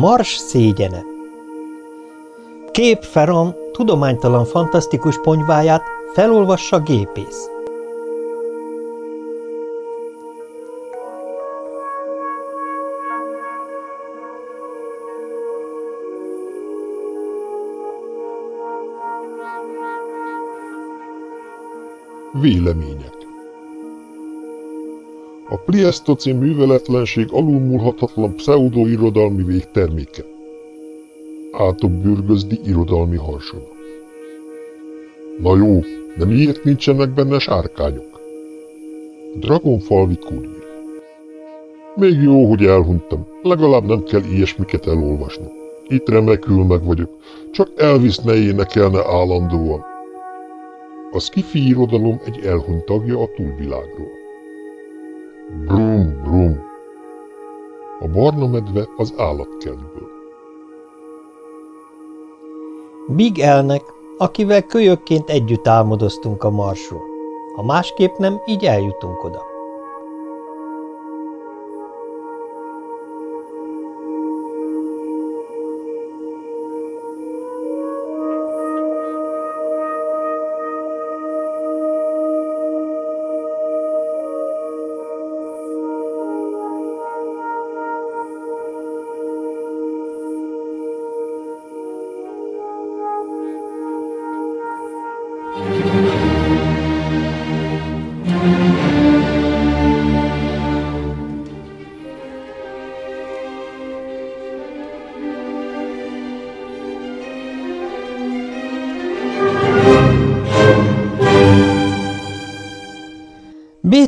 Mars szégyene Kép Ferron tudománytalan fantasztikus ponyváját felolvassa gépész. Vélemények A Pliesztocin műveletlenség alulmúlhatatlan pseudo-irodalmi végterméke. Átok bürgözdi irodalmi harsona. Na jó, de miért nincsenek benne sárkányok? Dragonfalvi kurír. Még jó, hogy elhunytam, legalább nem kell ilyesmiket elolvasnom. Itt remekül meg vagyok, csak Elvis ne énekelne állandóan. A skifi irodalom egy elhunyt tagja a túlvilágról. Brum, brum. A barna medve az állatkertből. Big Elnek, akivel kölyökként együtt álmodoztunk a marsról. Ha másképp nem, így eljutunk oda.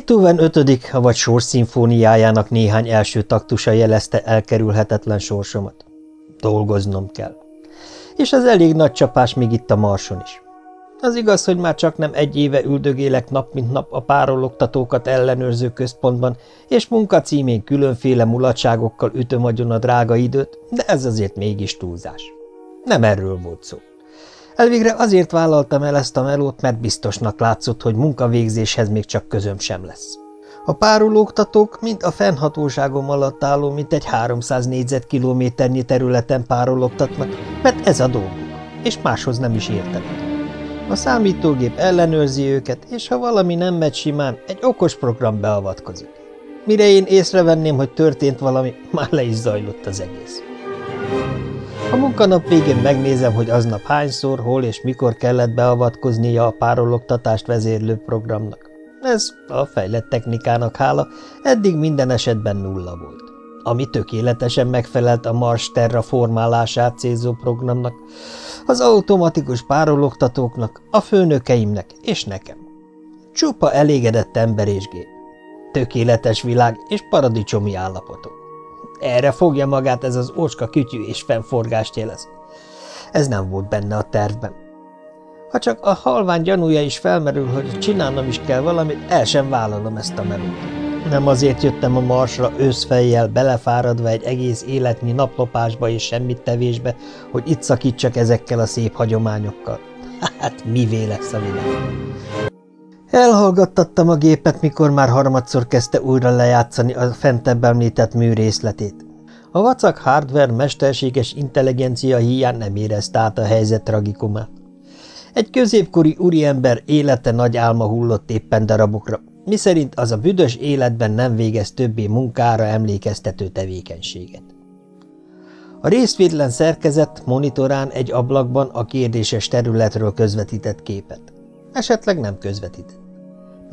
Beethoven ötödik vagy sorszimfóniájának néhány első taktusa jelezte elkerülhetetlen sorsomat. Dolgoznom kell. És az elég nagy csapás még itt a marson is. Az igaz, hogy már csak nem egy éve üldögélek nap mint nap a párologtatókat ellenőrző központban, és munkacímén különféle mulatságokkal ütöm agyon a drága időt, de ez azért mégis túlzás. Nem erről volt szó. Elvégre azért vállaltam el ezt a melót, mert biztosnak látszott, hogy munkavégzéshez még csak közöm sem lesz. A párológtatók mind a fennhatóságom alatt álló mintegy 300 négyzetkilométernyi területen párologtatnak, mert ez a dolguk, és máshoz nem is értenek. A számítógép ellenőrzi őket, és ha valami nem megy simán, egy okos program beavatkozik. Mire én észrevenném, hogy történt valami, már le is zajlott az egész. A munkanap végén megnézem, hogy aznap hányszor, hol és mikor kellett beavatkoznia a párologtatást vezérlő programnak. Ez a fejlett technikának hála eddig minden esetben nulla volt, ami tökéletesen megfelelt a Mars terraformálását célzó programnak, az automatikus párologtatóknak, a főnökeimnek és nekem. Csupa elégedett ember és gép. Tökéletes világ és paradicsomi állapotok. Erre fogja magát ez az ócska kütyű és fennforgást jelez. Ez nem volt benne a tervben. Ha csak a halvány gyanúja is felmerül, hogy csinálnom is kell valamit, el sem vállalom ezt a melót. Nem azért jöttem a marsra őszfejjel, belefáradva egy egész életnyi naplopásba és semmit tevésbe, hogy itt szakítsak ezekkel a szép hagyományokkal. Hát mivé lesz a világ? Elhallgattattam a gépet, mikor már harmadszor kezdte újra lejátszani a fentebb említett mű részletét. A vacak hardware mesterséges intelligencia hiány nem érezte át a helyzet tragikumát. Egy középkori úriember élete nagy álma hullott éppen darabokra, miszerint az a büdös életben nem végez többé munkára emlékeztető tevékenységet. A részvétlen szerkezet monitorán egy ablakban a kérdéses területről közvetített képet. Esetleg nem közvetített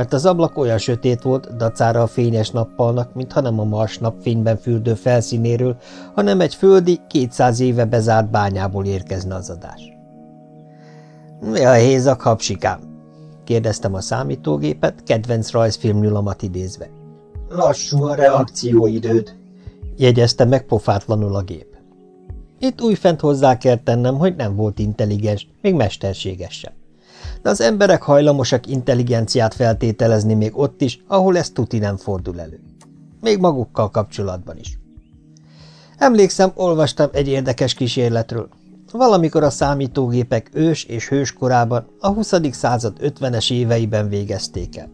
mert az ablak olyan sötét volt, dacára a fényes nappalnak, mintha nem a mars napfényben fürdő felszínéről, hanem egy földi, 200 éve bezárt bányából érkezne az adás. – Mi a hézak, hapsikám? – kérdeztem a számítógépet, kedvenc rajzfilmnyulamat idézve. – Lassú a reakcióidőd – jegyezte meg pofátlanul a gép. Itt újfent hozzá kell tennem, hogy nem volt intelligens, még mesterséges sem de az emberek hajlamosak intelligenciát feltételezni még ott is, ahol ez tuti nem fordul elő. Még magukkal kapcsolatban is. Emlékszem, olvastam egy érdekes kísérletről. Valamikor a számítógépek ős és hős korában, a 20. század 50-es éveiben végezték el.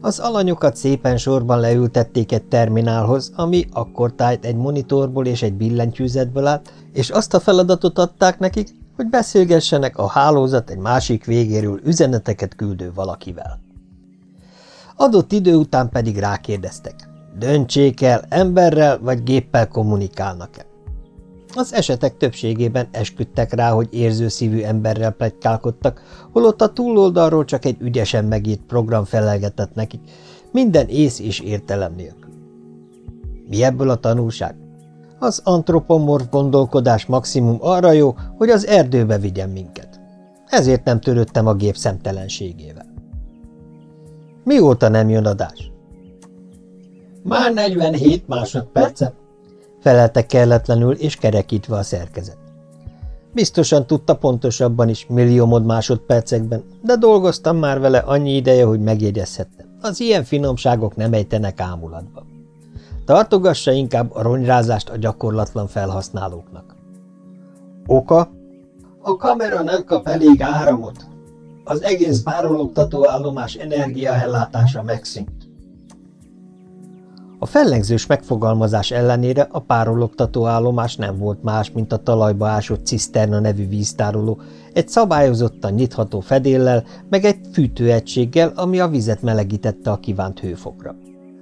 Az alanyokat szépen sorban leültették egy terminálhoz, ami akkor tájt egy monitorból és egy billentyűzetből állt, és azt a feladatot adták nekik, hogy beszélgessenek a hálózat egy másik végéről üzeneteket küldő valakivel. Adott idő után pedig rákérdeztek. Döntsék el, emberrel vagy géppel kommunikálnak-e. Az esetek többségében esküdtek rá, hogy érző szívű emberrel plegykálkodtak, holott a túloldalról csak egy ügyesen megírt program felelgetett nekik, minden ész és értelem nélkül. Mi ebből a tanulság? Az antropomorf gondolkodás maximum arra jó, hogy az erdőbe vigyen minket. Ezért nem törődtem a gép szemtelenségével. Mióta nem jön adás? Már 47 másodperce, felelte kelletlenül és kerekítve a szerkezet. Biztosan tudta pontosabban is, milliómod másodpercekben, de dolgoztam már vele annyi ideje, hogy megjegyezhettem. Az ilyen finomságok nem ejtenek ámulatba. Tartogassa inkább a ronyrázást a gyakorlatlan felhasználóknak. Oka? A kamera nem kap elég áramot. Az egész párologtató állomás energiaellátása megszűnt. A fellengzős megfogalmazás ellenére a párologtató állomás nem volt más, mint a talajba ásott ciszterna nevű víztároló, egy szabályozottan nyitható fedéllel, meg egy fűtőegységgel, ami a vizet melegítette a kívánt hőfokra.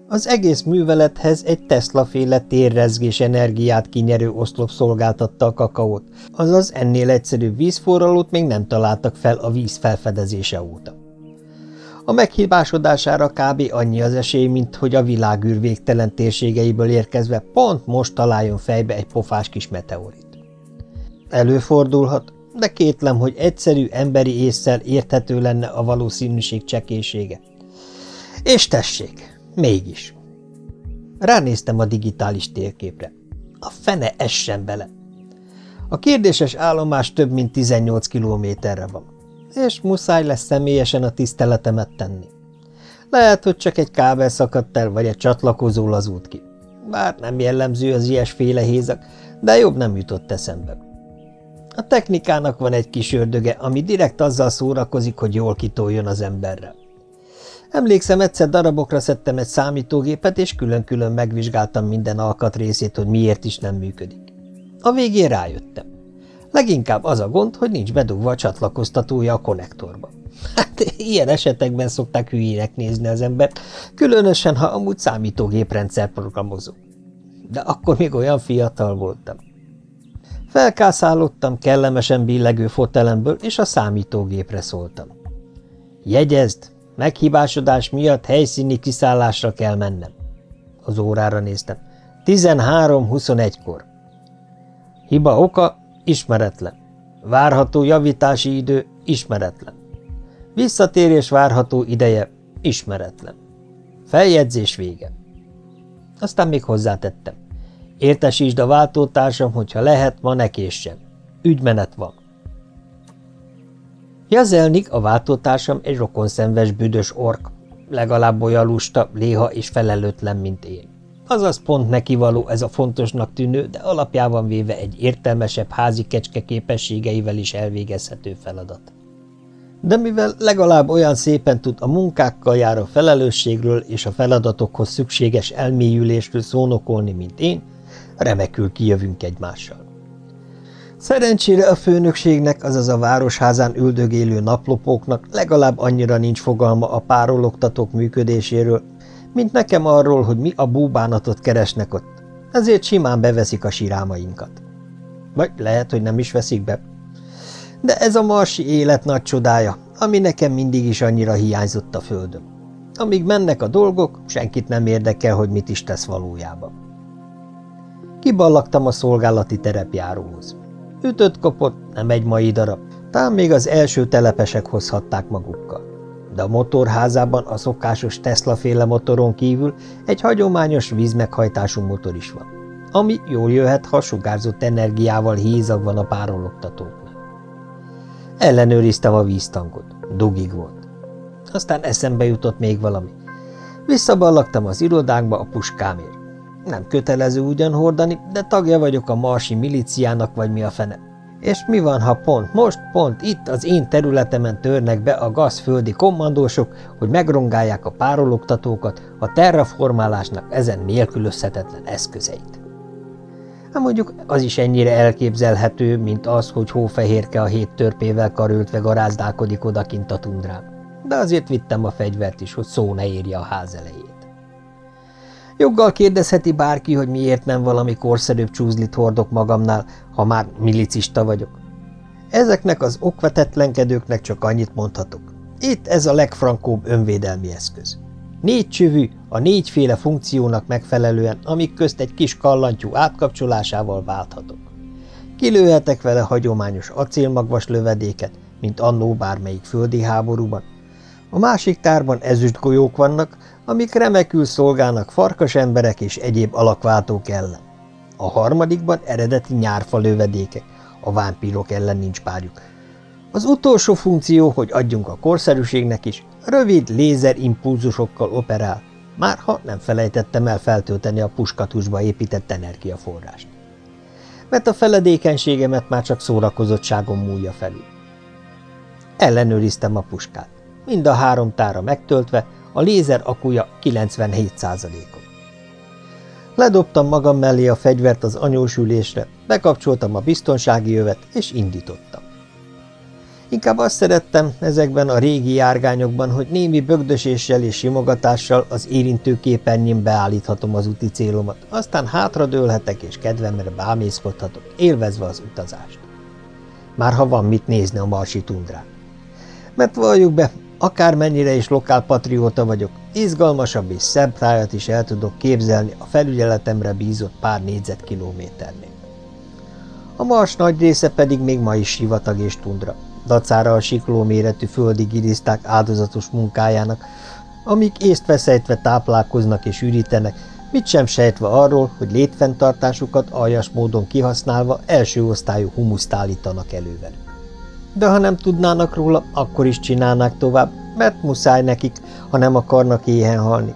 Az egész művelethez egy Tesla-féle térrezgés energiát kinyerő oszlop szolgáltatta a kakaót, azaz ennél egyszerűbb vízforralót még nem találtak fel a víz felfedezése óta. A meghibásodására kb. annyi az esély, mint hogy a világűr végtelen térségeiből érkezve pont most találjon fejbe egy pofás kis meteorit. Előfordulhat, de kétlem, hogy egyszerű emberi észszel érthető lenne a valószínűség csekésége. És tessék, mégis. Ránéztem a digitális térképre. A fene essen bele. A kérdéses állomás több mint 18 kilométerre van és muszáj lesz személyesen a tiszteletemet tenni. Lehet, hogy csak egy kábel szakadt el, vagy egy csatlakozó lazult ki. Bár nem jellemző az ilyesféle hézak, de jobb nem jutott eszembe. A technikának van egy kis ördöge, ami direkt azzal szórakozik, hogy jól kitoljon az emberre. Emlékszem, egyszer darabokra szedtem egy számítógépet, és külön-külön megvizsgáltam minden alkatrészét, hogy miért is nem működik. A végén rájöttem. Leginkább az a gond, hogy nincs bedugva a csatlakoztatója a konnektorba. Hát ilyen esetekben szokták hülyének nézni az embert, különösen, ha amúgy számítógéprendszer programozó. De akkor még olyan fiatal voltam. Felkászálódtam kellemesen billegő fotelemből, és a számítógépre szóltam. Jegyezd, meghibásodás miatt helyszíni kiszállásra kell mennem. Az órára néztem. 13.21-kor. Hiba oka Ismeretlen. Várható javítási idő ismeretlen. Visszatérés várható ideje ismeretlen. Feljegyzés vége. Aztán még hozzátettem. Értesítsd a váltótársam, hogyha lehet, ma ne késsen. Ügymenet van. Jazelnik, a váltótársam egy rokonszenves büdös ork, legalább olyan lusta, léha és felelőtlen, mint én. Azaz pont neki való ez a fontosnak tűnő, de alapjában véve egy értelmesebb házi kecske képességeivel is elvégezhető feladat. De mivel legalább olyan szépen tud a munkákkal jár a felelősségről és a feladatokhoz szükséges elmélyülésről szónokolni, mint én, remekül kijövünk egymással. Szerencsére a főnökségnek, azaz a városházán üldögélő naplopóknak legalább annyira nincs fogalma a párologtatók működéséről, mint nekem arról, hogy mi a búbánatot keresnek ott. Ezért simán beveszik a sirámainkat. Vagy lehet, hogy nem is veszik be. De ez a marsi élet nagy csodája, ami nekem mindig is annyira hiányzott a földön. Amíg mennek a dolgok, senkit nem érdekel, hogy mit is tesz valójában. Kiballagtam a szolgálati terepjáróhoz. Ütött kopott, nem egy mai darab, talán még az első telepesek hozhatták magukkal de a motorházában a szokásos Tesla-féle motoron kívül egy hagyományos vízmeghajtású motor is van, ami jól jöhet, ha sugárzott energiával hízag van a párologtatóknál. Ellenőriztem a víztankot, dugig volt. Aztán eszembe jutott még valami. Visszaballagtam az irodánkba a puskámért. Nem kötelező ugyan hordani, de tagja vagyok a marsi milíciának, vagy mi a fene És mi van, ha pont most, pont itt az én területemen törnek be a gazföldi kommandósok, hogy megrongálják a párologtatókat, a terraformálásnak ezen nélkülözhetetlen eszközeit? Hát mondjuk az is ennyire elképzelhető, mint az, hogy hófehérke a hét törpével karöltve garázdálkodik odakint a tundrán. De azért vittem a fegyvert is, hogy szó ne érje a ház elejét. Joggal kérdezheti bárki, hogy miért nem valami korszerűbb csúzlit hordok magamnál, ha már milicista vagyok. Ezeknek az okvetetlenkedőknek csak annyit mondhatok. Itt ez a legfrankóbb önvédelmi eszköz. Négy csövű, a négyféle funkciónak megfelelően, amik közt egy kis kallantyú átkapcsolásával válthatok. Kilőhetek vele hagyományos acélmagvas lövedéket, mint annó bármelyik földi háborúban. A másik tárban ezüstgolyók vannak, amik remekül szolgálnak farkas emberek és egyéb alakváltók ellen. A harmadikban eredeti nyárfa lövedékek, a vámpírok ellen nincs párjuk. Az utolsó funkció, hogy adjunk a korszerűségnek is, rövid lézerimpulzusokkal operál, már ha nem felejtettem el feltölteni a puskatusba épített energiaforrást. Mert a feledékenységemet már csak szórakozottságom múlja felül. Ellenőriztem a puskát. Mind a három tára megtöltve, a lézer akuja 97%-on. Ledobtam magam mellé a fegyvert az anyósülésre, bekapcsoltam a biztonsági jövet, és indítottam. Inkább azt szerettem ezekben a régi járgányokban, hogy némi bögdöséssel és simogatással az érintő képernyőn beállíthatom az úti célomat, aztán hátradőlhetek és kedvemre bámészkodhatok, élvezve az utazást. Már ha van mit nézni a marsi tundrán. Mert valljuk be, Akármennyire is lokálpatrióta vagyok, izgalmasabb és szebb tájat is el tudok képzelni a felügyeletemre bízott pár négyzetkilométernél. A mars nagy része pedig még ma is sivatag és tundra, dacára a sikló méretű földi giliszták áldozatos munkájának, amik észt veszejtve táplálkoznak és ürítenek, mit sem sejtve arról, hogy létfenntartásukat aljas módon kihasználva első osztályú humuszt állítanak elővelük de ha nem tudnának róla, akkor is csinálnák tovább, mert muszáj nekik, ha nem akarnak éhen halni.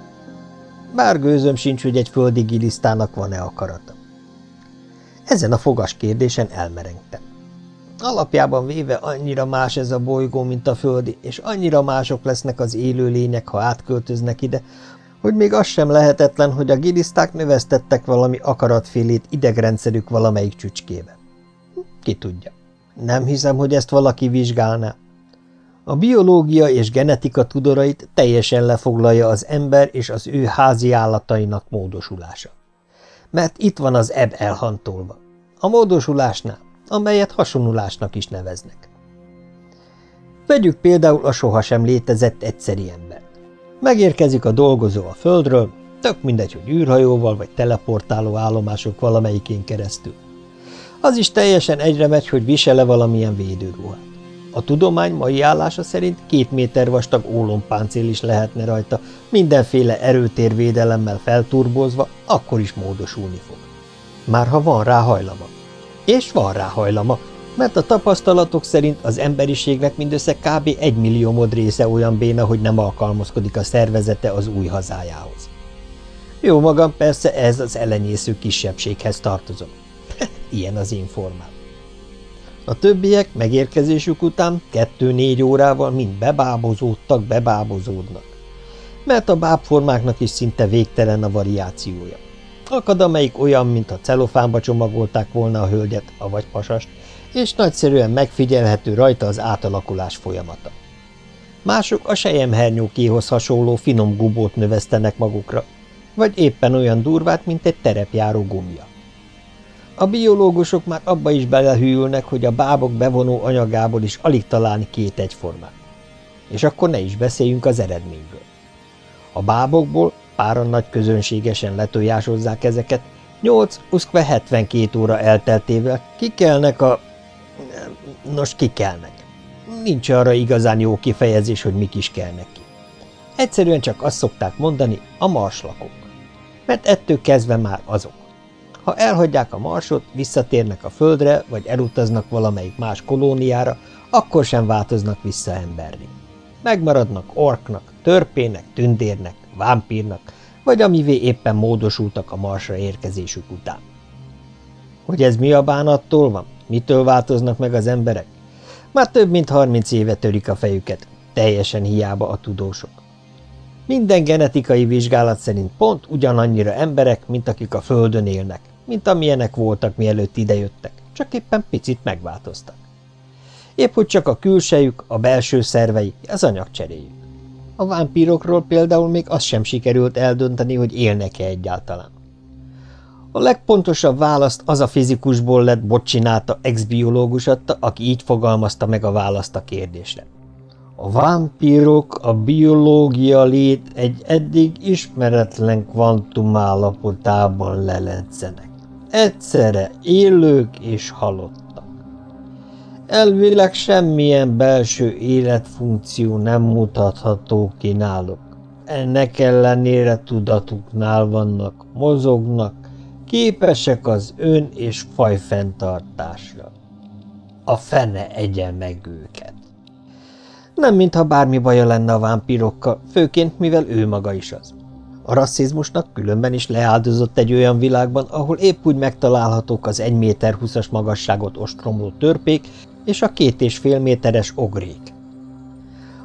Bár gőzöm sincs, hogy egy földi gilisztának van-e akarata. Ezen a fogas kérdésen elmerengtem. Alapjában véve annyira más ez a bolygó, mint a földi, és annyira mások lesznek az élőlények, ha átköltöznek ide, hogy még az sem lehetetlen, hogy a giliszták növesztettek valami akaratfélét idegrendszerük valamelyik csücskébe. Ki tudja. Nem hiszem, hogy ezt valaki vizsgálná. A biológia és genetika tudorait teljesen lefoglalja az ember és az ő házi állatainak módosulása. Mert itt van az ebb elhantolva. A módosulásnál, amelyet hasonulásnak is neveznek. Vegyük például a sohasem létezett egyszeri embert. Megérkezik a dolgozó a földről, tök mindegy, hogy űrhajóval vagy teleportáló állomások valamelyikén keresztül. Az is teljesen egyre megy, hogy visele valamilyen védőruhát. A tudomány mai állása szerint két méter vastag ólompáncél is lehetne rajta, mindenféle erőtérvédelemmel felturbozva, akkor is módosulni fog. Már ha van rá hajlama. És van rá hajlama, mert a tapasztalatok szerint az emberiségnek mindössze kb. egy millió mod része olyan béna, hogy nem alkalmazkodik a szervezete az új hazájához. Jó magam, persze ez az elenyésző kisebbséghez tartozom. Ilyen az én formám. A többiek megérkezésük után kettő-négy órával mind bebábozódtak, bebábozódnak. Mert a bábformáknak is szinte végtelen a variációja. Akad, amelyik olyan, mint a celofánba csomagolták volna a hölgyet, avagy pasast, és nagyszerűen megfigyelhető rajta az átalakulás folyamata. Mások a sejemhernyókéhoz hasonló finom gubót növesztenek magukra, vagy éppen olyan durvát, mint egy terepjáró gumja. A biológusok már abba is belehűlnek, hogy a bábok bevonó anyagából is alig találni két egyformát. És akkor ne is beszéljünk az eredményről. A bábokból páran nagy közönségesen letojásozzák ezeket, 8 uszkve 72 óra elteltével kikelnek a... Nos, kikelnek. Nincs arra igazán jó kifejezés, hogy mik is kelnek ki. Egyszerűen csak azt szokták mondani, a marslakok. Mert ettől kezdve már azok. Ha elhagyják a marsot, visszatérnek a földre, vagy elutaznak valamelyik más kolóniára, akkor sem változnak vissza emberni. Megmaradnak orknak, törpének, tündérnek, vámpírnak, vagy amivé éppen módosultak a marsra érkezésük után. Hogy ez mi a bánattól van? mitől változnak meg az emberek? Már több mint harminc éve törik a fejüket, teljesen hiába a tudósok. Minden genetikai vizsgálat szerint pont ugyanannyira emberek, mint akik a Földön élnek, mint amilyenek voltak, mielőtt idejöttek, csak éppen picit megváltoztak. Épp hogy csak a külsejük, a belső szervei, az anyagcseréjük. A vámpírokról például még azt sem sikerült eldönteni, hogy élnek-e egyáltalán. A legpontosabb választ az a fizikusból lett bocsinálta ex-biológus aki így fogalmazta meg a választ a kérdésre. A vámpírok a biológia lét egy eddig ismeretlen kvantumállapotában leledzenek. Egyszerre élők és halottak. Elvileg semmilyen belső életfunkció nem mutatható ki náluk. Ennek ellenére tudatuknál vannak, mozognak, képesek az ön- és fajfenntartásra. A fene egye meg őket. Nem mintha bármi baja lenne a vámpírokkal, főként mivel ő maga is az. A rasszizmusnak különben is leáldozott egy olyan világban, ahol épp úgy megtalálhatók az 1 méter 20-as magasságot ostromló törpék és a két és fél méteres ogrék.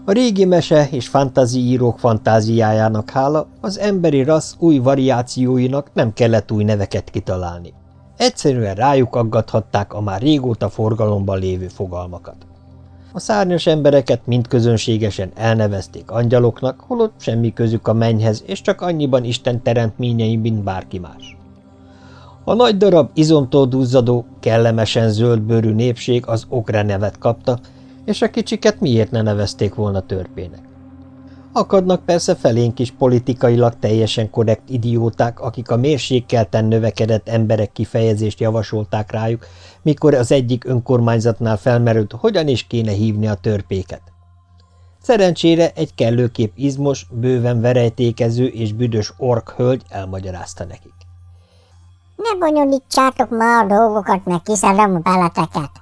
A régi mese és fantáziírók fantáziájának hála az emberi rassz új variációinak nem kellett új neveket kitalálni. Egyszerűen rájuk aggathatták a már régóta forgalomban lévő fogalmakat. A szárnyas embereket mind közönségesen elnevezték angyaloknak, holott semmi közük a mennyhez, és csak annyiban Isten teremtményei, mint bárki más. A nagy darab izomtól duzzadó, kellemesen zöldbőrű népség az okre nevet kapta, és a kicsiket miért ne nevezték volna törpének? Akadnak persze felénk is politikailag teljesen korrekt idióták, akik a mérsékelten növekedett emberek kifejezést javasolták rájuk, mikor az egyik önkormányzatnál felmerült, hogyan is kéne hívni a törpéket. Szerencsére egy kellőkép izmos, bőven verejtékező és büdös ork hölgy elmagyarázta nekik. Ne bonyolítsátok ma a dolgokat, meg kiszedem beleteket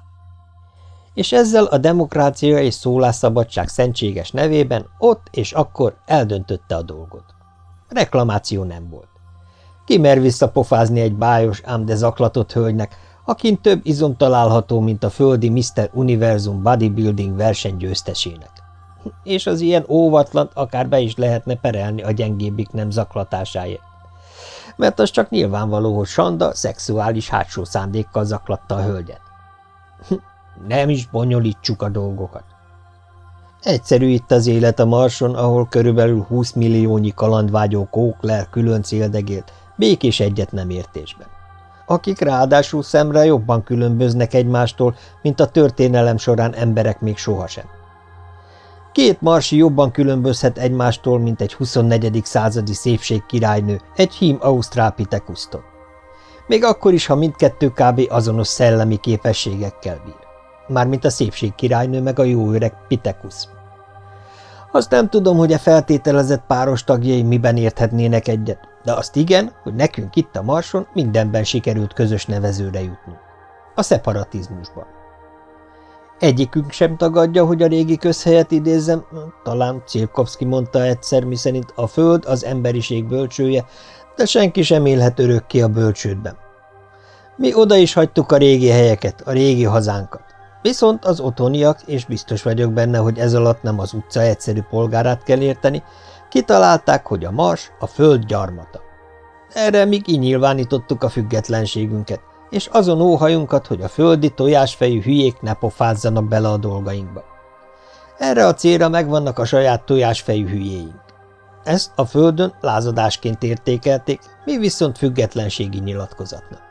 és ezzel a demokrácia és szólásszabadság szentséges nevében ott és akkor eldöntötte a dolgot. Reklamáció nem volt. Ki mer visszapofázni egy bájos, ám de zaklatott hölgynek, akin több izom található, mint a földi Mr. Universum bodybuilding verseny győztesének. És az ilyen óvatlant akár be is lehetne perelni a gyengébbik nem zaklatásáért. Mert az csak nyilvánvaló, hogy Sanda szexuális hátsó szándékkal zaklatta a hölgyet. Nem is bonyolítsuk a dolgokat. Egyszerű itt az élet a Marson, ahol körülbelül 20 milliónyi kalandvágyó kókler külön céldegélt, békés egyet nem értésben. Akik ráadásul szemre jobban különböznek egymástól, mint a történelem során emberek még sohasem. Két marsi jobban különbözhet egymástól, mint egy 24. századi szépségkirálynő egy hím ausztrálpitekusztól. Még akkor is, ha mindkettő kb. azonos szellemi képességekkel bír mármint a szépség királynő meg a jó öreg Pitekusz. Azt nem tudom, hogy a feltételezett páros tagjai miben érthetnének egyet, de azt igen, hogy nekünk itt a Marson mindenben sikerült közös nevezőre jutnunk. A szeparatizmusban. Egyikünk sem tagadja, hogy a régi közhelyet idézzem, talán Cirkovszki mondta egyszer, miszerint a föld az emberiség bölcsője, de senki sem élhet örökké a bölcsődben. Mi oda is hagytuk a régi helyeket, a régi hazánkat. Viszont az otthoniak, és biztos vagyok benne, hogy ez alatt nem az utca egyszerű polgárát kell érteni, kitalálták, hogy a Mars a föld gyarmata. Erre még kinyilvánítottuk a függetlenségünket, és azon óhajunkat, hogy a földi tojásfejű hülyék ne pofázzanak bele a dolgainkba. Erre a célra megvannak a saját tojásfejű hülyéink. Ezt a földön lázadásként értékelték, mi viszont függetlenségi nyilatkozatnak.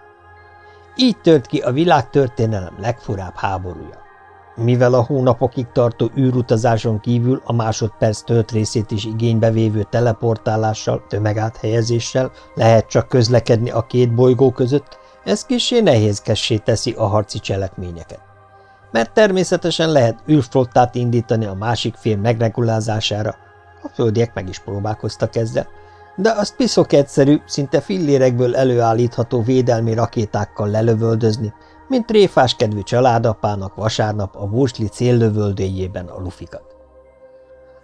Így tört ki a világtörténelem legfurább háborúja. Mivel a hónapokig tartó űrutazáson kívül a másodperc tölt részét is igénybe vévő teleportálással, tömegáthelyezéssel lehet csak közlekedni a két bolygó között, ez kissé nehézkessé teszi a harci cselekményeket. Mert természetesen lehet űrflottát indítani a másik fél megregulázására, a földiek meg is próbálkoztak ezzel, de azt piszok egyszerű, szinte fillérekből előállítható védelmi rakétákkal lelövöldözni, mint tréfás kedvű családapának vasárnap a Wursli céllövöldéjében a lufikat.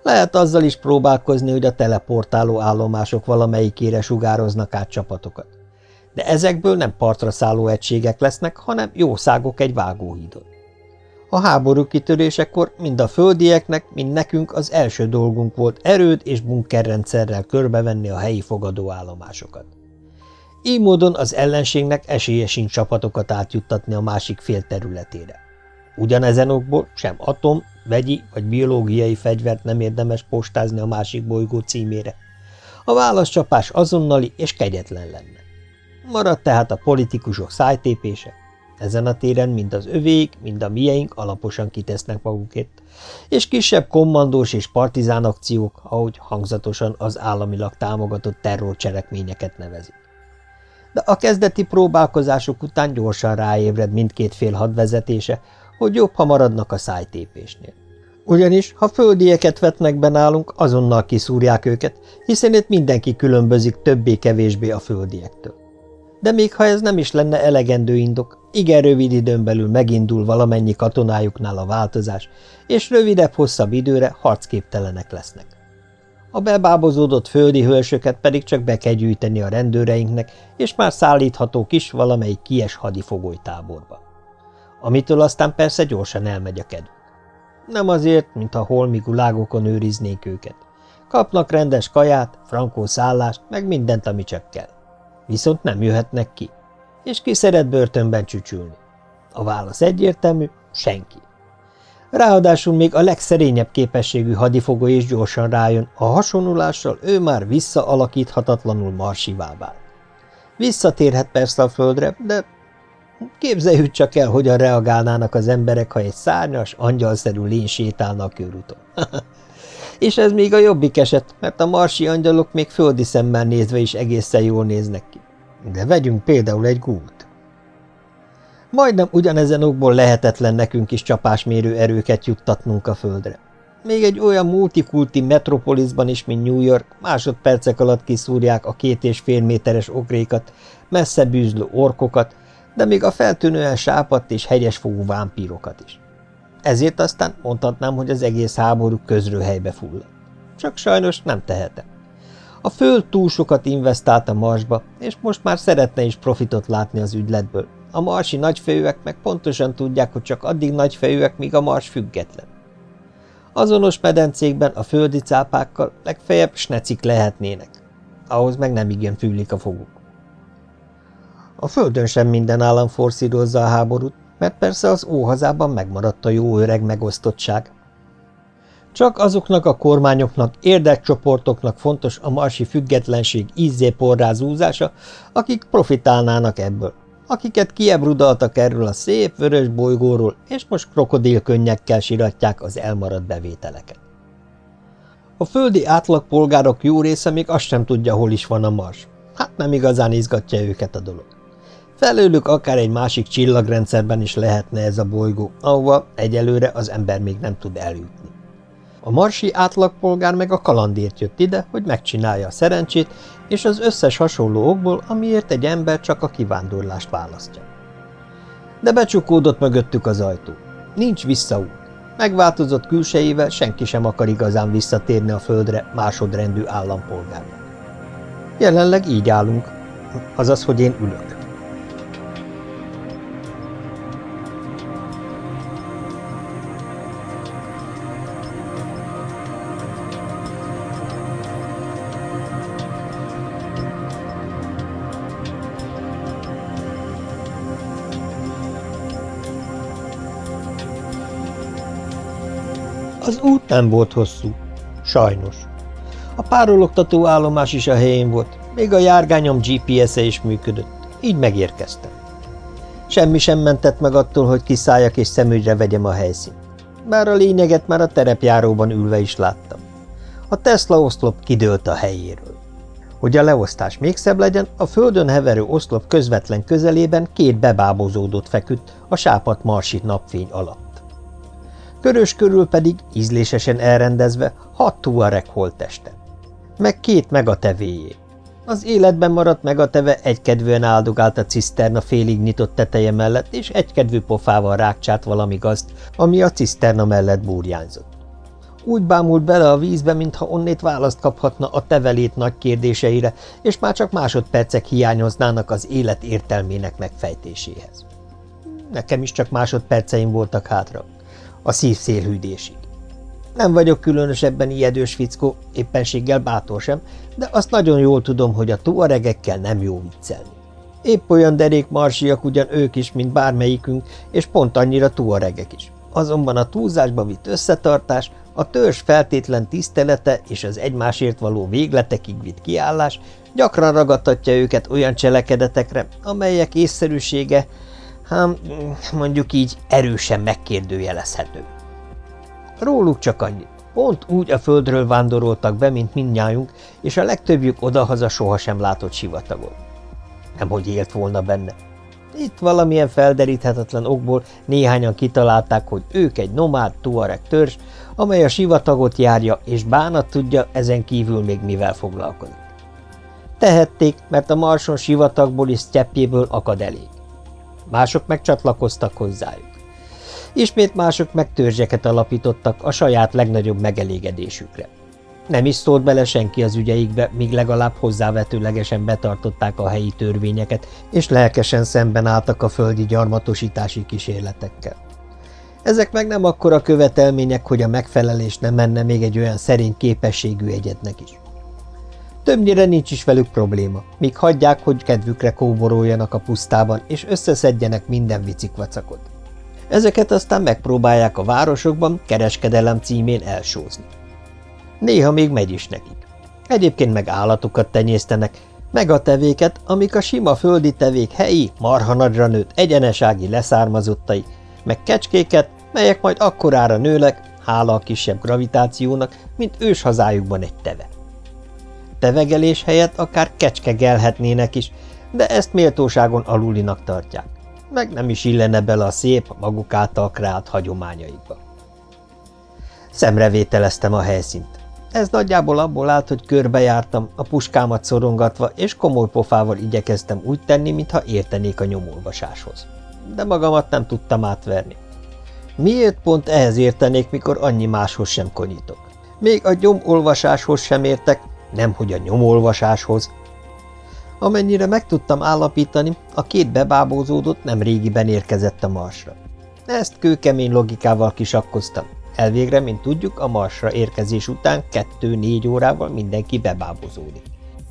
Lehet azzal is próbálkozni, hogy a teleportáló állomások valamelyikére sugároznak át csapatokat. de ezekből nem partra szálló egységek lesznek, hanem jószágok egy vágóhídon. A háború kitörésekor mind a földieknek, mind nekünk az első dolgunk volt erőd és bunkerrendszerrel körbevenni a helyi fogadóállomásokat. Így módon az ellenségnek esélye sincs csapatokat átjuttatni a másik fél területére. Ugyanezen okból sem atom, vegyi vagy biológiai fegyvert nem érdemes postázni a másik bolygó címére. A válaszcsapás azonnali és kegyetlen lenne. Maradt tehát a politikusok szájtépése. Ezen a téren mind az övék, mind a mieink alaposan kitesznek magukért, és kisebb kommandós és partizán akciók, ahogy hangzatosan az államilag támogatott terrorcselekményeket nevezik. De a kezdeti próbálkozások után gyorsan ráébred mindkét fél hadvezetése, hogy jobb, ha maradnak a szájtépésnél. Ugyanis, ha földieket vetnek be nálunk, azonnal kiszúrják őket, hiszen itt mindenki különbözik többé-kevésbé a földiektől. De még ha ez nem is lenne elegendő indok, igen rövid időn belül megindul valamennyi katonájuknál a változás, és rövidebb-hosszabb időre harcképtelenek lesznek. A bebábozódott földi hősöket pedig csak be kell gyűjteni a rendőreinknek, és már szállíthatók is valamelyik kies hadifogolytáborba. Amitől aztán persze gyorsan elmegy a kedvük. Nem azért, mintha holmi gulágokon őriznék őket. Kapnak rendes kaját, frankó szállást, meg mindent, ami csak kell. Viszont nem jöhetnek ki. És ki szeret börtönben csücsülni? A válasz egyértelmű, senki. Ráadásul még a legszerényebb képességű hadifogó is gyorsan rájön, a hasonlulással ő már visszaalakíthatatlanul marsivá vált. Visszatérhet persze a földre, de képzeljük csak el, hogyan reagálnának az emberek, ha egy szárnyas, angyalszerű lény sétálna a körúton. És ez még a jobbik eset, mert a marsi angyalok még földi szemmel nézve is egészen jól néznek ki. De vegyünk például egy gúlt. Majdnem ugyanezen okból lehetetlen nekünk is csapásmérő erőket juttatnunk a földre. Még egy olyan multikulti metropolisban is, mint New York, másodpercek alatt kiszúrják a két és fél méteres okrékat, messze bűzlő orkokat, de még a feltűnően sápadt és hegyesfogú vámpírokat is. Ezért aztán mondhatnám, hogy az egész háború közről helybe full. Csak sajnos nem tehetem. A föld túl sokat investált a marsba, és most már szeretne is profitot látni az ügyletből. A marsi nagyfejűek meg pontosan tudják, hogy csak addig nagyfejűek, míg a mars független. Azonos medencékben a földi cápákkal legfeljebb snecik lehetnének. Ahhoz meg nem igen fűlik a foguk. A földön sem minden állam forszírozza a háborút, mert persze az óhazában megmaradt a jó öreg megosztottság. Csak azoknak a kormányoknak, érdekcsoportoknak fontos a marsi függetlenség ízzéporrázúzása, akik profitálnának ebből, akiket kiebrudaltak erről a szép vörös bolygóról, és most krokodilkönnyekkel siratják az elmaradt bevételeket. A földi átlagpolgárok jó része még azt sem tudja, hol is van a mars. Hát nem igazán izgatja őket a dolog. Felőlük akár egy másik csillagrendszerben is lehetne ez a bolygó, ahova egyelőre az ember még nem tud eljutni. A marsi átlagpolgár meg a kalandért jött ide, hogy megcsinálja a szerencsét, és az összes hasonló okból, amiért egy ember csak a kivándorlást választja. De becsukódott mögöttük az ajtó. Nincs visszaút. Megváltozott külsejével senki sem akar igazán visszatérni a földre másodrendű állampolgárnak. Jelenleg így állunk, azaz, hogy én ülök. Nem volt hosszú. Sajnos. A párologtató állomás is a helyén volt, még a járgányom GPS-e is működött. Így megérkeztem. Semmi sem mentett meg attól, hogy kiszálljak és szemügyre vegyem a helyszínt. Bár a lényeget már a terepjáróban ülve is láttam. A Tesla oszlop kidőlt a helyéről. Hogy a leosztás még szebb legyen, a földön heverő oszlop közvetlen közelében két bebábozódott feküdt a sápat marsi napfény alatt. Körös körül pedig, ízlésesen elrendezve, hat tuareg holteste. Meg két megatevéjé. Az életben maradt megateve egykedvűen áldogált a ciszterna félig nyitott teteje mellett, és egykedvű pofával rákcsált valami gazt, ami a ciszterna mellett burjánzott. Úgy bámult bele a vízbe, mintha onnét választ kaphatna a tevelét nagy kérdéseire, és már csak másodpercek hiányoznának az élet értelmének megfejtéséhez. Nekem is csak másodperceim voltak hátra, a szívszélhűdésig. Nem vagyok különösebben ijedős fickó, éppenséggel bátor sem, de azt nagyon jól tudom, hogy a tuaregekkel nem jó viccelni. Épp olyan derék marsiak ugyan ők is, mint bármelyikünk, és pont annyira tuaregek is. Azonban a túlzásba vitt összetartás, a törzs feltétlen tisztelete és az egymásért való végletekig vitt kiállás gyakran ragadtatja őket olyan cselekedetekre, amelyek észszerűsége, hát mondjuk így erősen megkérdőjelezhető. Róluk csak annyi. Pont úgy a földről vándoroltak be, mint mindnyájunk, és a legtöbbjük odahaza sohasem látott sivatagot. Nemhogy élt volna benne. Itt valamilyen felderíthetetlen okból néhányan kitalálták, hogy ők egy nomád tuareg törzs, amely a sivatagot járja, és bánat tudja, ezen kívül még mivel foglalkozik. Tehették, mert a marson sivatagból és sztyeppjéből akad elég. Mások megcsatlakoztak hozzájuk. Ismét mások megtörzseket alapítottak a saját legnagyobb megelégedésükre. Nem is szólt bele senki az ügyeikbe, míg legalább hozzávetőlegesen betartották a helyi törvényeket, és lelkesen szemben álltak a földi gyarmatosítási kísérletekkel. Ezek meg nem akkora követelmények, hogy a megfelelés nem menne még egy olyan szerény képességű egyednek is. Többnyire nincs is velük probléma, míg hagyják, hogy kedvükre kóboroljanak a pusztában, és összeszedjenek minden vicikvacakot. Ezeket aztán megpróbálják a városokban kereskedelem címén elsózni. Néha még megy is nekik. Egyébként meg állatokat tenyésztenek, meg a tevéket, amik a sima földi tevék helyi, marha nagyra nőtt egyenesági leszármazottai, meg kecskéket, melyek majd akkorára nőlek, hála a kisebb gravitációnak, mint ős hazájukban egy teve. Tevegelés helyett akár kecskegelhetnének is, de ezt méltóságon alulinak tartják meg nem is illene bele a szép, maguk által kreált hagyományaikba. Szemrevételeztem a helyszínt. Ez nagyjából abból állt, hogy körbejártam, a puskámat szorongatva, és komoly pofával igyekeztem úgy tenni, mintha értenék a nyomolvasáshoz. De magamat nem tudtam átverni. Miért pont ehhez értenék, mikor annyi máshoz sem konyítok? Még a gyomolvasáshoz sem értek, nemhogy a nyomolvasáshoz, Amennyire meg tudtam állapítani, a két bebábózódott nem régiben érkezett a marsra. Ezt kőkemény logikával kisakkoztam. Elvégre, mint tudjuk, a marsra érkezés után kettő-négy órával mindenki bebábozódik.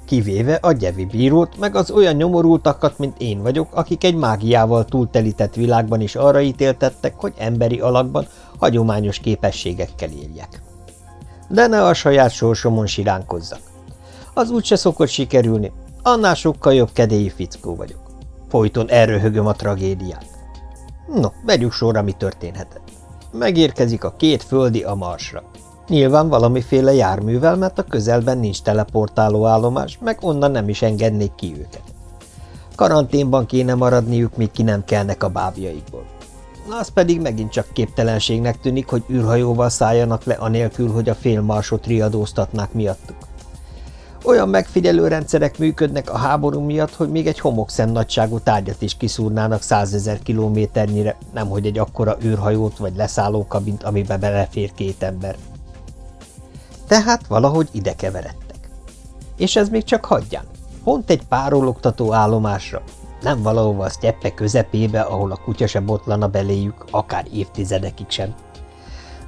Kivéve a gyevi bírót, meg az olyan nyomorultakat, mint én vagyok, akik egy mágiával túltelített világban is arra ítéltettek, hogy emberi alakban hagyományos képességekkel éljek. De ne a saját sorsomon siránkozzak. Az úgyse szokott sikerülni, annál sokkal jobb kedélyi fickó vagyok. Folyton elröhögöm a tragédiát. No, vegyük sorra, mi történhetett. Megérkezik a két földi a marsra. Nyilván valamiféle járművel, mert a közelben nincs teleportáló állomás, meg onnan nem is engednék ki őket. Karanténban kéne maradniuk, míg ki nem kelnek a bábjaikból. Az pedig megint csak képtelenségnek tűnik, hogy űrhajóval szálljanak le anélkül, hogy a félmarsot riadóztatnák miattuk. Olyan megfigyelő rendszerek működnek a háború miatt, hogy még egy homokszem nagyságú tárgyat is kiszúrnának százezer kilométernyire, nemhogy egy akkora űrhajót vagy leszállókabint, amibe belefér két ember. Tehát valahogy ide keveredtek. És ez még csak hagyján. Pont egy párologtató állomásra, nem valahova a sztyeppe közepébe, ahol a kutya se botlana beléjük, akár évtizedekig sem.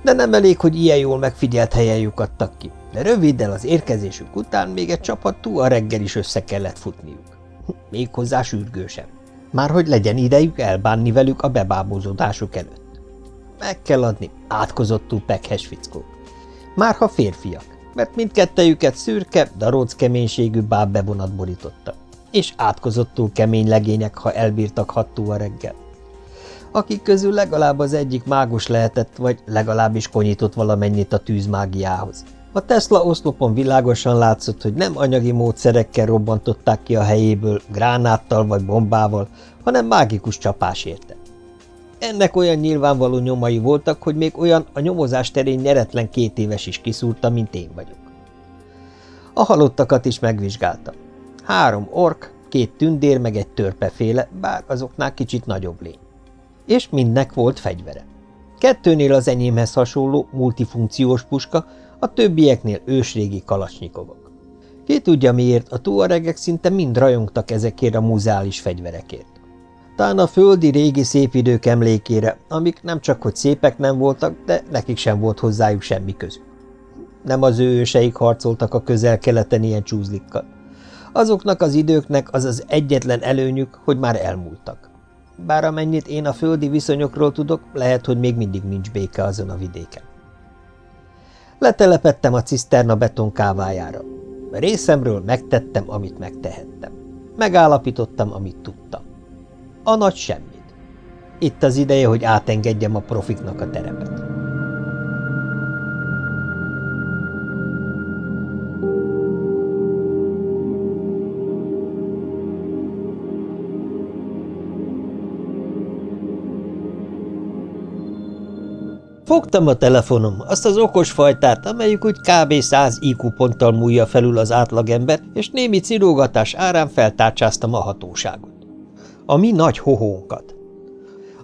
De nem elég, hogy ilyen jól megfigyelt helyen lyukadtak ki de röviddel az érkezésük után még egy csapat túl reggel is össze kellett futniuk. Méghozzá sürgősen. Már hogy legyen idejük elbánni velük a bebábozódásuk előtt. Meg kell adni átkozottú pekhes fickót. Már ha férfiak, mert mindkettejüket szürke, daróc keménységű báb bevonat borította, és átkozottú kemény legények, ha elbírtak hat a reggel. Akik közül legalább az egyik mágus lehetett, vagy legalábbis konyított valamennyit a tűzmágiához. A Tesla oszlopon világosan látszott, hogy nem anyagi módszerekkel robbantották ki a helyéből, gránáttal vagy bombával, hanem mágikus csapás érte. Ennek olyan nyilvánvaló nyomai voltak, hogy még olyan a nyomozás terén nyeretlen két éves is kiszúrta, mint én vagyok. A halottakat is megvizsgáltam. Három ork, két tündér meg egy törpeféle, bár azoknál kicsit nagyobb lény. És mindnek volt fegyvere. Kettőnél az enyémhez hasonló multifunkciós puska, a többieknél ősrégi kalacsnyikovok. Ki tudja miért, a tuaregek szinte mind rajongtak ezekért a muzeális fegyverekért. Talán a földi régi szép idők emlékére, amik nem csak hogy szépek nem voltak, de nekik sem volt hozzájuk semmi közük. Nem az ő őseik harcoltak a közel-keleten ilyen csúzlikkal. Azoknak az időknek az az egyetlen előnyük, hogy már elmúltak. Bár amennyit én a földi viszonyokról tudok, lehet, hogy még mindig nincs béke azon a vidéken. Letelepettem a ciszterna beton kávájára. Részemről megtettem, amit megtehettem. Megállapítottam, amit tudtam. A nagy semmit. Itt az ideje, hogy átengedjem a profiknak a terepet. Fogtam a telefonom, azt az okos fajtát, amelyik úgy kb. 100 IQ ponttal múlja felül az átlagember, és némi cirógatás árán feltárcsáztam a hatóságot. A mi nagy hohónkat.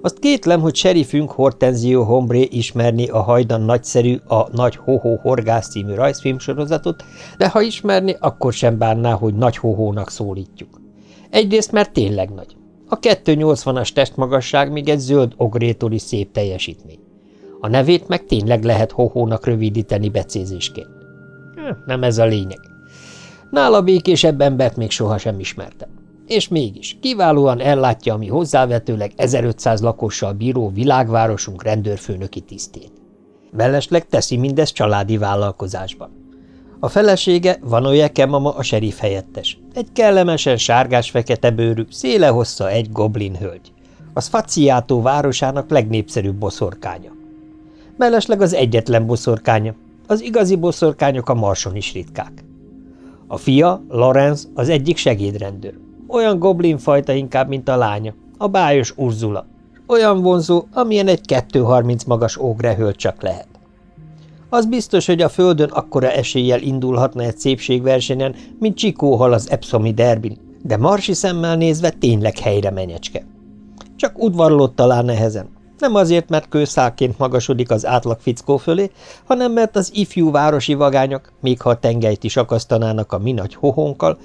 Azt kétlem, hogy serifünk Hortenzio Hombré ismerni a hajdan nagyszerű a Nagy Hohó Horgász című rajzfilmsorozatot, de ha ismerni, akkor sem bánná, hogy Nagy Hohónak szólítjuk. Egyrészt, mert tényleg nagy. A 280-as testmagasság még egy zöld ogrétól is szép teljesítmény. A nevét meg tényleg lehet hohónak rövidíteni becézésként. Hm, nem ez a lényeg. Nála békésebb embert még sohasem ismertem. És mégis kiválóan ellátja a mi hozzávetőleg 1500 lakossal bíró világvárosunk rendőrfőnöki tisztét. Mellesleg teszi mindezt családi vállalkozásban. A felesége Vanoyeke mama a serif helyettes. Egy kellemesen sárgás-fekete bőrű, széle hossza egy goblin hölgy. Az Faciátó városának legnépszerűbb boszorkánya. Mellesleg az egyetlen boszorkánya. Az igazi boszorkányok a marson is ritkák. A fia, Lorenz, az egyik segédrendőr. Olyan goblin fajta inkább, mint a lánya, a bájos Urzula. Olyan vonzó, amilyen egy 2.30 magas ógrehölt csak lehet. Az biztos, hogy a földön akkora eséllyel indulhatna egy szépségversenyen, mint Csikóhal az Epsomi derbin, de marsi szemmel nézve tényleg helyre menyecske. Csak udvarlott talán nehezen, nem azért, mert kőszálként magasodik az átlag fickó fölé, hanem mert az ifjú városi vagányok, még ha a tengelyt is akasztanának a mi nagy hohónkkal,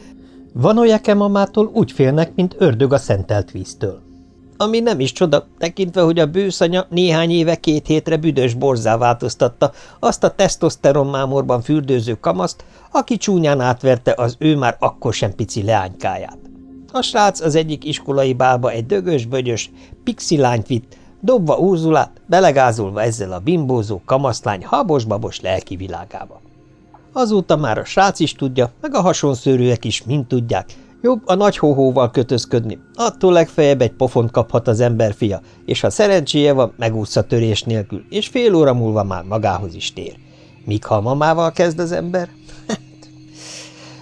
Vanolyeke mamától úgy félnek, mint ördög a szentelt víztől. Ami nem is csoda, tekintve, hogy a bőszanya néhány éve két hétre büdös borzá változtatta azt a tesztoszteron mámorban fürdőző kamaszt, aki csúnyán átverte az ő már akkor sem pici leánykáját. A srác az egyik iskolai bálba egy dögös-bögyös, pixi lányt vitt, dobva Urzulát, belegázolva ezzel a bimbózó kamaszlány habos-babos lelki világába. Azóta már a srác is tudja, meg a hasonszőrűek is mind tudják, jobb a nagy hóhóval kötözködni, attól legfeljebb egy pofont kaphat az emberfia, és ha szerencséje van, megúszza törés nélkül, és fél óra múlva már magához is tér. Míg ha mamával kezd az ember,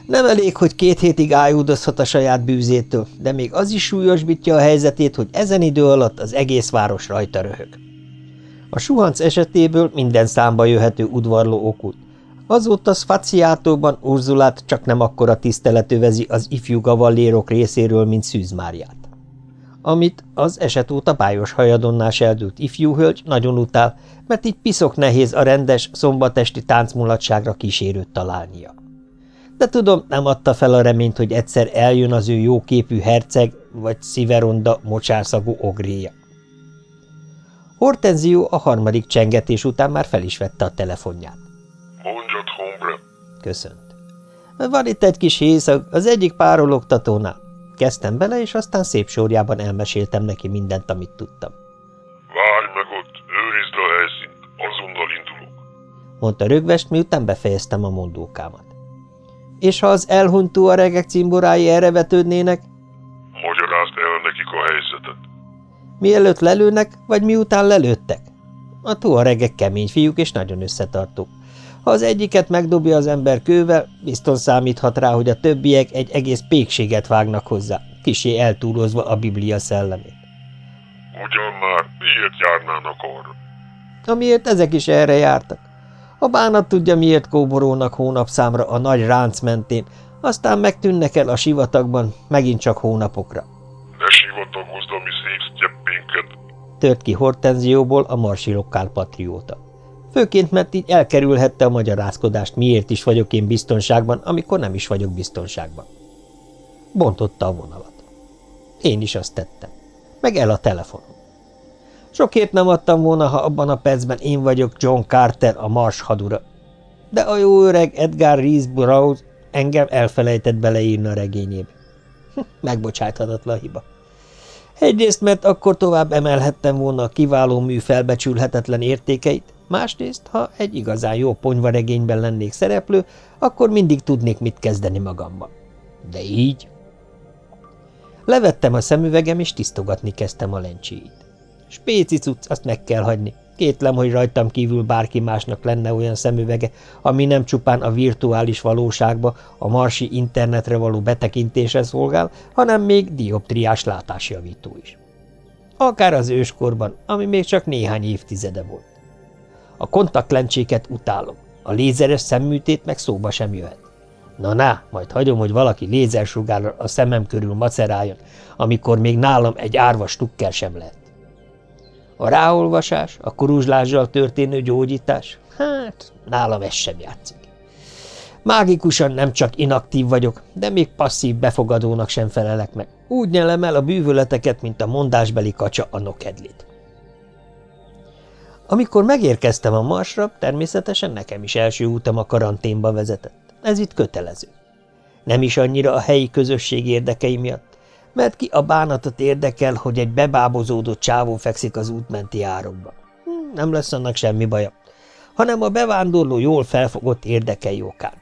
nem elég, hogy két hétig ájúdozhat a saját bűzétől, de még az is súlyosbítja a helyzetét, hogy ezen idő alatt az egész város rajta röhög. A suhanc esetéből minden számba jöhető udvarló okult. Azóta Sfaciátóban Urzulát csak nem akkora tisztelet övezi az ifjú gavallérok részéről, mint Szűz. Amit az eset óta bájos hajadonnás eldült ifjú hölgy nagyon utál, mert így piszok nehéz a rendes, szombatesti táncmulatságra kísérőt találnia de tudom, nem adta fel a reményt, hogy egyszer eljön az ő jóképű herceg, vagy sziveronda mocsárszagú ogréja. Hortenzió a harmadik csengetés után már fel is vette a telefonját. Mondjad, Hombre. Köszönt. Van itt egy kis hészag, az egyik párologtatónál. Kezdtem bele, és aztán szép sorjában elmeséltem neki mindent, amit tudtam. Várj meg ott, őrizd a helyszínt, azonnal indulok. Mondta rögvest, miután befejeztem a mondókámat. És ha az elhunyt tuaregek cimborái erre vetődnének? Magyarázd el nekik a helyzetet. Mielőtt lelőnek, vagy miután lelőttek? A tuaregek kemény fiúk és nagyon összetartók. Ha az egyiket megdobja az ember kővel, biztos számíthat rá, hogy a többiek egy egész pékséget vágnak hozzá, kisé eltúrozva a Biblia szellemét. Ugyan már, miért járnának arra? Amiért ezek is erre jártak. A bánat tudja, miért kóborolnak hónapszámra a nagy ránc mentén, aztán megtűnnek el a sivatagban, megint csak hónapokra. Ne sivatagozd a mi szép sztyeppénket. tört ki Hortenzióból a marsi patrióta. Főként, mert így elkerülhette a magyarázkodást, miért is vagyok én biztonságban, amikor nem is vagyok biztonságban. Bontotta a vonalat. Én is azt tettem. Meg el a telefonom. Sokért nem adtam volna, ha abban a percben én vagyok John Carter, a Mars hadura. De a jó öreg Edgar Reese Burroughs engem elfelejtett beleírni a regényébe. Megbocsáthatatlan hiba. Egyrészt, mert akkor tovább emelhettem volna a kiváló mű felbecsülhetetlen értékeit, másrészt, ha egy igazán jó ponyvaregényben lennék szereplő, akkor mindig tudnék mit kezdeni magamban. De így... Levettem a szemüvegem, és tisztogatni kezdtem a lencséit. Spéci cucc, azt meg kell hagyni. Kétlem, hogy rajtam kívül bárki másnak lenne olyan szemüvege, ami nem csupán a virtuális valóságba, a marsi internetre való betekintésre szolgál, hanem még dioptriás látásjavító is. Akár az őskorban, ami még csak néhány évtizede volt. A kontaktlencséket utálom, a lézeres szemműtét meg szóba sem jöhet. Na, na, majd hagyom, hogy valaki lézersugárral a szemem körül maceráljon, amikor még nálam egy árva stukker sem lehet. A ráolvasás, a kuruzslással történő gyógyítás? Hát, nálam ez sem játszik. Mágikusan nem csak inaktív vagyok, de még passzív befogadónak sem felelek meg. Úgy nyelem el a bűvöleteket, mint a mondásbeli kacsa a nokedlit. Amikor megérkeztem a marsra, természetesen nekem is első útam a karanténba vezetett. Ez itt kötelező. Nem is annyira a helyi közösség érdekei miatt, mert ki a bánatot érdekel, hogy egy bebábozódott csávó fekszik az útmenti árokba. Hm, nem lesz annak semmi baja, hanem a bevándorló jól felfogott érdekei okán.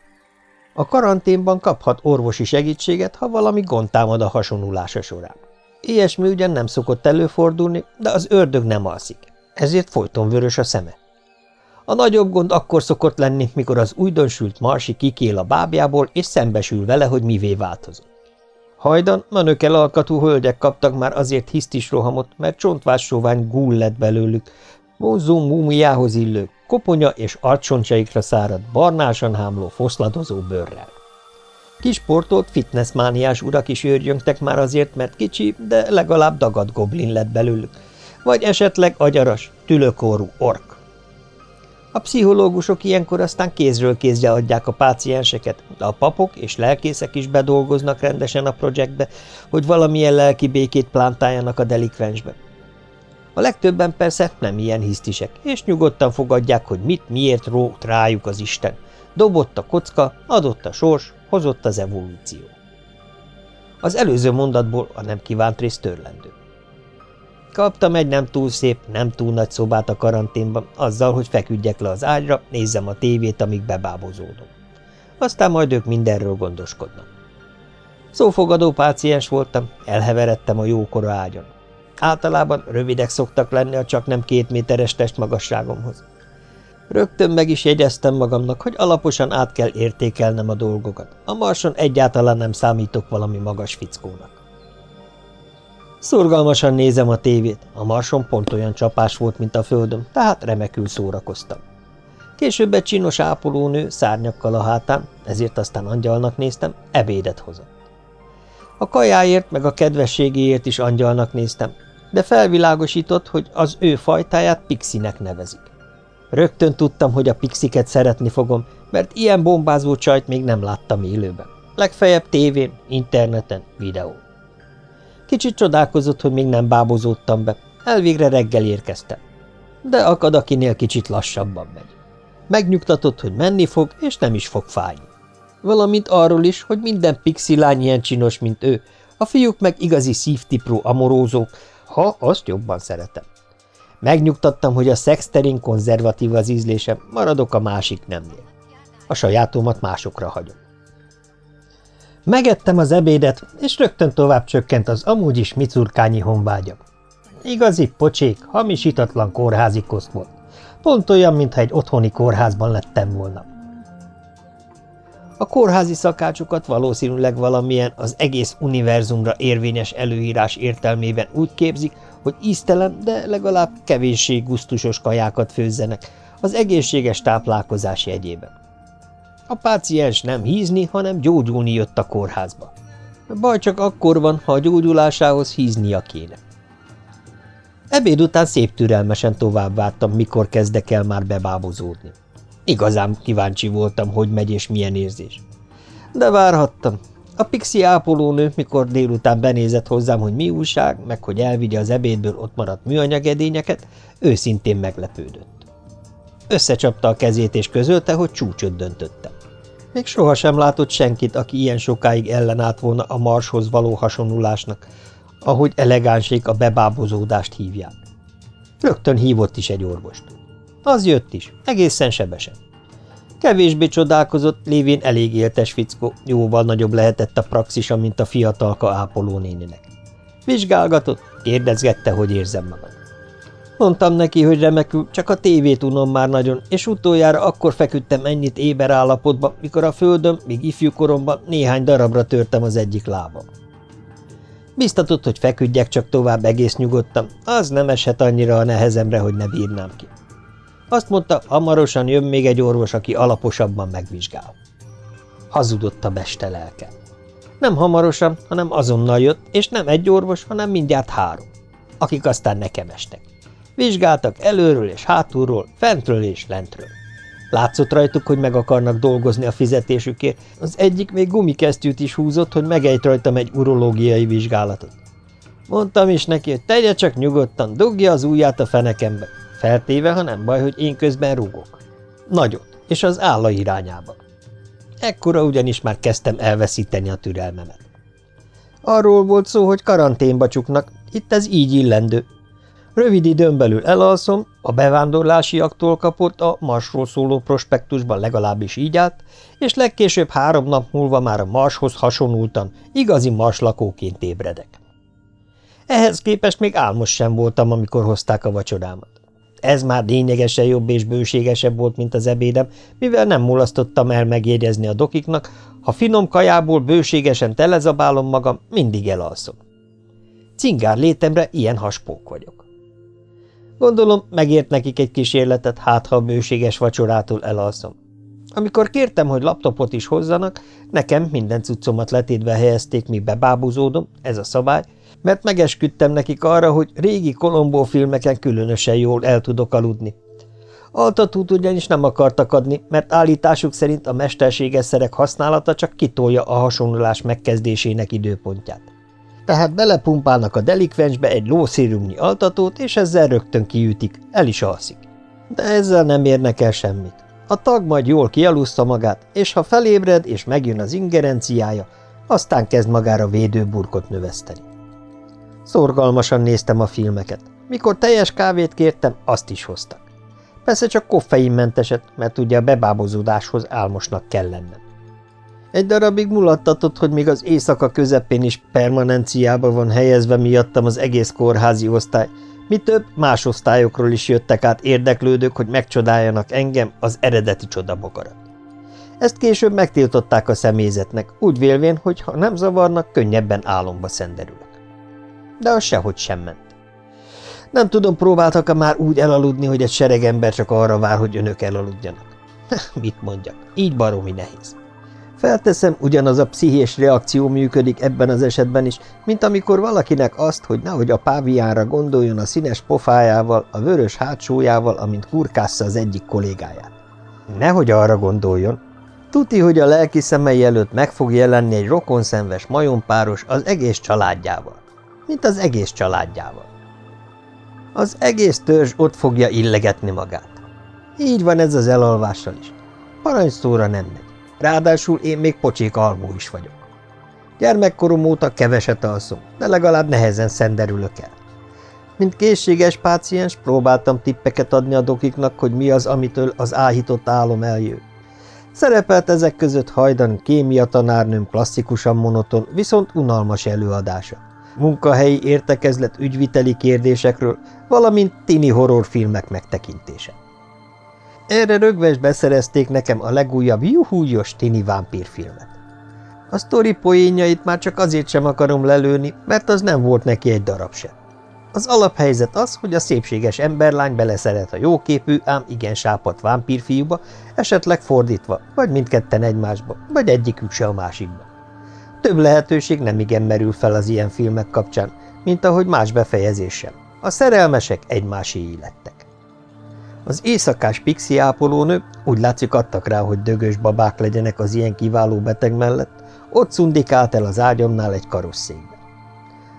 A karanténban kaphat orvosi segítséget, ha valami gond támad a hasonulása során. Ilyesmi ugyan nem szokott előfordulni, de az ördög nem alszik, ezért folyton vörös a szeme. A nagyobb gond akkor szokott lenni, mikor az újdonsült marsi kikél a bábjából, és szembesül vele, hogy mivé változott. Hajdan manökel alkatú hölgyek kaptak már azért hisztis rohamot, mert csontvásóvány gúl lett belőlük, vonzó múmiához illő, koponya és arcsontjaikra szárad, barnásan hámló, foszladozó bőrrel. Kisportolt fitnessmániás urak is őrjöngtek már azért, mert kicsi, de legalább dagad goblin lett belőlük, vagy esetleg agyaras, tülökórú ork. A pszichológusok ilyenkor aztán kézről kézre adják a pácienseket, de a papok és lelkészek is bedolgoznak rendesen a projektbe, hogy valamilyen lelki békét plántáljanak a delikvensbe. A legtöbben persze nem ilyen hisztisek, és nyugodtan fogadják, hogy mit miért rót rájuk az Isten. Dobott a kocka, adott a sors, hozott az evolúció. Az előző mondatból a nem kívánt rész törlendő. Kaptam egy nem túl szép, nem túl nagy szobát a karanténban, azzal, hogy feküdjek le az ágyra, nézzem a tévét, amíg bebábozódom. Aztán majd ők mindenről gondoskodnak. Szófogadó páciens voltam, elheveredtem a jókora ágyon. Általában rövidek szoktak lenni a csak nem két méteres testmagasságomhoz. Rögtön meg is jegyeztem magamnak, hogy alaposan át kell értékelnem a dolgokat. A marson egyáltalán nem számítok valami magas fickónak. Szorgalmasan nézem a tévét, a marson pont olyan csapás volt, mint a földön, tehát remekül szórakoztam. Később egy csinos ápolónő szárnyakkal a hátán, ezért aztán angyalnak néztem, ebédet hozott. A kajáért meg a kedvességéért is angyalnak néztem, de felvilágosított, hogy az ő fajtáját pixinek nevezik. Rögtön tudtam, hogy a pixiket szeretni fogom, mert ilyen bombázó csajt még nem láttam élőben. Legfeljebb tévén, interneten, videón. Kicsit csodálkozott, hogy még nem bábozódtam be. Elvégre reggel érkeztem. De akad, akinél kicsit lassabban megy. Megnyugtatott, hogy menni fog, és nem is fog fájni. Valamint arról is, hogy minden pixi lány ilyen csinos, mint ő, a fiúk meg igazi szívtipró amorózók, ha azt jobban szeretem. Megnyugtattam, hogy a szex terén konzervatív az ízlésem, maradok a másik nemnél. A sajátomat másokra hagyom. Megettem az ebédet, és rögtön tovább csökkent az amúgy is micurkányi honvágyam. Igazi pocsék, hamisítatlan kórházi koszt volt. Pont olyan, mintha egy otthoni kórházban lettem volna. A kórházi szakácsokat valószínűleg valamilyen az egész univerzumra érvényes előírás értelmében úgy képzik, hogy íztelen, de legalább kevéssé gusztusos kajákat főzzenek az egészséges táplálkozás jegyében. A páciens nem hízni, hanem gyógyulni jött a kórházba. Baj csak akkor van, ha a gyógyulásához híznia kéne. Ebéd után szép türelmesen tovább vártam, mikor kezdek el már bebábozódni. Igazán kíváncsi voltam, hogy megy és milyen érzés. De várhattam. A pixi ápolónő, mikor délután benézett hozzám, hogy mi újság, meg hogy elvigye az ebédből ott maradt műanyagedényeket, őszintén meglepődött. Összecsapta a kezét és közölte, hogy csúcsot döntöttem. Még sohasem látott senkit, aki ilyen sokáig ellenállt volna a marshoz való hasonlulásnak, ahogy elegánsék a bebábozódást hívják. Rögtön hívott is egy orvost. Az jött is, egészen sebesen. Kevésbé csodálkozott, lévén elég éltes fickó, jóval nagyobb lehetett a praxisa, mint a fiatalka ápolónéninek. Vizsgálgatott, kérdezgette, hogy érzem magam. Mondtam neki, hogy remekül, csak a tévét unom már nagyon, és utoljára akkor feküdtem ennyit éber állapotban, mikor a földön, még ifjú koromban néhány darabra törtem az egyik lábam. Biztatott, hogy feküdjek csak tovább egész nyugodtan, az nem eshet annyira a nehezemre, hogy ne bírnám ki. Azt mondta, hamarosan jön még egy orvos, aki alaposabban megvizsgál. Hazudott a beste lelke. Nem hamarosan, hanem azonnal jött, és nem egy orvos, hanem mindjárt három, akik aztán nekem estek. Vizsgáltak előről és hátulról, fentről és lentről. Látszott rajtuk, hogy meg akarnak dolgozni a fizetésükért, az egyik még gumikesztyűt is húzott, hogy megejt rajtam egy urológiai vizsgálatot. Mondtam is neki, hogy tegye csak nyugodtan, dugja az ujját a fenekembe, feltéve, ha nem baj, hogy én közben rúgok. Nagyot, és az álla irányába. Ekkora ugyanis már kezdtem elveszíteni a türelmemet. Arról volt szó, hogy karanténba csuknak, itt ez így illendő, Rövid időn belül elalszom, a bevándorlásiaktól kapott a Marsról szóló prospektusban legalábbis így állt, és legkésőbb három nap múlva már a Marshoz hasonultan, igazi Mars lakóként ébredek. Ehhez képest még álmos sem voltam, amikor hozták a vacsorámat. Ez már lényegesen jobb és bőségesebb volt, mint az ebédem, mivel nem mulasztottam el megjegyezni a dokiknak, ha finom kajából bőségesen telezabálom magam, mindig elalszom. Cingár létemre ilyen haspók vagyok. Gondolom, megért nekik egy kísérletet, hát ha a bőséges vacsorától elalszom. Amikor kértem, hogy laptopot is hozzanak, nekem minden cuccomat letétve helyezték, mi bebábuzódom, ez a szabály, mert megesküdtem nekik arra, hogy régi Kolombó filmeken különösen jól el tudok aludni. Altatút ugyanis nem akartak adni, mert állításuk szerint a mesterséges szerek használata csak kitolja a hasonlulás megkezdésének időpontját tehát belepumpálnak a delikvensbe egy lószírumnyi altatót, és ezzel rögtön kiütik, el is alszik. De ezzel nem érnek el semmit. A tag majd jól kialuszta magát, és ha felébred és megjön az ingerenciája, aztán kezd magára védőburkot növeszteni. Szorgalmasan néztem a filmeket. Mikor teljes kávét kértem, azt is hoztak. Persze csak koffeinmenteset, mert ugye a bebábozódáshoz álmosnak kell lennem. Egy darabig mulattatott, hogy még az éjszaka közepén is permanenciába van helyezve miattam az egész kórházi osztály, mi több, más osztályokról is jöttek át érdeklődők, hogy megcsodáljanak engem, az eredeti csodabogarat. Ezt később megtiltották a személyzetnek, úgy vélvén, hogy ha nem zavarnak, könnyebben álomba szenderülök. De az sehogy sem ment. Nem tudom, próbáltak-e már úgy elaludni, hogy egy sereg ember csak arra vár, hogy önök elaludjanak. Mit mondjak, így baromi nehéz. Felteszem, ugyanaz a pszichés reakció működik ebben az esetben is, mint amikor valakinek azt, hogy nehogy a páviánra gondoljon a színes pofájával, a vörös hátsójával, amint kurkásza az egyik kollégáját. Nehogy arra gondoljon. Tuti, hogy a lelki szemei előtt meg fog jelenni egy rokonszenves majompáros az egész családjával. Mint az egész családjával. Az egész törzs ott fogja illegetni magát. Így van ez az elalvással is. Parancsszóra nem megy. Ráadásul én még pocsék almú is vagyok. Gyermekkorom óta keveset alszom, de legalább nehezen szenderülök el. Mint készséges páciens próbáltam tippeket adni a dokiknak, hogy mi az, amitől az áhított álom eljő. Szerepelt ezek között hajdan kémia tanárnőm klasszikusan monoton, viszont unalmas előadása. Munkahelyi értekezlet ügyviteli kérdésekről, valamint tini horrorfilmek megtekintése. Erre rögves beszerezték nekem a legújabb juhújos tini vámpírfilmet. A sztori poénjait már csak azért sem akarom lelőni, mert az nem volt neki egy darab sem. Az alaphelyzet az, hogy a szépséges emberlány beleszeret a jóképű, ám igen sápat vámpírfiúba, esetleg fordítva, vagy mindketten egymásba, vagy egyikük se a másikba. Több lehetőség nem igen merül fel az ilyen filmek kapcsán, mint ahogy más befejezés sem. A szerelmesek egymáséi lettek. Az éjszakás pixi ápolónő úgy látszik adtak rá, hogy dögös babák legyenek az ilyen kiváló beteg mellett, ott szundikált el az ágyamnál egy karosszékbe.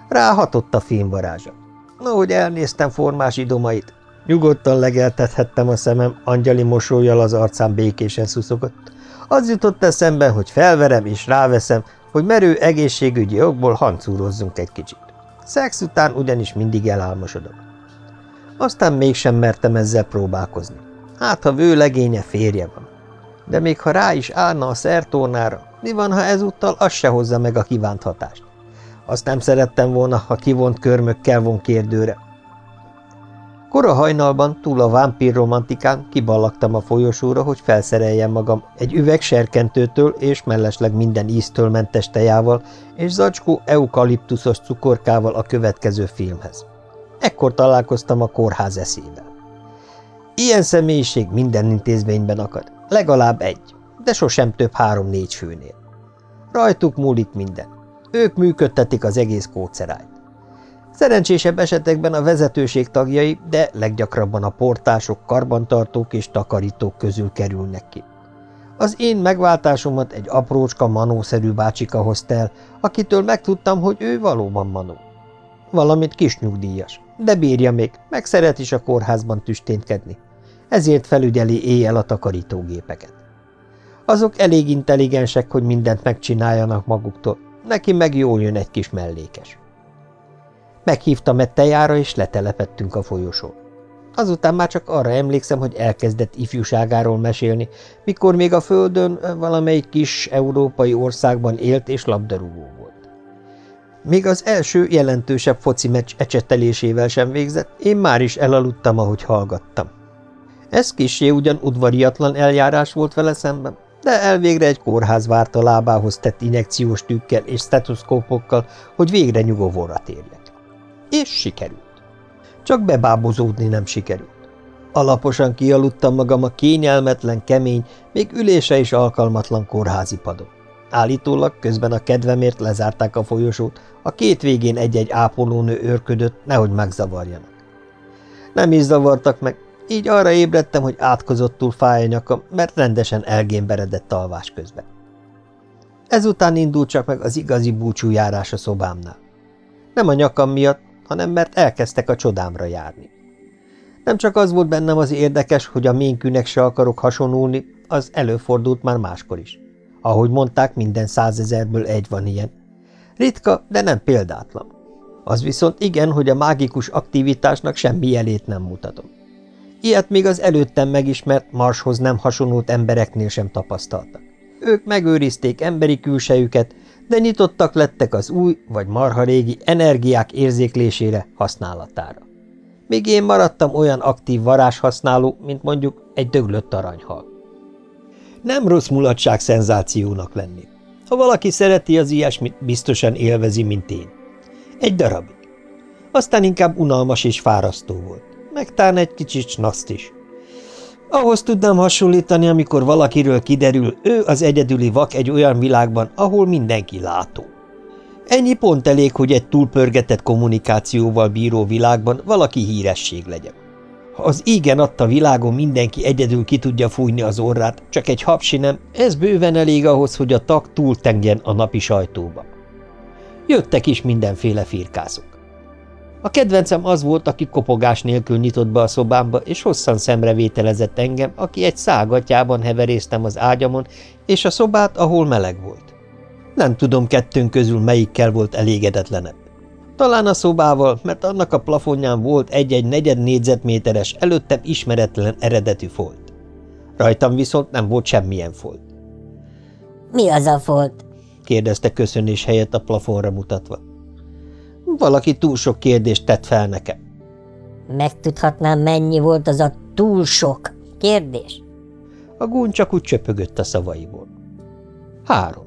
Ráhatott a filmvarázsa. Ahogy elnéztem formás idomait, nyugodtan legeltethettem a szemem, angyali mosolyjal az arcán békésen szuszogott. Az jutott eszembe, hogy felverem és ráveszem, hogy merő egészségügyi okból hancúrozzunk egy kicsit. Szex után ugyanis mindig elálmosodok. Aztán mégsem mertem ezzel próbálkozni. Hát, ha vőlegénye férje van. De még ha rá is állna a szertornára, mi van, ha ezúttal az se hozza meg a kívánt hatást? Azt nem szerettem volna, ha kivont körmökkel von kérdőre. Kora hajnalban, túl a vámpír romantikán kiballagtam a folyosóra, hogy felszereljem magam egy üveg serkentőtől és mellesleg minden íztől mentes tejával és zacskó eukaliptuszos cukorkával a következő filmhez. Ekkor találkoztam a kórház eszével. Ilyen személyiség minden intézményben akad, legalább egy, de sosem több három-négy főnél. Rajtuk múlik minden. Ők működtetik az egész kócerájt. Szerencsésebb esetekben a vezetőség tagjai, de leggyakrabban a portások, karbantartók és takarítók közül kerülnek ki. Az én megváltásomat egy aprócska manószerű bácsika hozta el, akitől megtudtam, hogy ő valóban manó. Valamint kis nyugdíjas, de bírja még, meg szeret is a kórházban tüsténkedni. Ezért felügyeli éjjel a takarítógépeket. Azok elég intelligensek, hogy mindent megcsináljanak maguktól, neki meg jól jön egy kis mellékes. Meghívtam Mettejára, és letelepettünk a folyosón. Azután már csak arra emlékszem, hogy elkezdett ifjúságáról mesélni, mikor még a földön valamelyik kis európai országban élt és labdarúgó volt. Még az első jelentősebb foci meccs ecsetelésével sem végzett, én már is elaludtam, ahogy hallgattam. Ez kisé ugyan udvariatlan eljárás volt vele szemben, de elvégre egy kórház várta lábához tett injekciós tükkel és stetoszkópokkal, hogy végre nyugovóra térjek. És sikerült. Csak bebábozódni nem sikerült. Alaposan kialudtam magam a kényelmetlen, kemény, még ülése is alkalmatlan kórházi padon. Állítólag közben a kedvemért lezárták a folyosót, a két végén egy-egy ápolónő őrködött, nehogy megzavarjanak. Nem is zavartak meg, így arra ébredtem, hogy átkozottul fáj a nyakam, mert rendesen elgémberedett alvás közben. Ezután indult csak meg az igazi búcsújárás a szobámnál. Nem a nyakam miatt, hanem mert elkezdtek a csodámra járni. Nem csak az volt bennem az érdekes, hogy a ménkűnek se akarok hasonulni, az előfordult már máskor is. Ahogy mondták, minden százezerből egy van ilyen. Ritka, de nem példátlan. Az viszont igen, hogy a mágikus aktivitásnak semmi jelét nem mutatom. Ilyet még az előttem megismert, marshoz nem hasonlult embereknél sem tapasztaltak. Ők megőrizték emberi külsejüket, de nyitottak lettek az új vagy marha régi energiák érzéklésére, használatára. Míg én maradtam olyan aktív varázshasználó, mint mondjuk egy döglött aranyhal. Nem rossz mulatság szenzációnak lenni. Ha valaki szereti az ilyesmit, biztosan élvezi, mint én. Egy darabig. Aztán inkább unalmas és fárasztó volt. Megtán egy kicsit snaszt is. Ahhoz tudnám hasonlítani, amikor valakiről kiderül, ő az egyedüli vak egy olyan világban, ahol mindenki látó. Ennyi pont elég, hogy egy túlpörgetett kommunikációval bíró világban valaki híresség legyen. Az igen adta világon mindenki egyedül ki tudja fújni az orrát, csak egy hapsi nem, ez bőven elég ahhoz, hogy a tag túltengjen a napi sajtóba. Jöttek is mindenféle firkászok. A kedvencem az volt, aki kopogás nélkül nyitott be a szobámba, és hosszan szemrevételezett engem, aki egy szágatjában heveréztem az ágyamon, és a szobát, ahol meleg volt. Nem tudom kettőnk közül melyikkel volt elégedetlenebb. Talán a szobával, mert annak a plafonján volt egy-egy negyed négyzetméteres, előttem ismeretlen eredetű folt. Rajtam viszont nem volt semmilyen folt. – Mi az a folt? – kérdezte köszönés helyett a plafonra mutatva. Valaki túl sok kérdést tett fel nekem. – Megtudhatnám, mennyi volt az a túl sok kérdés? A gún csak úgy csöpögött a szavaiból. Három.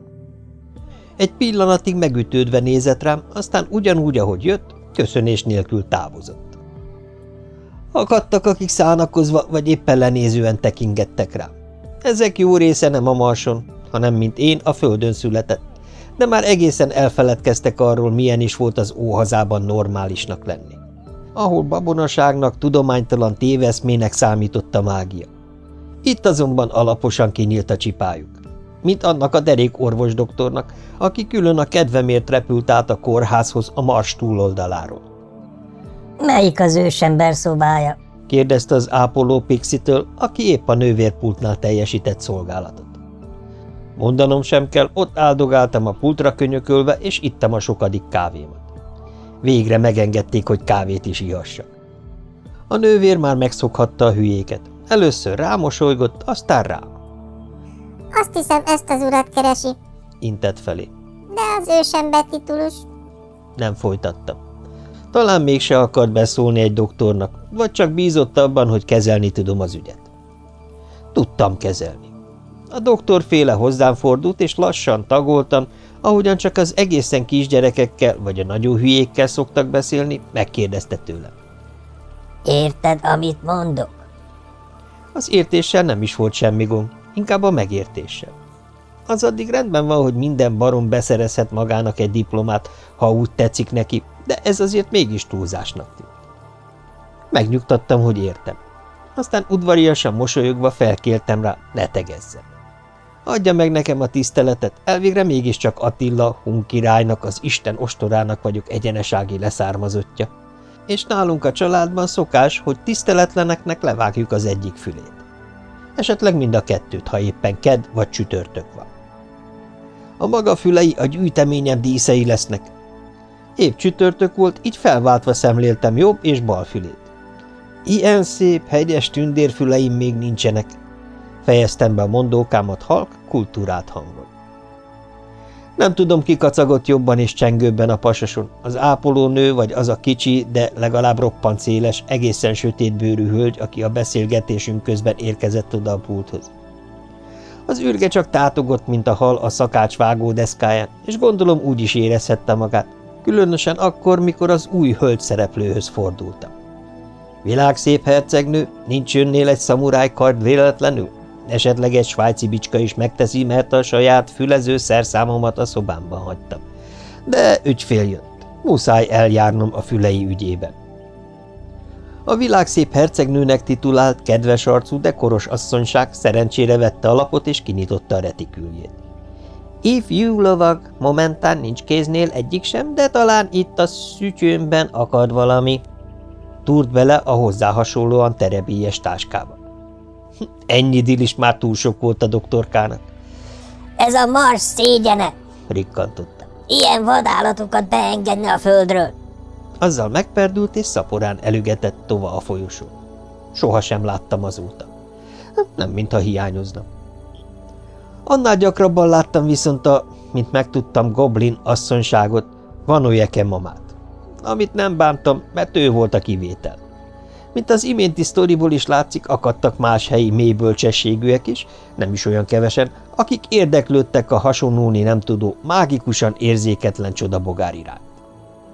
Egy pillanatig megütődve nézett rám, aztán ugyanúgy, ahogy jött, köszönés nélkül távozott. Akadtak, akik szánakozva vagy éppen lenézően tekingettek rám. Ezek jó része nem a marson, hanem mint én a földön született, de már egészen elfeledkeztek arról, milyen is volt az óhazában normálisnak lenni. ahol babonaságnak, tudománytalan téveszmének számított a mágia. Itt azonban alaposan kinyílt a csipájuk. Mint annak a derék orvosdoktornak, aki külön a kedvemért repült át a kórházhoz a mars túloldaláról. – Melyik az ősember szobája? – kérdezte az ápoló Pixitől, aki épp a nővérpultnál teljesített szolgálatot. Mondanom sem kell, ott áldogáltam a pultra könyökölve, és ittam a sokadik kávémat. Végre megengedték, hogy kávét is ihassak. A nővér már megszokhatta a hülyéket. Először rámosolygott, aztán rám. Azt hiszem, ezt az urat keresi. Intett felé. De az ősember titulus. Nem folytattam. Talán mégse akart beszólni egy doktornak, vagy csak bízott abban, hogy kezelni tudom az ügyet. Tudtam kezelni. A doktor féle hozzám fordult, és lassan tagoltam, ahogyan csak az egészen kisgyerekekkel vagy a nagyon hülyékkel szoktak beszélni, megkérdezte tőlem. Érted, amit mondok? Az értéssel nem is volt semmi gond, inkább a megértéssel. Az addig rendben van, hogy minden barom beszerezhet magának egy diplomát, ha úgy tetszik neki, de ez azért mégis túlzásnak tűnt. Megnyugtattam, hogy értem. Aztán udvariasan mosolyogva felkértem rá, ne tegezzem. Adja meg nekem a tiszteletet, elvégre mégiscsak Attila, Hun királynak, az Isten ostorának vagyok egyenesági leszármazottja. És nálunk a családban szokás, hogy tiszteletleneknek levágjuk az egyik fülét. Esetleg mind a kettőt, ha éppen ked vagy csütörtök van. A maga fülei a gyűjteményem díszei lesznek. Épp csütörtök volt, így felváltva szemléltem jobb és bal fülét. Ilyen szép, hegyes tündérfüleim még nincsenek, Fejeztem be a mondókámat halk, kultúrát hangon. Nem tudom, ki kacagott jobban és csengőbben a pasason, az ápolónő vagy az a kicsi, de legalább roppant széles, egészen sötét bőrű hölgy, aki a beszélgetésünk közben érkezett oda a pulthoz. Az űrge csak tátogott, mint a hal a szakács deszkáján, és gondolom úgy is érezhette magát, különösen akkor, mikor az új hölgy szereplőhöz fordultam. Világszép hercegnő, nincs jönnél egy szamuráj kard véletlenül? Esetleg egy svájci bicska is megteszi, mert a saját fülező szerszámomat a szobámban hagytam. De ügyfél jött. Muszáj eljárnom a fülei ügyében. A világszép hercegnőnek titulált, kedves arcú, de koros asszonyság szerencsére vette a lapot és kinyitotta a retiküljét. you lovag, momentán nincs kéznél egyik sem, de talán itt a szütyőmben akad valami. Túrt bele a hozzá hasonlóan terebélyes táskába. Ennyi is már túl sok volt a doktorkának. Ez a mars szégyene, rikkantotta. Ilyen vadállatokat beengedne a földről. Azzal megperdült és szaporán elügetett tova a folyosó. Soha sem láttam azóta. Nem, mintha hiányozna. Annál gyakrabban láttam viszont a, mint megtudtam, Goblin asszonyságot, Vanojeke mamát. Amit nem bántam, mert ő volt a kivétel. Mint az iménti sztoriból is látszik, akadtak más helyi mélybölcsességűek is, nem is olyan kevesen, akik érdeklődtek a hasonlóni nem tudó, mágikusan érzéketlen csodabogár iránt.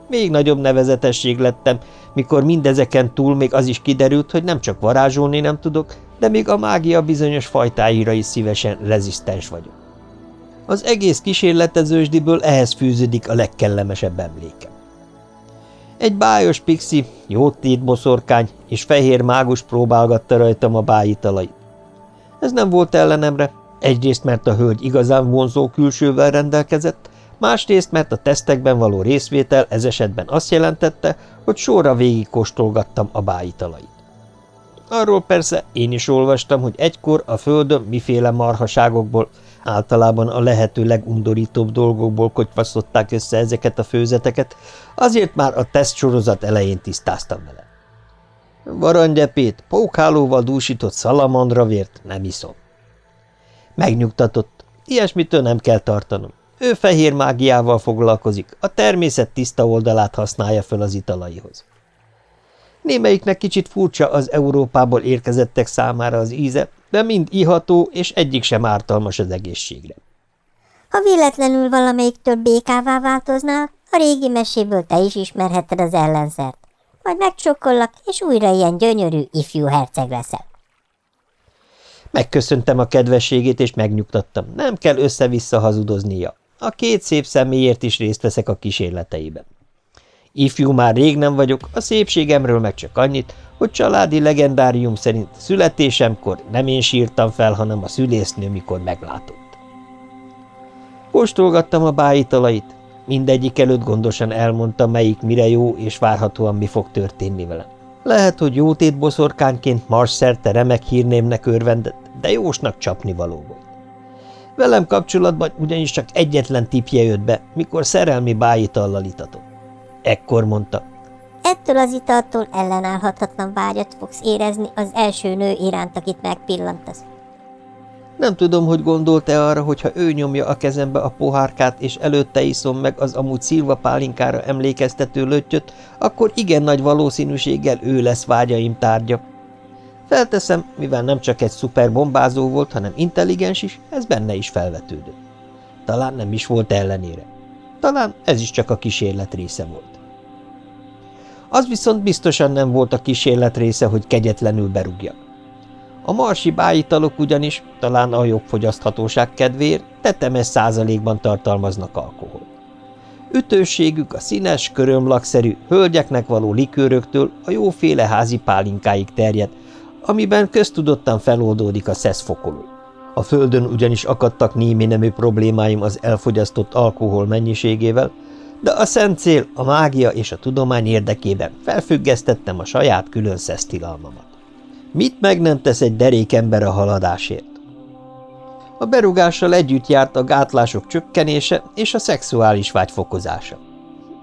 Még nagyobb nevezetesség lettem, mikor mindezeken túl még az is kiderült, hogy nem csak varázsolni nem tudok, de még a mágia bizonyos fajtáira is szívesen rezisztens vagyok. Az egész kísérletezősdiből ehhez fűződik a legkellemesebb emlékem. Egy bájos pixi, jót boszorkány és fehér mágus próbálgatta rajtam a bájitalait. Ez nem volt ellenemre, egyrészt mert a hölgy igazán vonzó külsővel rendelkezett, másrészt mert a tesztekben való részvétel ez esetben azt jelentette, hogy sorra végig kóstolgattam a bájitalait. Arról persze én is olvastam, hogy egykor a földön miféle marhaságokból, általában a lehető legundorítóbb dolgokból kotyvasztották össze ezeket a főzeteket, azért már a tesztsorozat elején tisztáztam vele. Varangyepét, pókhálóval dúsított szalamandravért nem iszom. Megnyugtatott, ilyesmitől nem kell tartanom. Ő fehér mágiával foglalkozik, a természet tiszta oldalát használja föl az italaihoz. Némelyiknek kicsit furcsa az Európából érkezettek számára az íze, de mind iható, és egyik sem ártalmas az egészségre. Ha véletlenül valamelyik több békává változnál, a régi meséből te is ismerheted az ellenszert. Majd megcsokkollak, és újra ilyen gyönyörű ifjú herceg leszel. Megköszöntem a kedvességét, és megnyugtattam. Nem kell össze-vissza hazudoznia. A két szép személyért is részt veszek a kísérleteiben. Ifjú már rég nem vagyok, a szépségemről meg csak annyit, hogy családi legendárium szerint születésemkor nem én sírtam fel, hanem a szülésznő, mikor meglátott. Kóstolgattam a bájitalait, mindegyik előtt gondosan elmondta, melyik mire jó, és várhatóan mi fog történni velem. Lehet, hogy jótét Mars szerte remek hírnémnek örvendett, de jósnak csapni való volt. Velem kapcsolatban ugyanis csak egyetlen tipje jött be, mikor szerelmi bájitallal itatott. Ekkor mondta, Ettől az italtól ellenállhatatlan vágyat fogsz érezni az első nő iránt, akit megpillantasz. Nem tudom, hogy gondolt-e arra, hogy ha ő nyomja a kezembe a pohárkát, és előtte iszom meg az amúgy szilva pálinkára emlékeztető löttyöt, akkor igen nagy valószínűséggel ő lesz vágyaim tárgya. Felteszem, mivel nem csak egy szuper bombázó volt, hanem intelligens is, ez benne is felvetődött. Talán nem is volt ellenére. Talán ez is csak a kísérlet része volt. Az viszont biztosan nem volt a kísérlet része, hogy kegyetlenül berugjak. A marsi bájitalok ugyanis, talán a jobb fogyaszthatóság kedvéért, tetemes százalékban tartalmaznak alkohol. Ütőségük a színes, körömlakszerű, hölgyeknek való likőröktől a jóféle házi pálinkáig terjed, amiben köztudottan feloldódik a szeszfokoló. A földön ugyanis akadtak némi nemű problémáim az elfogyasztott alkohol mennyiségével, de a szent cél, a mágia és a tudomány érdekében felfüggesztettem a saját külön szesztilalmamat. Mit meg nem tesz egy derék ember a haladásért? A berugással együtt járt a gátlások csökkenése és a szexuális vágy fokozása.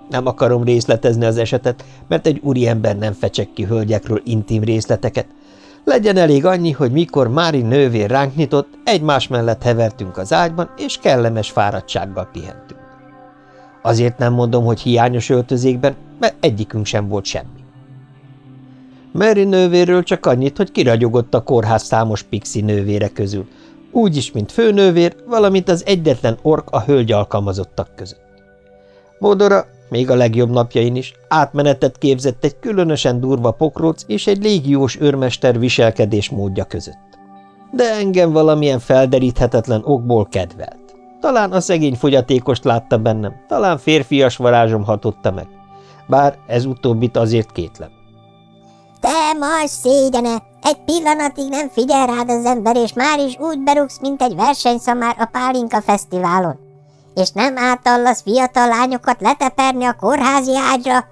Nem akarom részletezni az esetet, mert egy úriember nem fecsek ki hölgyekről intim részleteket. Legyen elég annyi, hogy mikor Mári nővér ránk nyitott, egymás mellett hevertünk az ágyban, és kellemes fáradtsággal pihentünk. Azért nem mondom, hogy hiányos öltözékben, mert egyikünk sem volt semmi. Mary nővéről csak annyit, hogy kiragyogott a kórház számos pixi nővére közül, úgyis, mint főnővér, valamint az egyetlen ork a hölgy alkalmazottak között. Modora, még a legjobb napjain is, átmenetet képzett egy különösen durva pokróc és egy légiós őrmester viselkedés módja között. De engem valamilyen felderíthetetlen okból kedvelt. Talán a szegény fogyatékost látta bennem, talán férfias varázsom hatotta meg. Bár ez utóbbit azért kétlem. Te majd szégyene! Egy pillanatig nem figyel rád az ember, és már is úgy berúgsz, mint egy versenyszamár a Pálinka Fesztiválon. És nem átallasz fiatal lányokat leteperni a kórházi ágyra?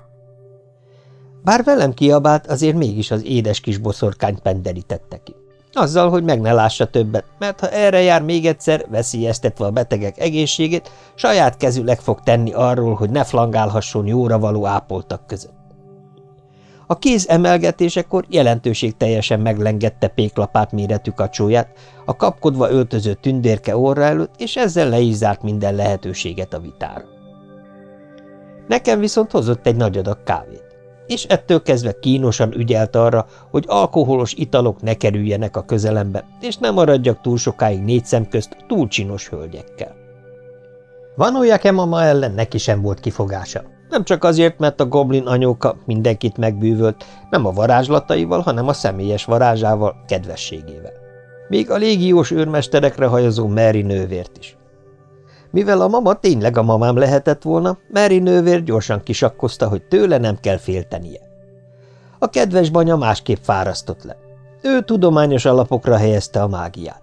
Bár velem kiabált, azért mégis az édes kis boszorkány penderítette ki. Azzal, hogy meg ne lássa többet, mert ha erre jár még egyszer, veszélyeztetve a betegek egészségét, saját kezüleg fog tenni arról, hogy ne flangálhasson jóra való ápoltak között. A kéz emelgetésekor jelentőség teljesen meglengette péklapát méretű kacsóját, a kapkodva öltöző tündérke orra előtt, és ezzel le is zárt minden lehetőséget a vitára. Nekem viszont hozott egy nagy adag kávét, és ettől kezdve kínosan ügyelt arra, hogy alkoholos italok ne kerüljenek a közelembe, és ne maradjak túl sokáig négy szem közt túl csinos hölgyekkel. Van mama ellen neki sem volt kifogása. Nem csak azért, mert a goblin anyóka mindenkit megbűvölt, nem a varázslataival, hanem a személyes varázsával, kedvességével. Még a légiós őrmesterekre hajazó Mary nővért is. Mivel a mama tényleg a mamám lehetett volna, Mary nővér gyorsan kisakkozta, hogy tőle nem kell féltenie. A kedves banya másképp fárasztott le. Ő tudományos alapokra helyezte a mágiát.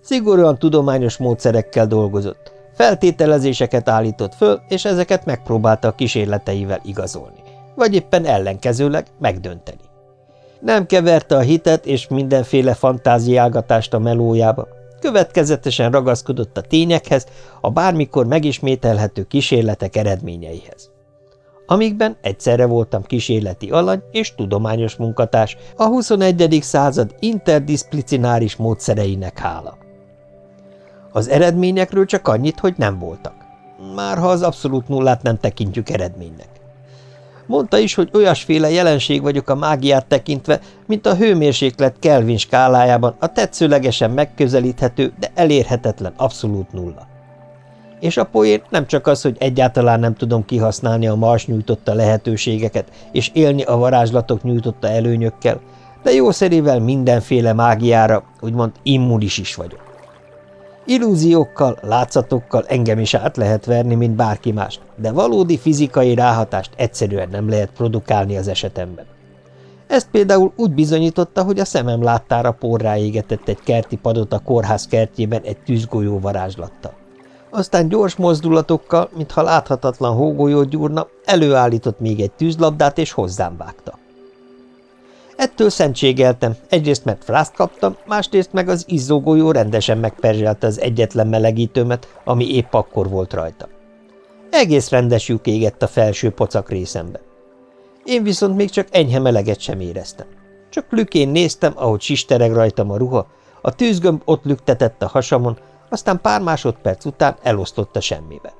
Szigorúan tudományos módszerekkel dolgozott, Feltételezéseket állított föl, és ezeket megpróbálta a kísérleteivel igazolni, vagy éppen ellenkezőleg megdönteni. Nem keverte a hitet és mindenféle fantáziálgatást a melójába, következetesen ragaszkodott a tényekhez, a bármikor megismételhető kísérletek eredményeihez. Amikben egyszerre voltam kísérleti alany és tudományos munkatárs a 21. század interdisziplináris módszereinek hála. Az eredményekről csak annyit, hogy nem voltak. Már ha az abszolút nullát nem tekintjük eredménynek. Mondta is, hogy olyasféle jelenség vagyok a mágiát tekintve, mint a hőmérséklet Kelvin skálájában a tetszőlegesen megközelíthető, de elérhetetlen abszolút nulla. És a poén nem csak az, hogy egyáltalán nem tudom kihasználni a mars nyújtotta lehetőségeket, és élni a varázslatok nyújtotta előnyökkel, de jószerével mindenféle mágiára, úgymond immunis is vagyok. Illúziókkal, látszatokkal engem is át lehet verni, mint bárki más, de valódi fizikai ráhatást egyszerűen nem lehet produkálni az esetemben. Ezt például úgy bizonyította, hogy a szemem láttára porrá égetett egy kerti padot a kórház kertjében egy tűzgolyó varázslattal. Aztán gyors mozdulatokkal, mintha láthatatlan hógolyót gyúrna, előállított még egy tűzlabdát és hozzám vágta. Ettől szentségeltem, egyrészt mert frászt kaptam, másrészt meg az izzógolyó rendesen megperzselte az egyetlen melegítőmet, ami épp akkor volt rajta. Egész rendes lyuk égett a felső pocak részemben. Én viszont még csak enyhe meleget sem éreztem. Csak lükén néztem, ahogy sistereg rajtam a ruha, a tűzgömb ott lüktetett a hasamon, aztán pár másodperc után elosztott a semmibe.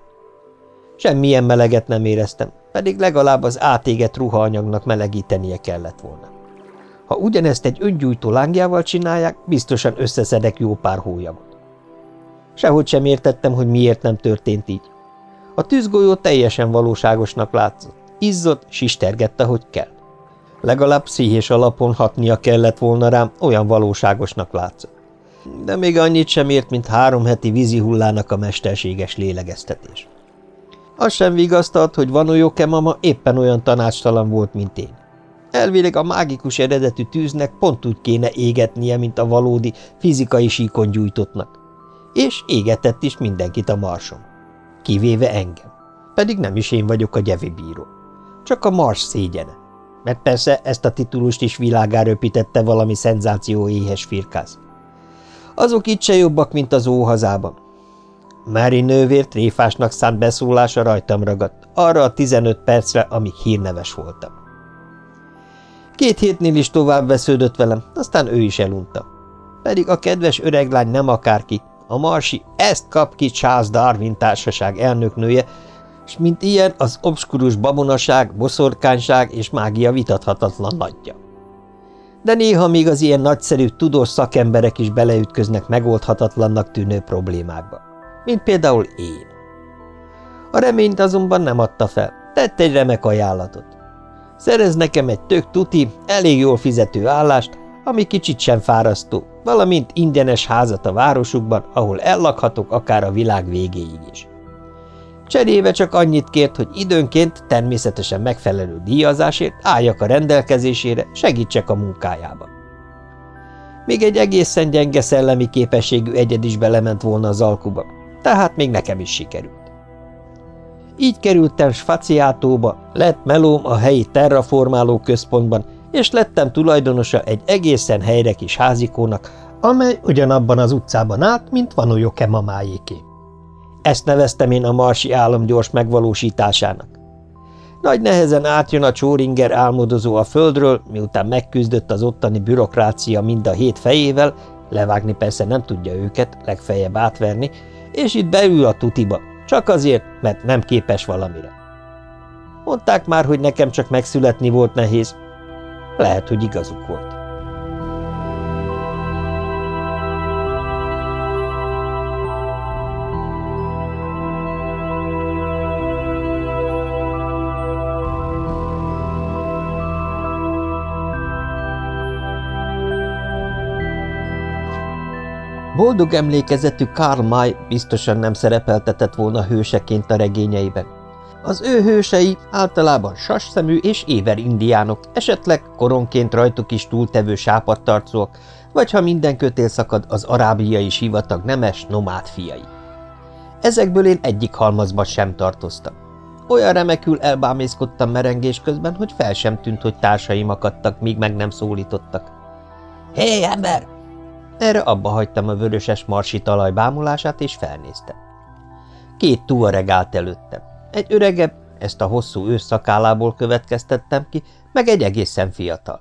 Semmilyen meleget nem éreztem, pedig legalább az átégett ruhaanyagnak melegítenie kellett volna. Ha ugyanezt egy öngyújtó lángjával csinálják, biztosan összeszedek jó pár hólyamot. Sehogy sem értettem, hogy miért nem történt így. A tűzgolyó teljesen valóságosnak látszott. Izzott, sistergett, ahogy kell. Legalább pszichés alapon hatnia kellett volna rám, olyan valóságosnak látszott. De még annyit sem ért, mint három heti vízi hullának a mesterséges lélegeztetés. Az sem vigasztalt, hogy Vanojoke mama éppen olyan tanácstalan volt, mint én. Elvileg a mágikus eredetű tűznek pont úgy kéne égetnie, mint a valódi, fizikai síkon gyújtottnak. És égetett is mindenkit a marson. Kivéve engem. Pedig nem is én vagyok a gyevibíró. Csak a mars szégyene. Mert persze ezt a titulust is világára röpítette valami szenzációéhes firkáz. Azok itt se jobbak, mint az óhazában. Mári nővér tréfásnak szánt beszólása rajtam ragadt, arra a 15 percre, amíg hírneves voltam. Két hétnél is tovább vesződött velem, aztán ő is elunta. Pedig a kedves öreglány nem akárki, a marsi ezt kap ki Charles Darwin társaság elnöknője, és mint ilyen az obskurus babonaság, boszorkányság és mágia vitathatatlan nagyja. De néha még az ilyen nagyszerű, tudós szakemberek is beleütköznek megoldhatatlannak tűnő problémákba. Mint például én. A reményt azonban nem adta fel, tett egy remek ajánlatot. Szerez nekem egy tök tuti, elég jól fizető állást, ami kicsit sem fárasztó, valamint ingyenes házat a városukban, ahol ellakhatok akár a világ végéig is. Cserébe csak annyit kért, hogy időnként természetesen megfelelő díjazásért álljak a rendelkezésére, segítsek a munkájában. Még egy egészen gyenge szellemi képességű egyed is belement volna az alkuba, tehát még nekem is sikerült. Így kerültem Sfaciátóba, lett melóm a helyi terraformáló központban, és lettem tulajdonosa egy egészen helyre kis házikónak, amely ugyanabban az utcában állt, mint Vanojoke mamájéké. Ezt neveztem én a marsi álom gyors megvalósításának. Nagy nehezen átjön a csóringer álmodozó a földről, miután megküzdött az ottani bürokrácia mind a hét fejével, levágni persze nem tudja őket, legfeljebb átverni, és itt beül a tutiba, csak azért, mert nem képes valamire. Mondták már, hogy nekem csak megszületni volt nehéz. Lehet, hogy igazuk volt. Boldog emlékezetű Karl May biztosan nem szerepeltetett volna hőseként a regényeiben. Az ő hősei általában sasszemű és éver indiánok, esetleg koronként rajtuk is túltevő sápadtarcóak, vagy ha minden kötél szakad, az arábiai sivatag nemes, nomád fiai. Ezekből én egyik halmazba sem tartoztam. Olyan remekül elbámészkodtam merengés közben, hogy fel sem tűnt, hogy társaim akadtak, míg meg nem szólítottak. – Hé, ember! Erre abba hagytam a vöröses marsi talaj bámulását, és felnéztem. Két tuareg állt előttem. Egy öregebb, ezt a hosszú ősszakálából következtettem ki, meg egy egészen fiatal.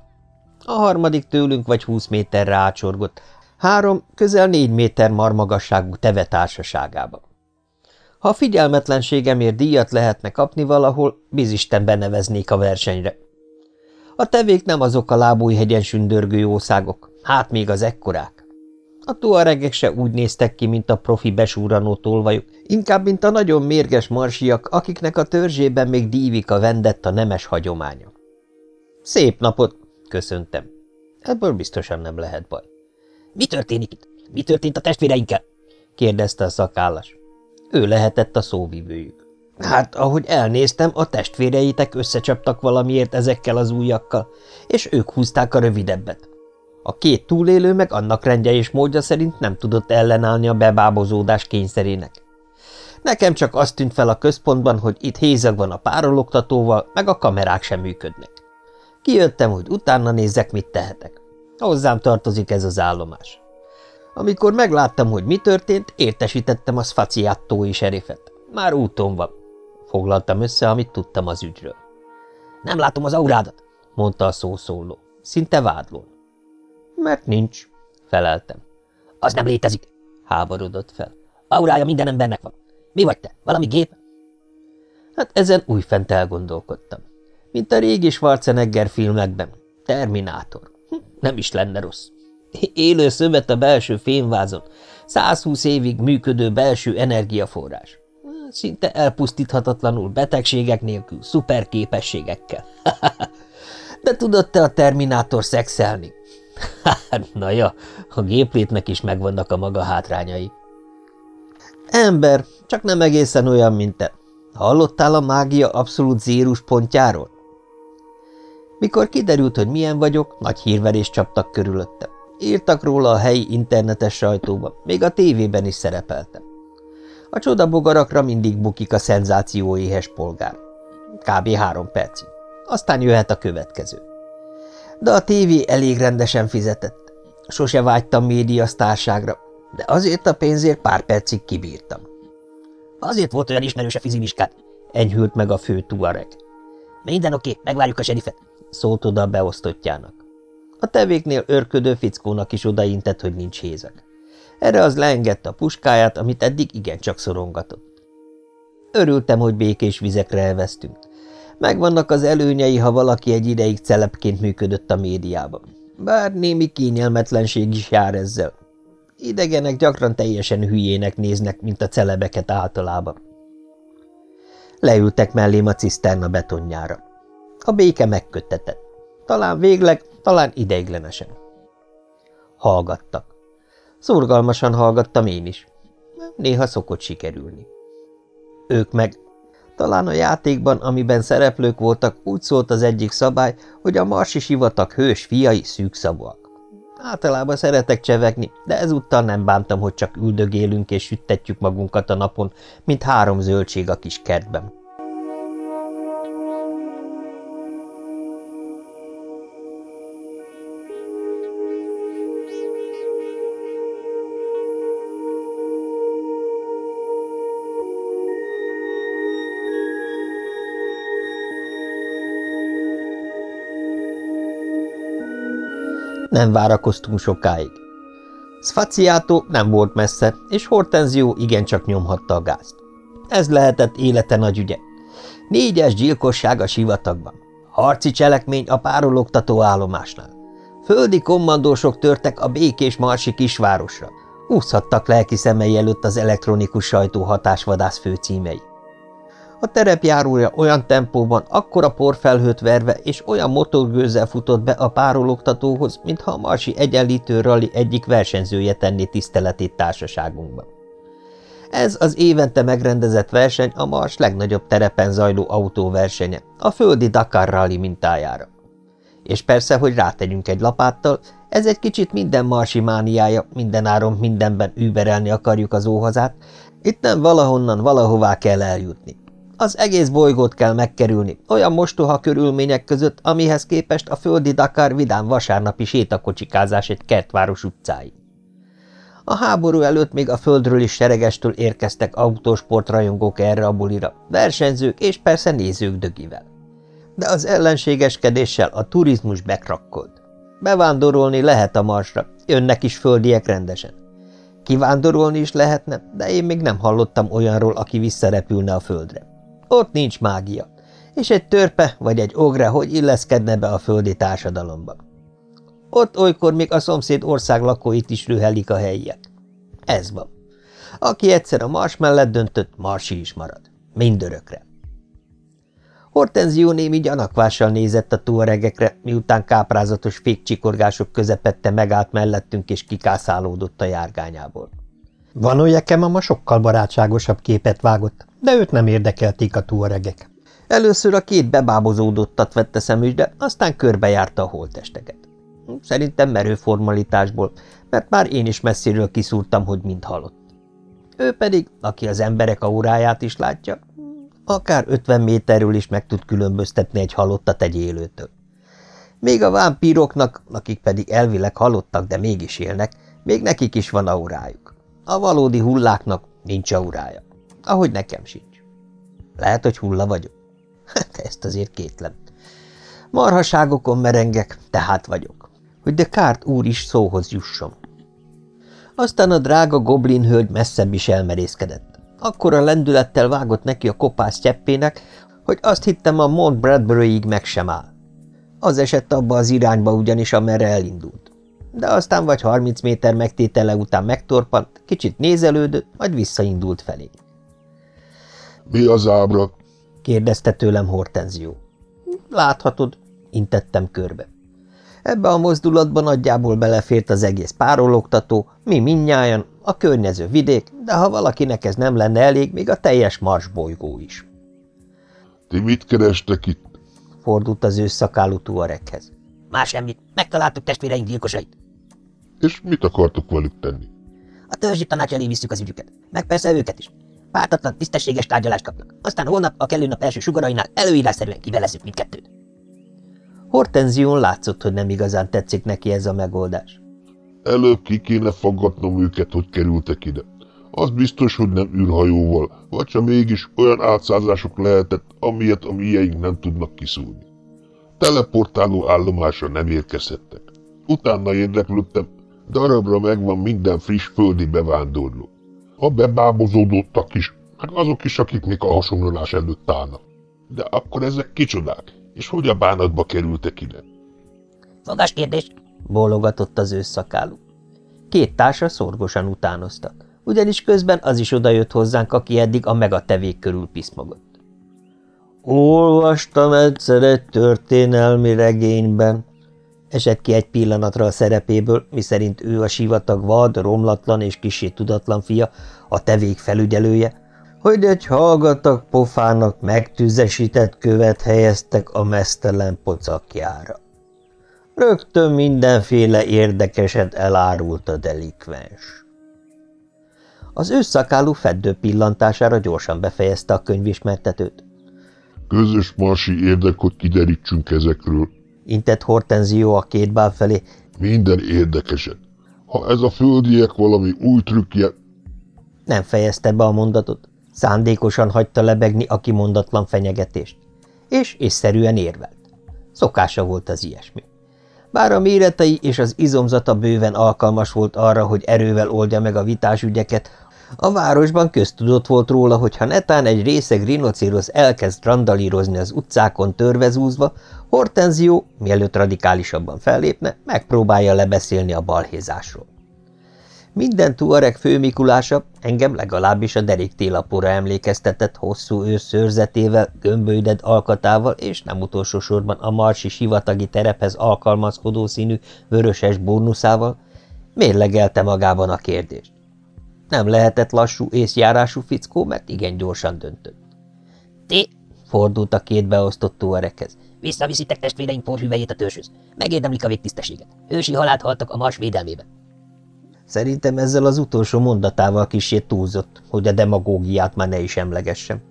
A harmadik tőlünk vagy húsz méterre ácsorgott, három, közel négy méter marmagasságú teve társaságában. Ha figyelmetlenségemért díjat lehetne kapni valahol, bizisten beneveznék a versenyre. A tevék nem azok a lábújhegyen sündörgő jószágok, hát még az ekkorák. A tuaregek se úgy néztek ki, mint a profi besúranó tolvajok, inkább, mint a nagyon mérges marsiak, akiknek a törzsében még dívik a vendett a nemes hagyománya. Szép napot, köszöntem. Ebből biztosan nem lehet baj. Mi történik itt? Mi történt a testvéreinkkel? kérdezte a szakállas. Ő lehetett a szóvivőjük. Hát, ahogy elnéztem, a testvéreitek összecsaptak valamiért ezekkel az újakkal, és ők húzták a rövidebbet. A két túlélő meg annak rendje és módja szerint nem tudott ellenállni a bebábozódás kényszerének. Nekem csak azt tűnt fel a központban, hogy itt hézag van a párologtatóval, meg a kamerák sem működnek. Kijöttem, hogy utána nézzek, mit tehetek. Hozzám tartozik ez az állomás. Amikor megláttam, hogy mi történt, értesítettem a szfaciáttói serifet. Már úton van. Foglaltam össze, amit tudtam az ügyről. Nem látom az aurádat, mondta a szószóló. Szinte vádlón. Mert nincs, feleltem. Az nem létezik, háborodott fel. Aurája minden embernek van. Mi vagy te? Valami gép? Hát ezen újfent elgondolkodtam. Mint a régi Schwarzenegger filmekben. Terminátor. Hm, nem is lenne rossz. Élő szövet a belső fémvázon. 120 évig működő belső energiaforrás. Szinte elpusztíthatatlanul betegségek nélkül, szuperképességekkel. De tudod te a Terminátor szexelni? Na ja, a géplétnek is megvannak a maga hátrányai. Ember, csak nem egészen olyan, mint te. Hallottál a mágia abszolút zérus pontjáról? Mikor kiderült, hogy milyen vagyok, nagy hírverés csaptak körülöttem. Írtak róla a helyi internetes sajtóban, még a tévében is szerepeltem. A csodabogarakra mindig bukik a szenzációéhes polgár. Kb. három percig. Aztán jöhet a következő. De a tévé elég rendesen fizetett. Sose vágytam médiasztárságra, de azért a pénzért pár percig kibírtam. Azért volt olyan ismerős a fizimiskát, enyhült meg a fő tuareg. Minden oké, megvárjuk a serifet, szólt oda a beosztottjának. A tevéknél örködő fickónak is odaintett, hogy nincs hézak. Erre az leengedte a puskáját, amit eddig igencsak szorongatott. Örültem, hogy békés vizekre elvesztünk. Megvannak az előnyei, ha valaki egy ideig celepként működött a médiában. Bár némi kényelmetlenség is jár ezzel. Idegenek gyakran teljesen hülyének néznek, mint a celebeket általában. Leültek mellém a ciszterna betonjára. A béke megköttetett. Talán végleg, talán ideiglenesen. Hallgattak. Szorgalmasan hallgattam én is. Néha szokott sikerülni. Ők meg talán a játékban, amiben szereplők voltak, úgy szólt az egyik szabály, hogy a marsi sivatag hős fiai szűkszavúak. Általában szeretek csevegni, de ezúttal nem bántam, hogy csak üldögélünk és süttetjük magunkat a napon, mint három zöldség a kis kertben. Nem várakoztunk sokáig. Sfaciátó nem volt messze, és Hortenzio igencsak nyomhatta a gázt. Ez lehetett élete nagy ügye. Négyes gyilkosság a sivatagban. Harci cselekmény a párologtató állomásnál. Földi kommandósok törtek a békés marsi kisvárosra. Úszhattak lelki szemei előtt az elektronikus sajtó hatásvadász főcímei. A terepjárója olyan tempóban akkora porfelhőt verve és olyan motorgőzzel futott be a párologtatóhoz, mintha a marsi egyenlítő rali egyik versenyzője tenné tiszteletét társaságunkban. Ez az évente megrendezett verseny a Mars legnagyobb terepen zajló autóversenye, a földi Dakar Rally mintájára. És persze, hogy rátegyünk egy lapáttal, ez egy kicsit minden marsi mániája, mindenáron mindenben überelni akarjuk az óhazát, itt nem valahonnan valahová kell eljutni. Az egész bolygót kell megkerülni, olyan mostoha körülmények között, amihez képest a földi Dakar vidám vasárnapi sétakocsikázás egy kertváros utcái. A háború előtt még a földről is seregestől érkeztek autósportrajongók erre a bulira, versenyzők és persze nézők dögivel. De az ellenségeskedéssel a turizmus bekrakkolt. Bevándorolni lehet a marsra, jönnek is földiek rendesen. Kivándorolni is lehetne, de én még nem hallottam olyanról, aki visszarepülne a földre. Ott nincs mágia, és egy törpe vagy egy ogre hogy illeszkedne be a földi társadalomba. Ott olykor még a szomszéd ország lakóit is rühelik a helyiek. Ez van. Aki egyszer a mars mellett döntött, marsi is marad. Mindörökre. Hortenzió némi gyanakvással nézett a tuaregekre, miután káprázatos fékcsikorgások közepette megállt mellettünk és kikászálódott a járgányából. Van mama sokkal barátságosabb képet vágott, de őt nem érdekelték a tuaregek. Először a két bebábozódottat vette szemügyre, aztán körbejárta a holtesteket. Szerintem merő formalitásból, mert már én is messziről kiszúrtam, hogy mind halott. Ő pedig, aki az emberek auráját is látja, akár 50 méterről is meg tud különböztetni egy halottat egy élőtől. Még a vámpíroknak, akik pedig elvileg halottak, de mégis élnek, még nekik is van aurájuk. A valódi hulláknak nincs aurája. Ahogy nekem sincs. Lehet, hogy hulla vagyok. Hát ezt azért kétlem. Marhaságokon merengek, tehát vagyok. Hogy de Kárt úr is szóhoz jusson. Aztán a drága goblin hölgy messzebb is elmerészkedett. A lendülettel vágott neki a kopász cseppének, hogy azt hittem a Mont Bradbury-ig meg sem áll. Az esett abba az irányba ugyanis, amerre elindult. De aztán vagy harminc méter megtétele után megtorpant, kicsit nézelődött, majd visszaindult felé. – Mi az ábra? – kérdezte tőlem Hortenzió. – Láthatod – intettem körbe. Ebbe a mozdulatban nagyjából belefért az egész párologtató, mi minnyáján, a környező vidék, de ha valakinek ez nem lenne elég, még a teljes Mars bolygó is. – Ti mit kerestek itt? fordult az ősszakálú tuarekhez. Más semmit. Megtaláltuk testvéreink gyilkosait. És mit akartok velük tenni? A törzsi tanács elé visszük az ügyüket. Meg persze őket is. Pártatlan, tisztességes tárgyalást kapnak. Aztán holnap a kellő nap első sugarainál előírásszerűen kivelezzük mindkettőt. Hortenzión látszott, hogy nem igazán tetszik neki ez a megoldás. Előbb ki kéne faggatnom őket, hogy kerültek ide. Az biztos, hogy nem űrhajóval, vagy ha mégis olyan átszázások lehetett, amilyet a mieink nem tudnak kiszúrni. Teleportáló állomásra nem érkezhettek. Utána érdeklődtem, darabra megvan minden friss földi bevándorló. A bebábozódottak is, meg azok is, akik még a hasonlulás előtt állnak. De akkor ezek kicsodák, és hogy a bánatba kerültek ide? Fogás kérdés, bólogatott az ősszakálú. Két társa szorgosan utánoztak ugyanis közben az is odajött hozzánk, aki eddig a megatevék körül piszmogott. Olvastam egyszer egy történelmi regényben, esett ki egy pillanatra a szerepéből, miszerint ő a sivatag vad, romlatlan és kisé tudatlan fia, a tevék felügyelője, hogy egy hallgatag pofának megtüzesített követ helyeztek a mesztelen pocakjára. Rögtön mindenféle érdekeset elárult a delikvens. Az ősszakálú feddő pillantására gyorsan befejezte a könyvismertetőt. Közös marsi érdek, hogy kiderítsünk ezekről. Intett Hortenzió a két báb felé. Minden érdekeset. Ha ez a földiek valami új trükkje... Nem fejezte be a mondatot. Szándékosan hagyta lebegni a kimondatlan fenyegetést. És észszerűen érvelt. Szokása volt az ilyesmi. Bár a méretei és az izomzata bőven alkalmas volt arra, hogy erővel oldja meg a vitásügyeket, a városban köztudott volt róla, hogy ha netán egy részeg rinocérosz elkezd randalírozni az utcákon törvezúzva, Hortenzió, mielőtt radikálisabban fellépne, megpróbálja lebeszélni a balhézásról. Minden tuareg főmikulása engem legalábbis a derék télapóra emlékeztetett hosszú ősz szőrzetével, gömbölyded alkatával és nem utolsó sorban a marsi sivatagi terephez alkalmazkodó színű vöröses bónuszával, mérlegelte magában a kérdést. Nem lehetett lassú észjárású fickó, mert igen gyorsan döntött. – Ti! – fordult a két beosztott tuarekhez. – Visszaviszitek testvéreink porhüvelyét a törzshöz. Megérdemlik a végtisztességet. Ősi halált haltak a mars védelmében. Szerintem ezzel az utolsó mondatával kisé túlzott, hogy a demagógiát már ne is emlegessem.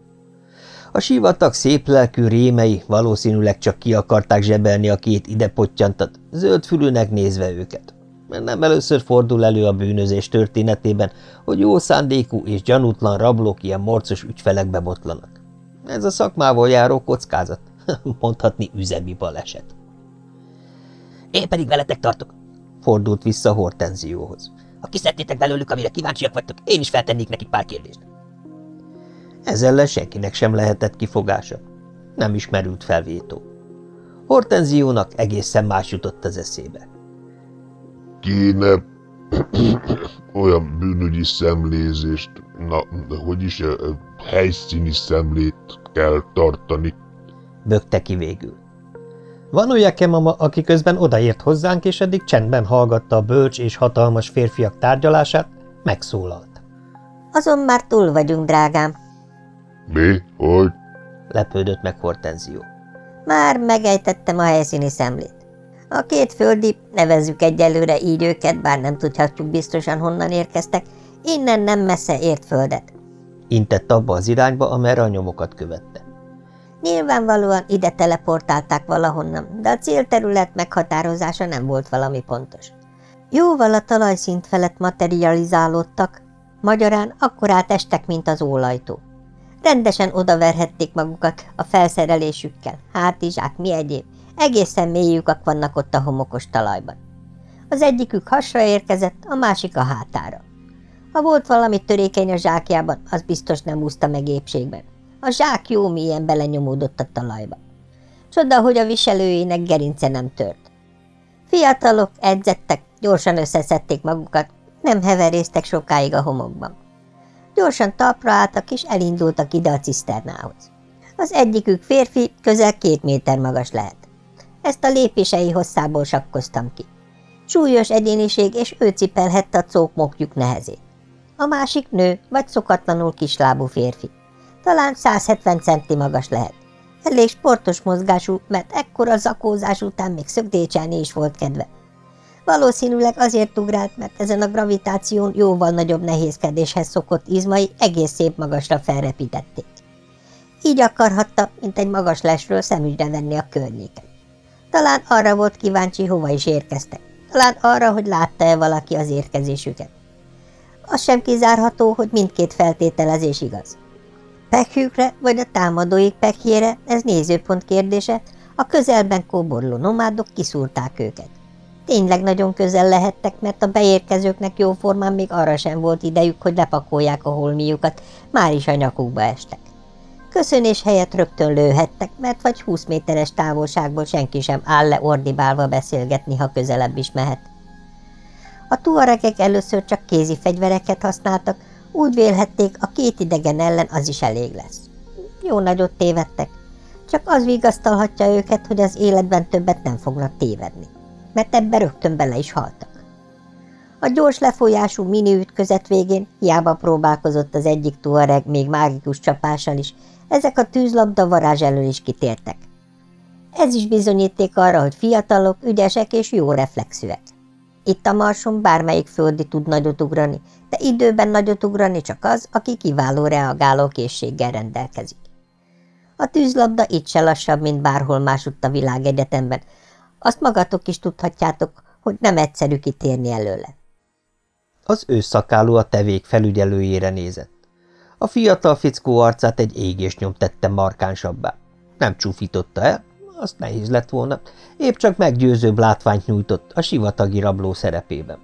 A sivatag szép lelkű rémei valószínűleg csak ki akarták zsebelni a két ide pottyantat, zöld fülűnek nézve őket. Mert nem először fordul elő a bűnözés történetében, hogy jó szándékú és gyanútlan rablók ilyen morcos ügyfelekbe botlanak. Ez a szakmával járó kockázat, mondhatni üzemi baleset. Én pedig veletek tartok, fordult vissza Hortenzióhoz. Ha kiszedtétek belőlük, amire kíváncsiak vagytok, én is feltennék nekik pár kérdést. Ez ellen senkinek sem lehetett kifogása. Nem is merült fel vétó. Hortenziónak egészen más jutott az eszébe. Kéne olyan bűnügyi szemlézést, na, hogy is, helyszíni szemlét kell tartani. Bökte ki végül. Van olyan mama, aki közben odaért hozzánk, és eddig csendben hallgatta a bölcs és hatalmas férfiak tárgyalását, megszólalt. Azon már túl vagyunk, drágám. Mi? Hogy? Lepődött meg Hortenzió. Már megejtettem a helyszíni szemlét. A két földi, nevezzük egyelőre így őket, bár nem tudhatjuk biztosan honnan érkeztek, innen nem messze ért földet. Intett abba az irányba, amerre a nyomokat követte. Nyilvánvalóan ide teleportálták valahonnan, de a célterület meghatározása nem volt valami pontos. Jóval a talajszint felett materializálódtak, magyarán akkorát estek, mint az ólajtó. Rendesen odaverhették magukat a felszerelésükkel, hátizsák, mi egyéb, egészen mélyükak vannak ott a homokos talajban. Az egyikük hasra érkezett, a másik a hátára. Ha volt valami törékeny a zsákjában, az biztos nem úszta meg épségben. A zsák jó mélyen belenyomódott a talajba. Csoda, hogy a viselőjének gerince nem tört. Fiatalok edzettek, gyorsan összeszedték magukat, nem heveréztek sokáig a homokban. Gyorsan talpra álltak, és elindultak ide a ciszternához. Az egyikük férfi, közel két méter magas lehet. Ezt a lépései hosszából sakkoztam ki. Súlyos egyéniség, és ő cipelhette a cókmokjuk nehezét. A másik nő, vagy szokatlanul kislábú férfi. Talán 170 centi magas lehet. Elég sportos mozgású, mert ekkora zakózás után még szögdécselni is volt kedve. Valószínűleg azért ugrált, mert ezen a gravitáción jóval nagyobb nehézkedéshez szokott izmai egész szép magasra felrepítették. Így akarhatta, mint egy magas lesről szemügyre venni a környéken. Talán arra volt kíváncsi, hova is érkeztek. Talán arra, hogy látta-e valaki az érkezésüket. Az sem kizárható, hogy mindkét feltételezés igaz. Pekhükre vagy a támadóik pekjére, ez nézőpont kérdése, a közelben kóborló nomádok kiszúrták őket. Tényleg nagyon közel lehettek, mert a beérkezőknek jóformán még arra sem volt idejük, hogy lepakolják a holmiukat, már is a nyakukba estek. Köszönés helyett rögtön lőhettek, mert vagy 20 méteres távolságból senki sem áll le ordibálva beszélgetni, ha közelebb is mehet. A tuaregek először csak kézi fegyvereket használtak, úgy vélhették, a két idegen ellen az is elég lesz. Jó nagyot tévedtek, csak az vigasztalhatja őket, hogy az életben többet nem fognak tévedni, mert ebbe rögtön bele is haltak. A gyors lefolyású mini ütközet végén hiába próbálkozott az egyik tuareg még mágikus csapással is, ezek a tűzlabda varázs elől is kitértek. Ez is bizonyíték arra, hogy fiatalok, ügyesek és jó reflexűek. Itt a marson bármelyik földi tud nagyot ugrani, de időben nagyot ugrani csak az, aki kiváló reagáló készséggel rendelkezik. A tűzlabda itt se lassabb, mint bárhol másutt a világegyetemben. Azt magatok is tudhatjátok, hogy nem egyszerű kitérni előle. Az őszakáló a tevék felügyelőjére nézett. A fiatal fickó arcát egy égés nyom tette markánsabbá. Nem csúfította el, azt nehéz lett volna, épp csak meggyőzőbb látványt nyújtott a sivatagi rabló szerepében.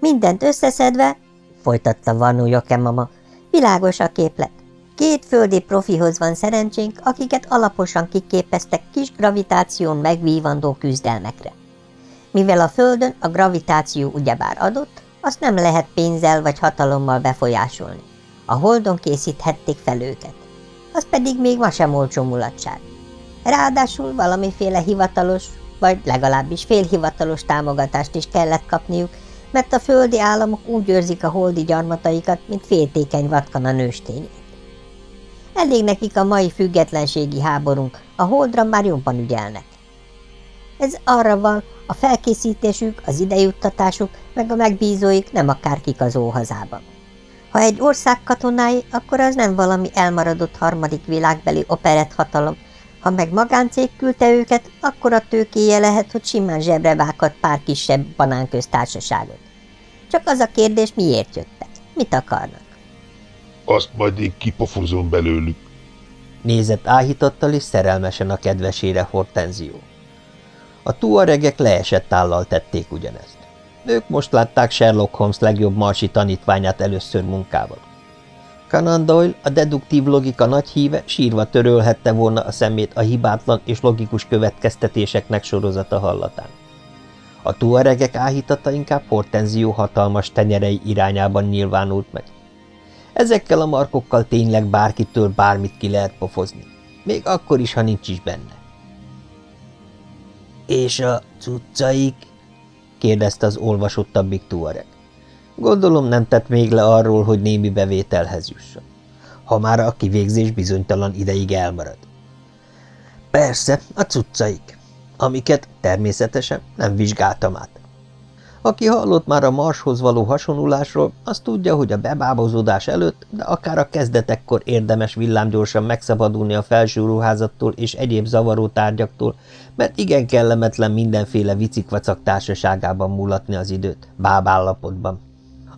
Mindent összeszedve, folytatta Vanu Jokemama, világos a képlet. Két földi profihoz van szerencsénk, akiket alaposan kiképeztek kis gravitáción megvívandó küzdelmekre. Mivel a Földön a gravitáció ugyebár adott, azt nem lehet pénzzel vagy hatalommal befolyásolni. A Holdon készíthették fel őket. Az pedig még ma sem olcsó mulatság. Ráadásul valamiféle hivatalos, vagy legalábbis félhivatalos támogatást is kellett kapniuk, mert a földi államok úgy őrzik a holdi gyarmataikat, mint féltékeny vatkan a nőstényét. Elég nekik a mai függetlenségi háborunk, a holdra már jobban ügyelnek. Ez arra van, a felkészítésük, az idejuttatásuk, meg a megbízóik nem akárkik az óhazában. Ha egy ország katonái, akkor az nem valami elmaradott harmadik világbeli operett hatalom, ha meg magáncég küldte őket, akkor a tőkéje lehet, hogy simán zsebre vághat pár kisebb banánköztársaságot. Csak az a kérdés, miért jöttek? Mit akarnak? Azt majd én kipofozom belőlük. Nézett áhítattal és szerelmesen a kedvesére Hortenzió. A tuaregek leesett állal tették ugyanezt. Ők most látták Sherlock Holmes legjobb marsi tanítványát először munkával. Conan Doyle, a deduktív logika nagy híve, sírva törölhette volna a szemét a hibátlan és logikus következtetéseknek sorozata hallatán. A tuaregek áhítata inkább Hortenzió hatalmas tenyerei irányában nyilvánult meg. Ezekkel a markokkal tényleg bárkitől bármit ki lehet pofozni, még akkor is, ha nincs is benne. – És a cuccaik? – kérdezte az olvasottabbik tuareg. Gondolom nem tett még le arról, hogy némi bevételhez jusson. Ha már a kivégzés bizonytalan ideig elmarad. Persze, a cuccaik, amiket természetesen nem vizsgáltam át. Aki hallott már a marshoz való hasonulásról, az tudja, hogy a bebábozódás előtt, de akár a kezdetekkor érdemes villámgyorsan megszabadulni a felső ruházattól és egyéb zavaró tárgyaktól, mert igen kellemetlen mindenféle vicikvacak társaságában mulatni az időt, bábállapotban.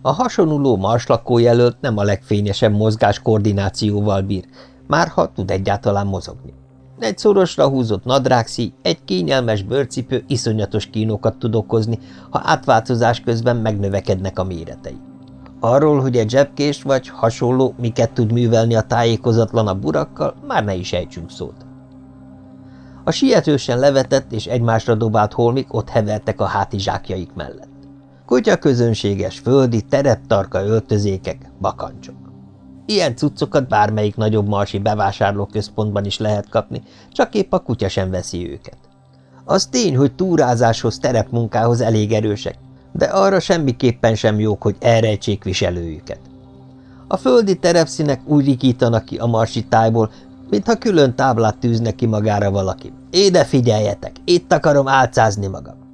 A hasonuló marslakójelölt nem a legfényesebb mozgás koordinációval bír, már ha tud egyáltalán mozogni. Egy szorosra húzott nadrágszí, egy kényelmes bőrcipő iszonyatos kínokat tud okozni, ha átváltozás közben megnövekednek a méretei. Arról, hogy egy zsebkés vagy hasonló miket tud művelni a tájékozatlan a burakkal, már ne is ejtsünk szót. A sietősen levetett és egymásra dobált holmik ott hevertek a hátizsákjaik mellett. Kutya közönséges földi, tereptarka öltözékek, bakancsok. Ilyen cuccokat bármelyik nagyobb marsi bevásárlóközpontban is lehet kapni, csak épp a kutya sem veszi őket. Az tény, hogy túrázáshoz, terepmunkához elég erősek, de arra semmiképpen sem jók, hogy elrejtsék viselőjüket. A földi terepszínek úgy rikítanak ki a marsi tájból, mintha külön táblát tűzne ki magára valaki. Éde figyeljetek, itt akarom álcázni magam.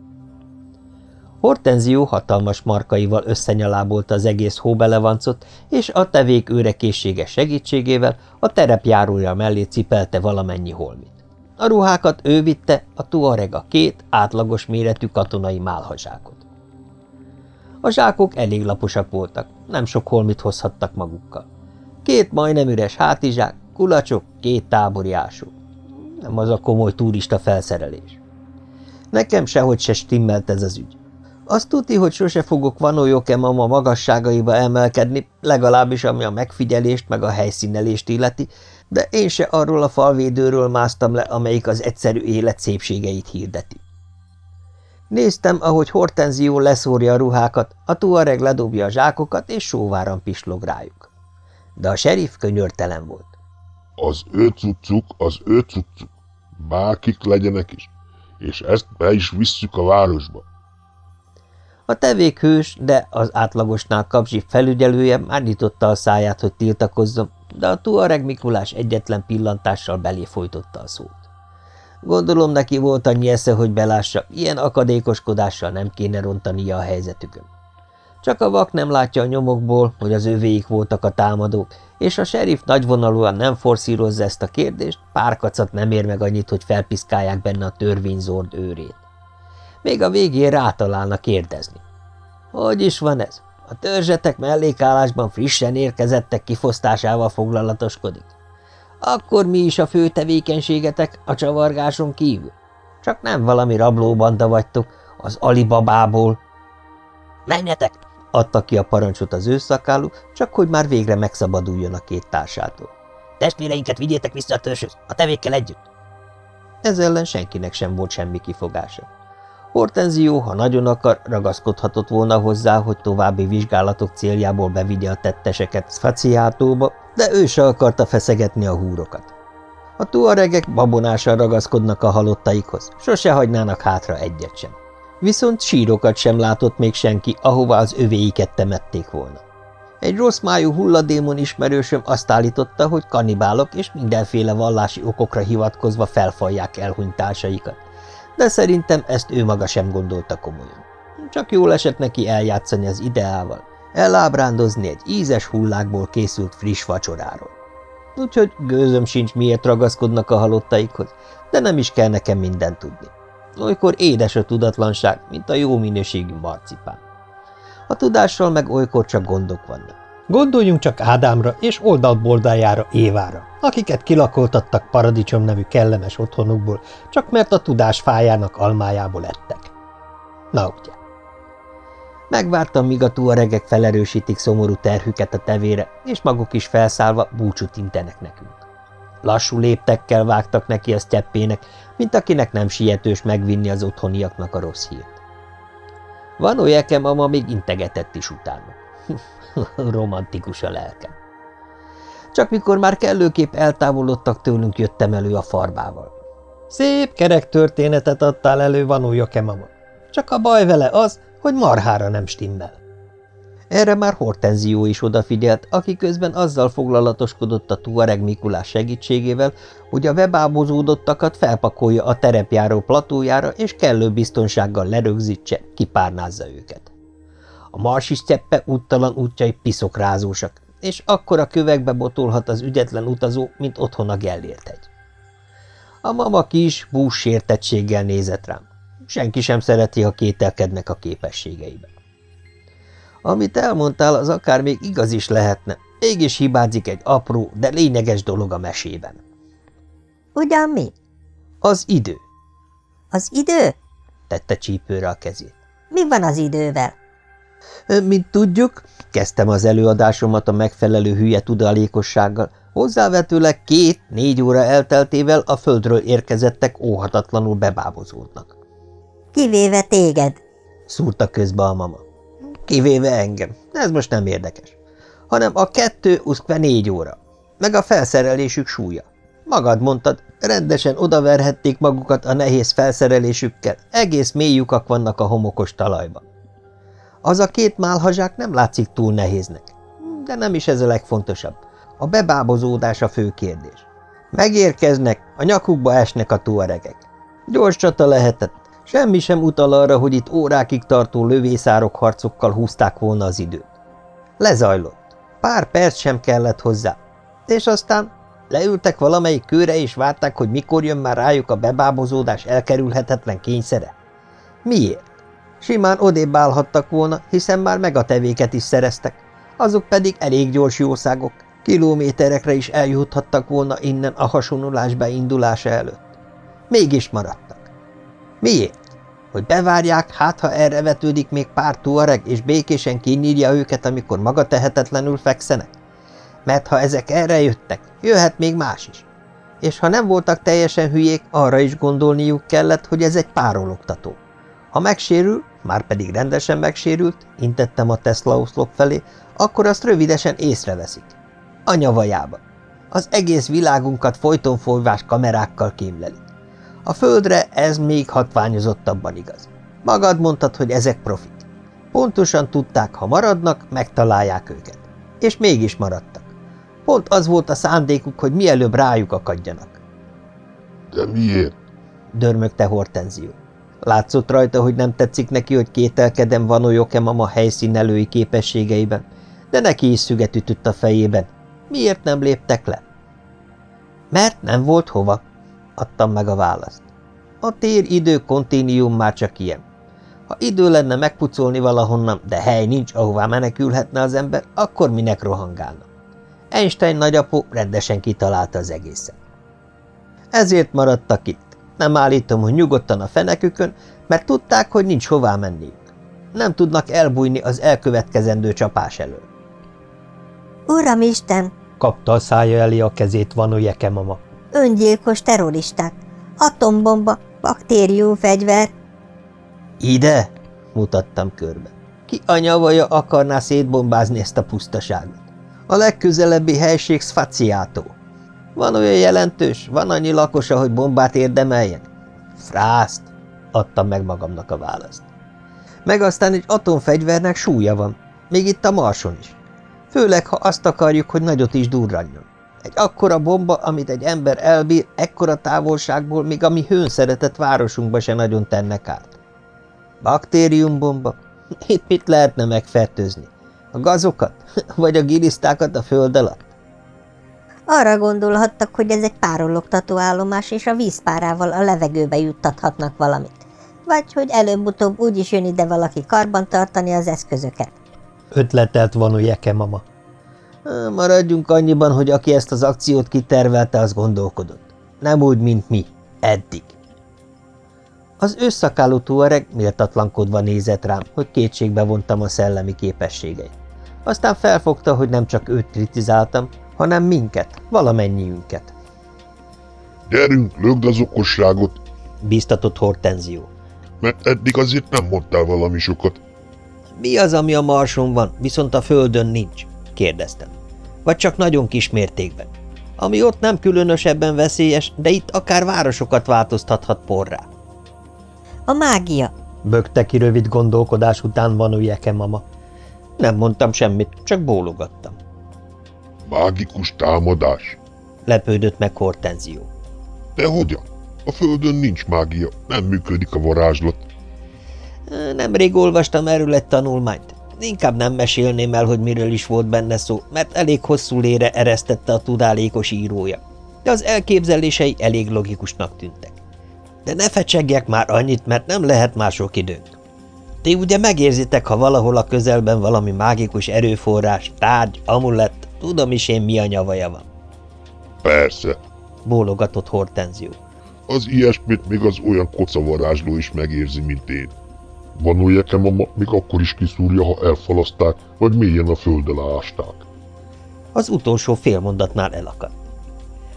Hortenzió hatalmas markaival összenyalábolta az egész hóbelevancot, és a tevék őrekészsége segítségével a terepjárója mellé cipelte valamennyi holmit. A ruhákat ő vitte, a tuareg a két átlagos méretű katonai málhazsákot. A zsákok elég laposak voltak, nem sok holmit hozhattak magukkal. Két majdnem üres hátizsák, kulacsok, két tábori ásó. Nem az a komoly turista felszerelés. Nekem sehogy se stimmelt ez az ügy. Azt tudti, hogy sose fogok Vanojoke mama magasságaiba emelkedni, legalábbis ami a megfigyelést meg a helyszínelést illeti, de én se arról a falvédőről másztam le, amelyik az egyszerű élet szépségeit hirdeti. Néztem, ahogy Hortenzió leszórja a ruhákat, a tuareg ledobja a zsákokat, és sóváran pislog rájuk. De a serif könyörtelen volt. Az ő cuccuk, az ő cuccuk, bárkik legyenek is, és ezt be is visszük a városba. A tevék hős, de az átlagosnál kapzsi felügyelője már nyitotta a száját, hogy tiltakozzon, de a Tuareg Mikulás egyetlen pillantással belé folytotta a szót. Gondolom neki volt annyi esze, hogy belássa, ilyen akadékoskodással nem kéne rontania a helyzetükön. Csak a vak nem látja a nyomokból, hogy az övéik voltak a támadók, és a serif nagyvonalúan nem forszírozza ezt a kérdést, pár kacat nem ér meg annyit, hogy felpiszkálják benne a törvényzord őrét. Még a végén rátalálna kérdezni. Hogy is van ez? A törzsetek mellékállásban frissen érkezettek kifosztásával foglalatoskodik. Akkor mi is a fő tevékenységetek a csavargáson kívül? Csak nem valami rablóbanda vagytok, az Alibabából. Menjetek! Adta ki a parancsot az őszakálú, csak hogy már végre megszabaduljon a két társától. Testvéreinket vigyétek vissza a törzshöz, a tevékkel együtt. Ez ellen senkinek sem volt semmi kifogása. Hortenzió, ha nagyon akar, ragaszkodhatott volna hozzá, hogy további vizsgálatok céljából bevigye a tetteseket Sfaciátóba, de ő se akarta feszegetni a húrokat. A tuaregek babonással ragaszkodnak a halottaikhoz, sose hagynának hátra egyet sem. Viszont sírokat sem látott még senki, ahova az övéiket temették volna. Egy rossz májú hulladémon ismerősöm azt állította, hogy kanibálok és mindenféle vallási okokra hivatkozva felfalják elhunytásaikat de szerintem ezt ő maga sem gondolta komolyan. Csak jól esett neki eljátszani az ideával, elábrándozni egy ízes hullákból készült friss vacsoráról. Úgyhogy gőzöm sincs, miért ragaszkodnak a halottaikhoz, de nem is kell nekem mindent tudni. Olykor édes a tudatlanság, mint a jó minőségű marcipán. A tudással meg olykor csak gondok vannak. Gondoljunk csak Ádámra és oldalbordájára Évára, akiket kilakoltattak paradicsom nevű kellemes otthonukból, csak mert a tudás fájának almájából ettek. Na ugye. Megvártam, míg a tuaregek felerősítik szomorú terhüket a tevére, és maguk is felszállva búcsút intenek nekünk. Lassú léptekkel vágtak neki a sztyeppének, mint akinek nem sietős megvinni az otthoniaknak a rossz hírt. Van olyan mama még integetett is utána. Romantikus a lelkem. Csak mikor már kellőképp eltávolodtak tőlünk, jöttem elő a farbával. Szép kerek történetet adtál elő, Vanó Jokemama. Csak a baj vele az, hogy marhára nem stimmel. Erre már Hortenzió is odafigyelt, aki közben azzal foglalatoskodott a Tuareg Mikulás segítségével, hogy a webábozódottakat felpakolja a terepjáró platójára, és kellő biztonsággal lerögzítse, kipárnázza őket. A marsis cseppe úttalan útjai piszokrázósak, és akkor a kövekbe botolhat az ügyetlen utazó, mint otthon a Gellért hegy. A mama kis, bús sértettséggel nézett rám. Senki sem szereti, ha kételkednek a képességeiben. Amit elmondtál, az akár még igaz is lehetne, mégis hibázik egy apró, de lényeges dolog a mesében. Ugyan mi? Az idő, Az idő? tette csípőre a kezét. Mi van az idővel? Mint tudjuk, kezdtem az előadásomat a megfelelő hülye tudalékossággal, hozzávetőleg két-négy óra elteltével a földről érkezettek óhatatlanul bebábozódnak. Kivéve téged. Szúrta közbe a mama. Kivéve engem, ez most nem érdekes. Hanem a kettő uszkve négy óra, meg a felszerelésük súlya. Magad mondtad, rendesen odaverhették magukat a nehéz felszerelésükkel, egész mély lyukak vannak a homokos talajban. Az a két málhazsák nem látszik túl nehéznek. De nem is ez a legfontosabb. A bebábozódás a fő kérdés. Megérkeznek, a nyakukba esnek a tuaregek. Gyors csata lehetett, semmi sem utal arra, hogy itt órákig tartó lövészárok harcokkal húzták volna az időt. Lezajlott. Pár perc sem kellett hozzá. És aztán leültek valamelyik kőre és várták, hogy mikor jön már rájuk a bebábozódás elkerülhetetlen kényszere. Miért? Simán odébb állhattak volna, hiszen már megatevéket is szereztek, azok pedig elég gyors jószágok, kilométerekre is eljuthattak volna innen a hasonulás beindulása előtt. Mégis maradtak. Miért? Hogy bevárják, hát ha erre vetődik még pár tuareg, és békésen kinyírja őket, amikor maga tehetetlenül fekszenek? Mert ha ezek erre jöttek, jöhet még más is. És ha nem voltak teljesen hülyék, arra is gondolniuk kellett, hogy ez egy párologtató. Ha megsérül, már pedig rendesen megsérült, intettem a Tesla oszlop felé, akkor azt rövidesen észreveszik. Anyavajába. Az egész világunkat folyton folyvás kamerákkal kémlelik. A földre ez még hatványozottabban igaz. Magad mondtad, hogy ezek profik. Pontosan tudták, ha maradnak, megtalálják őket. És mégis maradtak. Pont az volt a szándékuk, hogy mielőbb rájuk akadjanak. De miért? Dörmögte Hortenzió. Látszott rajta, hogy nem tetszik neki, hogy kételkedem Vano Jokemama helyszínelői képességeiben, de neki is szüget ütött a fejében. Miért nem léptek le? Mert nem volt hova, adtam meg a választ. A tér-idő kontínium már csak ilyen. Ha idő lenne megpucolni valahonnan, de hely nincs, ahová menekülhetne az ember, akkor minek rohangálna? Einstein nagyapó rendesen kitalálta az egészet. Ezért maradtak itt. Nem állítom, hogy nyugodtan a fenekükön, mert tudták, hogy nincs hová menniük. Nem tudnak elbújni az elkövetkezendő csapás elől. Uramisten, Kapta a szája elé a kezét Vano Jekemama. Öngyilkos terroristák, atombomba, baktériumfegyver. Ide? mutattam körbe. Ki anyavaja akarná szétbombázni ezt a pusztaságot? A legközelebbi helység Sfaciátó. Van olyan jelentős, van annyi lakosa, hogy bombát érdemeljen? Frászt, adtam meg magamnak a választ. Meg aztán egy atomfegyvernek súlya van, még itt a Marson is. Főleg, ha azt akarjuk, hogy nagyot is durranjon. Egy akkora bomba, amit egy ember elbír, ekkora távolságból, még a mi hőn szeretett városunkba se nagyon tenne kárt. Baktériumbomba? Itt mit lehetne megfertőzni? A gazokat? Vagy a gilisztákat a föld alatt? Arra gondolhattak, hogy ez egy párologtató állomás, és a vízpárával a levegőbe juttathatnak valamit. Vagy hogy előbb-utóbb úgy is jön ide valaki karban tartani az eszközöket. Ötletelt Vano Jekemama. Á, Maradjunk annyiban, hogy aki ezt az akciót kitervelte, az gondolkodott. Nem úgy, mint mi. Eddig. Az ősszakáló tuareg méltatlankodva nézett rám, hogy kétségbe vontam a szellemi képességeit. Aztán felfogta, hogy nem csak őt kritizáltam, hanem minket, valamennyiünket. Gyerünk, lögd az okosságot, Bíztatott Hortenzió. mert eddig azért nem mondtál valami sokat. Mi az, ami a Marson van, viszont a Földön nincs? Kérdeztem. Vagy csak nagyon kis mértékben. Ami ott nem különösebben veszélyes, de itt akár városokat változtathat porrá. A mágia. Bökte ki rövid gondolkodás után Vano Jekemama. Nem mondtam semmit, csak bólogattam. Mágikus támadás? Lepődött meg Hortenzió. De hogyan? A földön nincs mágia, nem működik a varázslat. Nemrég olvastam erről egy tanulmányt. Inkább nem mesélném el, hogy miről is volt benne szó, mert elég hosszú lére eresztette a tudálékos írója. De az elképzelései elég logikusnak tűntek. De ne fecsegjek már annyit, mert nem lehet mások időnk. Ti ugye megérzitek, ha valahol a közelben valami mágikus erőforrás, tárgy, amulett, tudom is én mi a nyavaja van. Persze, bólogatott Hortenzió. Az ilyesmit még az olyan kocavarázsló is megérzi, mint én. Van mama még akkor is kiszúrja, ha elfalaszták, vagy mélyen a föld ásták. Az utolsó félmondatnál elakadt.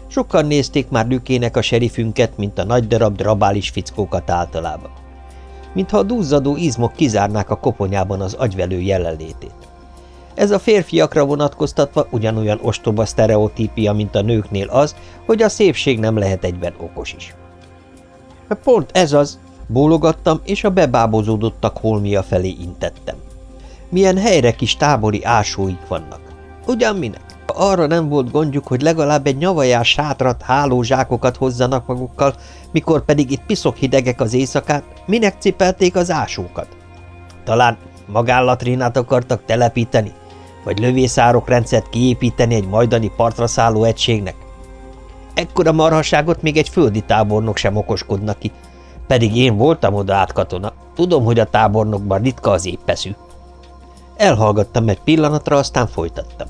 Sokan nézték már Lükének a serifünket, mint a nagy darab drabális fickókat általában. Mintha a duzzadó izmok kizárnák a koponyában az agyvelő jelenlétét. Ez a férfiakra vonatkoztatva ugyanolyan ostoba sztereotípia, mint a nőknél az, hogy a szépség nem lehet egyben okos is. Pont ez az, bólogattam, és a bebábozódottak holmia felé intettem. Milyen helyre kis tábori ásóik vannak. Ugyan minek? Arra nem volt gondjuk, hogy legalább egy nyavajás sátrat, hálózsákokat hozzanak magukkal, mikor pedig itt piszok hidegek az éjszakát, minek cipelték az ásókat? Talán magállatrinát akartak telepíteni, vagy lövészárok rendszert kiépíteni egy majdani partra szálló egységnek? Ekkora marhaságot még egy földi tábornok sem okoskodna ki, pedig én voltam oda átkatona, tudom, hogy a tábornokban ritka az éppeszű. Elhallgattam egy pillanatra, aztán folytattam.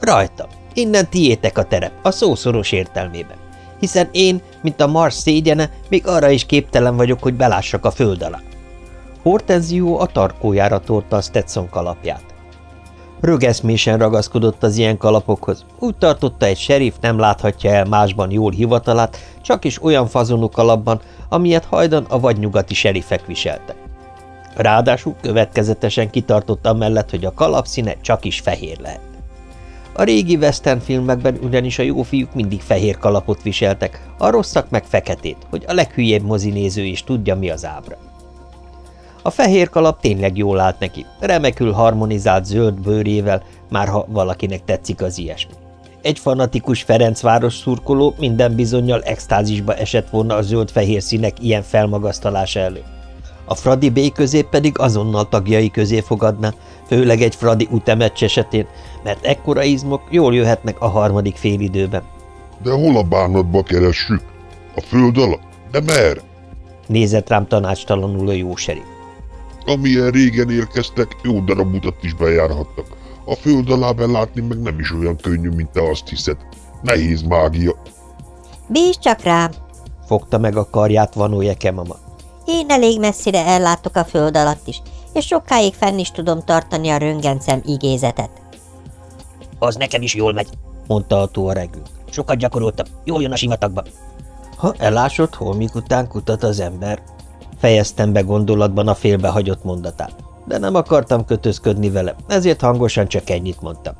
Rajta, innen tiétek a terep, a szószoros értelmében, hiszen én, mint a Mars szégyene, még arra is képtelen vagyok, hogy belássak a föld alá. Hortenzió a tarkójára torta a Stetson kalapját. Rögeszmésen ragaszkodott az ilyen kalapokhoz. Úgy tartotta, egy serif nem láthatja el másban jól hivatalát, csak is olyan fazonú kalapban, amilyet hajdan a vadnyugati serifek viseltek. Ráadásul következetesen kitartott amellett, hogy a kalap színe csak is fehér lehet. A régi western filmekben ugyanis a jó fiúk mindig fehér kalapot viseltek, a rosszak meg feketét, hogy a leghülyébb mozinéző is tudja, mi az ábra. A fehér kalap tényleg jól állt neki, remekül harmonizált zöld bőrével, már ha valakinek tetszik az ilyesmi. Egy fanatikus Ferencváros szurkoló minden bizonyal extázisba esett volna a zöld-fehér színek ilyen felmagasztalása elő. A Fradi B közé pedig azonnal tagjai közé fogadná, főleg egy Fradi utemeccs esetén, mert ekkora izmok jól jöhetnek a harmadik félidőben. De hol a bánatba keressük? A föld alatt? De merre? Nézett rám tanácstalanul a jó serif. Amilyen régen érkeztek, jó darab utat is bejárhattak. A föld alá belátni meg nem is olyan könnyű, mint te azt hiszed. Nehéz mágia. Bízz csak rám, fogta meg a karját Vanó mama. Én elég messzire ellátok a föld alatt is, és sokáig fenn is tudom tartani a röngencem igézetet. Az nekem is jól megy, mondta a tuaregünk. Sokat gyakoroltam, jól jön a sivatagba. Ha elásott holmik után kutat az ember, fejeztem be gondolatban a félbehagyott mondatát. De nem akartam kötözködni vele, ezért hangosan csak ennyit mondtam.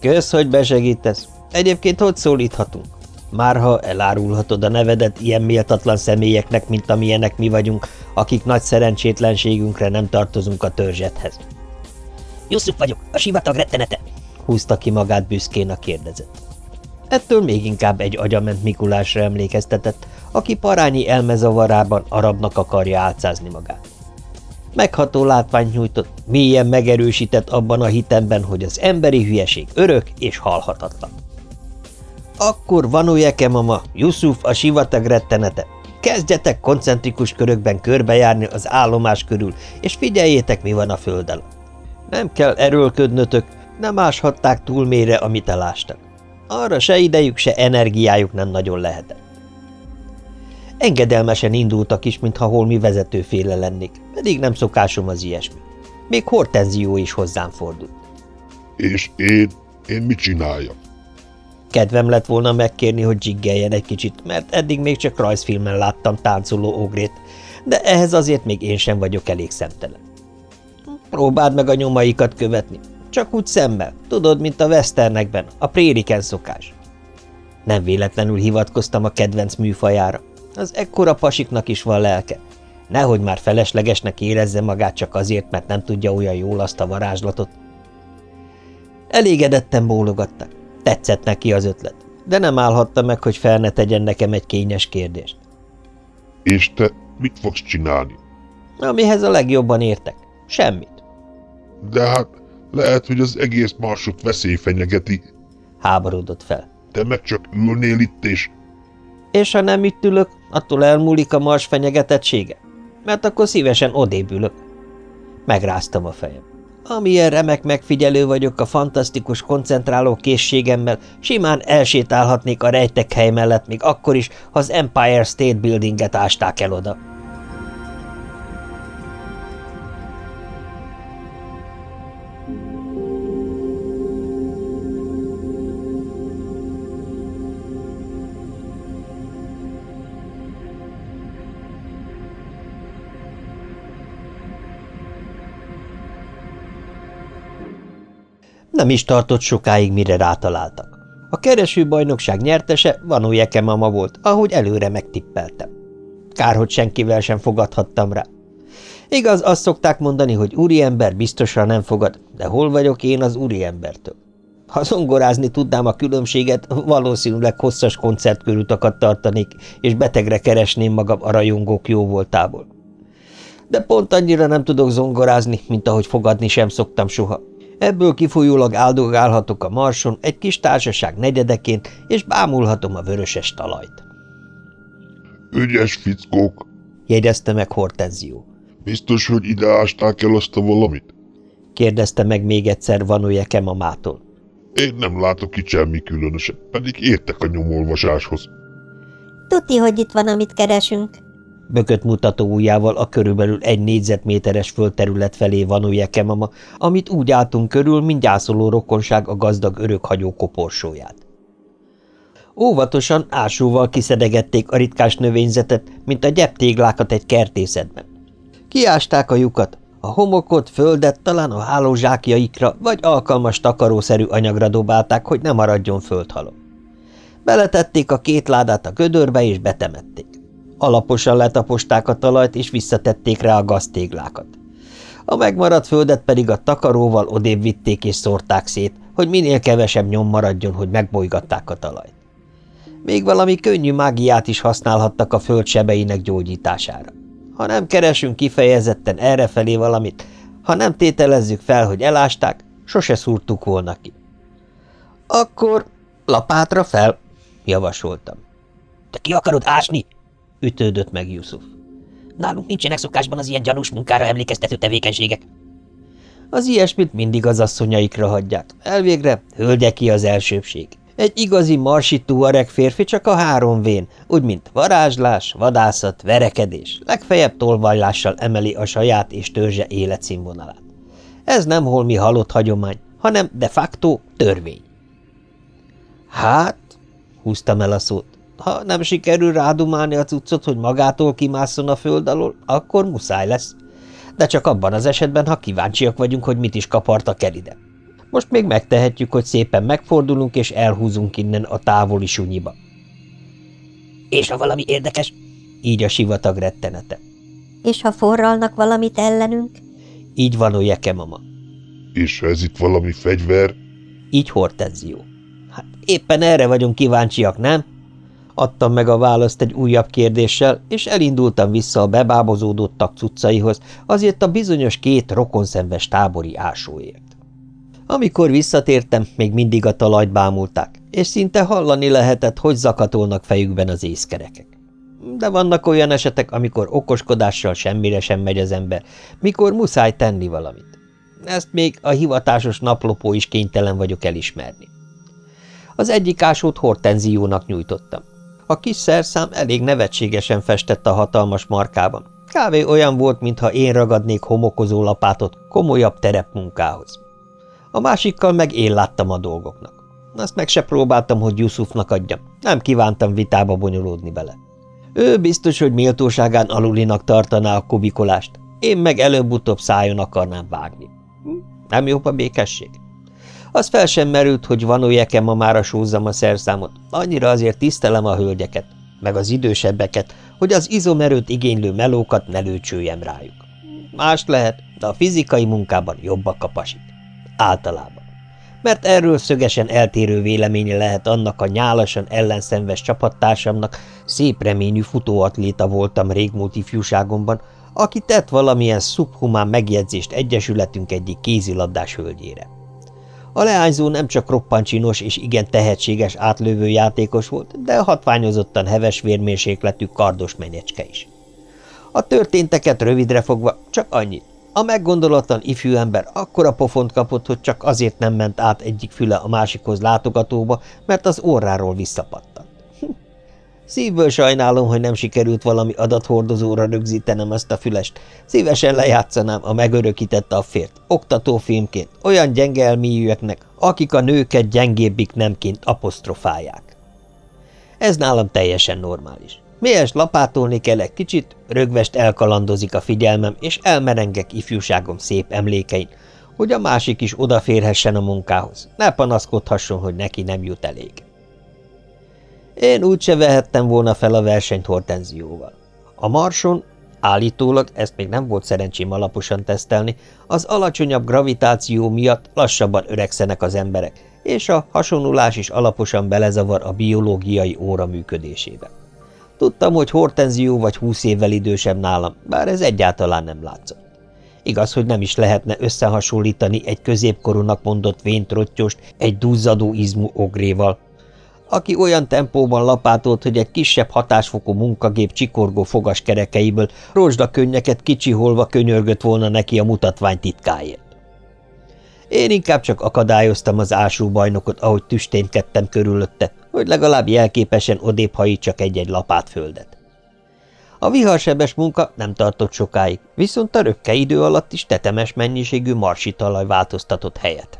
Kösz, hogy besegítesz. Egyébként hogy szólíthatunk? Márha elárulhatod a nevedet ilyen méltatlan személyeknek, mint amilyenek mi vagyunk, akik nagy szerencsétlenségünkre nem tartozunk a törzsethez. Jusszuk vagyok, a sivatag rettenete! Húzta ki magát büszkén a kérdezett. Ettől még inkább egy agyament Mikulásra emlékeztetett, aki parányi elmezavarában arabnak akarja álcázni magát. Megható látványt nyújtott, mélyen megerősített abban a hitemben, hogy az emberi hülyeség örök és halhatatlan. Akkor Vanujeke mama, Yusuf a sivatag rettenete. Kezdjetek koncentrikus körökben körbejárni az állomás körül, és figyeljétek, mi van a föld alatt. Nem kell erőlködnötök, nem áshatták túl mélyre, amit elástak. Arra se idejük, se energiájuk nem nagyon lehetett. Engedelmesen indultak is, mintha holmi vezetőféle lennék, pedig nem szokásom az ilyesmi. Még Hortenzió is hozzám fordult. És én? Én mit csináljak? Kedvem lett volna megkérni, hogy dzsiggeljen egy kicsit, mert eddig még csak rajzfilmen láttam táncoló ogrét, de ehhez azért még én sem vagyok elég szemtelen. Próbáld meg a nyomaikat követni, csak úgy szemmel, tudod, mint a westernekben, a prériken szokás. Nem véletlenül hivatkoztam a kedvenc műfajára. Az ekkora pasiknak is van lelke. Nehogy már feleslegesnek érezze magát csak azért, mert nem tudja olyan jól azt a varázslatot. Elégedetten bólogattak. Tetszett neki az ötlet, de nem állhatta meg, hogy fel ne tegyen nekem egy kényes kérdést. És te mit fogsz csinálni? Amihez a legjobban értek. Semmit. De hát lehet, hogy az egész marsot veszély fenyegeti. Háborodott fel. Te meg csak ülnél itt, és... És ha nem itt ülök, attól elmúlik a mars fenyegetettsége? Mert akkor szívesen odébb ülök. Megráztam a fejem. Amilyen remek megfigyelő vagyok a fantasztikus koncentráló készségemmel, simán elsétálhatnék a rejtek hely mellett, még akkor is, ha az Empire State Buildinget ásták el oda. Nem is tartott sokáig, mire rátaláltak. A keresőbajnokság nyertese Vanó Jekemama volt, ahogy előre megtippeltem. Kár, hogy senkivel sem fogadhattam rá. Igaz, azt szokták mondani, hogy úriember biztosra nem fogad, de hol vagyok én az úriembertől? Ha zongorázni tudnám a különbséget, valószínűleg hosszas koncertkörutakat tartanék, és betegre keresném magam a rajongók jó voltából. De pont annyira nem tudok zongorázni, mint ahogy fogadni sem szoktam soha. Ebből kifolyólag áldogálhatok a marson egy kis társaság negyedeként, és bámulhatom a vöröses talajt. Ügyes fickók! jegyezte meg Hortenzió. Biztos, hogy ide ásták el azt a valamit? kérdezte meg még egyszer Vanóje Kemamától. Én nem látok itt semmi különöset, pedig értek a nyomolvasáshoz. Tuti, hogy itt van, amit keresünk. Bökött mutató ujjával a körülbelül egy négyzetméteres földterület felé Vanóje Kemama, amit úgy álltunk körül, mint gyászoló rokonság a gazdag örökhagyó koporsóját. Óvatosan ásóval kiszedegették a ritkás növényzetet, mint a gyeptéglákat egy kertészetben. Kiásták a lyukat, a homokot, földet talán a hálózsákjaikra vagy alkalmas takarószerű anyagra dobálták, hogy ne maradjon földhalom. Beletették a két ládát a gödörbe és betemették. Alaposan letaposták a talajt és visszatették rá a gaztéglákat. A megmaradt földet pedig a takaróval odébb vitték és szórták szét, hogy minél kevesebb nyom maradjon, hogy megbolygatták a talajt. Még valami könnyű mágiát is használhattak a föld sebeinek gyógyítására. Ha nem keresünk kifejezetten errefelé valamit, ha nem tételezzük fel, hogy elásták, sose szúrtuk volna ki. Akkor lapátra fel, javasoltam. Te ki akarod ásni? Ütődött meg Yusuf. Nálunk nincsenek szokásban az ilyen gyanús munkára emlékeztető tevékenységek. Az ilyesmit mindig az asszonyaikra hagyják. Elvégre hölgyeké az elsőbség. Egy igazi marsi tuareg férfi csak a három vén, úgy mint varázslás, vadászat, verekedés, legfeljebb tolvajlással emeli a saját és törzse életszínvonalát. Ez nem holmi halott hagyomány, hanem de facto törvény. Hát, húztam el a szót, ha nem sikerül rádumálni a cuccot, hogy magától kimásszon a föld alól, akkor muszáj lesz. De csak abban az esetben, ha kíváncsiak vagyunk, hogy mit is kapartak el ide. Most még megtehetjük, hogy szépen megfordulunk, és elhúzunk innen a távoli sunyiba. És ha valami érdekes? Így a sivatag rettenete. És ha forralnak valamit ellenünk? Így van a jekemama. És ha ez itt valami fegyver? Így hortenzió. Hát éppen erre vagyunk kíváncsiak, nem? Adtam meg a választ egy újabb kérdéssel, és elindultam vissza a bebábozódottak cuccaihoz, azért a bizonyos két rokonszenves tábori ásóért. Amikor visszatértem, még mindig a talajt bámulták, és szinte hallani lehetett, hogy zakatolnak fejükben az észkerekek. De vannak olyan esetek, amikor okoskodással semmire sem megy az ember, mikor muszáj tenni valamit. Ezt még a hivatásos naplopó is kénytelen vagyok elismerni. Az egyik ásót hortenziónak nyújtottam. A kis szerszám elég nevetségesen festett a hatalmas markában. Kávé olyan volt, mintha én ragadnék homokozó lapátot komolyabb terepmunkához. A másikkal meg én láttam a dolgoknak. Azt meg se próbáltam, hogy Yusufnak adjam. Nem kívántam vitába bonyolódni bele. Ő biztos, hogy méltóságán alulinak tartaná a kubikolást, én meg előbb-utóbb szájon akarnám vágni. Hm? Nem jobb a békesség? Az fel sem merült, hogy vanójekem ma már a sózzam a szerszámot, annyira azért tisztelem a hölgyeket, meg az idősebbeket, hogy az izomerőt igénylő melókat ne lőcsöljem rájuk. Más lehet, de a fizikai munkában jobbak a pasik. Általában. mert erről szögesen eltérő véleménye lehet annak a nyálasan ellenszenves csapattársamnak, szép reményű futóatléta voltam régmúlt ifjúságomban, aki tett valamilyen szubhumán megjegyzést egyesületünk egyik kézilabdás hölgyére. A leányzó nem csak roppant csinos és igen tehetséges átlövő játékos volt, de hatványozottan heves vérmérsékletű kardos menyecske is. A történteket rövidre fogva csak annyit. A meggondolatlan ifjú ember akkora pofont kapott, hogy csak azért nem ment át egyik füle a másikhoz látogatóba, mert az orráról visszapattant. Szívből sajnálom, hogy nem sikerült valami adathordozóra rögzítenem ezt a fülest. Szívesen lejátszanám a megörökített affért, oktatófilmként, olyan gyenge elmélyűeknek, akik a nőket gyengébbik nemként apostrofálják. Ez nálam teljesen normális. Milyes lapátolni kell egy kicsit, rögvest elkalandozik a figyelmem, és elmerengek ifjúságom szép emlékein, hogy a másik is odaférhessen a munkához, ne panaszkodhasson, hogy neki nem jut elég. Én úgyse vehettem volna fel a versenyt Hortenzióval. A Marson, állítólag, ezt még nem volt szerencsém alaposan tesztelni, az alacsonyabb gravitáció miatt lassabban öregszenek az emberek, és a hasonlulás is alaposan belezavar a biológiai óra működésébe. Tudtam, hogy Hortenzió vagy húsz évvel idősebb nálam, bár ez egyáltalán nem látszott. Igaz, hogy nem is lehetne összehasonlítani egy középkorúnak mondott véntrottyost egy duzzadó izmú ogréval, aki olyan tempóban lapátolt, hogy egy kisebb hatásfokú munkagép csikorgó fogaskerekeiből rozsdakönnyeket kicsiholva könyörgött volna neki a mutatvány titkáért. Én inkább csak akadályoztam az bajnokot, ahogy tüsténkedtem körülötte, hogy legalább jelképesen odébb hajítsak egy-egy lapát földet. A viharsebes munka nem tartott sokáig, viszont a rökke idő alatt is tetemes mennyiségű marsi talaj változtatott helyet.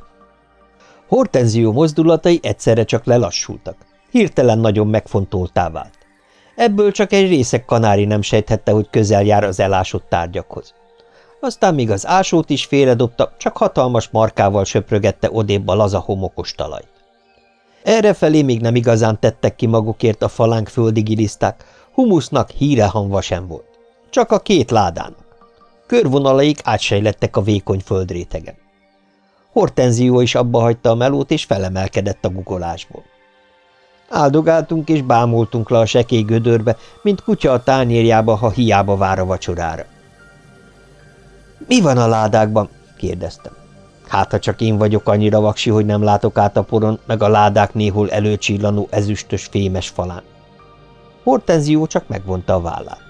Hortenzió mozdulatai egyszerre csak lelassultak. Hirtelen nagyon megfontoltá vált. Ebből csak egy részek kanári nem sejthette, hogy közel jár az elásott tárgyakhoz. Aztán még az ásót is félredobta, csak hatalmas markával söprögette odébb a laza homokos talajt. Errefelé még nem igazán tettek ki magukért a falánk földi giliszták, humusznak hírehanva sem volt. Csak a két ládának. Körvonalaik átsejlettek a vékony földrétegen. Hortenzió is abba hagyta a melót, és felemelkedett a gugolásból. Áldogáltunk és bámultunk le a sekély gödörbe, mint kutya a tányérjába, ha hiába vár a vacsorára. – Mi van a ládákban? – kérdeztem. Hát, ha csak én vagyok annyira vaksi, hogy nem látok át a poron, meg a ládák néhol előcsillanó ezüstös fémes falán. Hortenzió csak megvonta a vállát.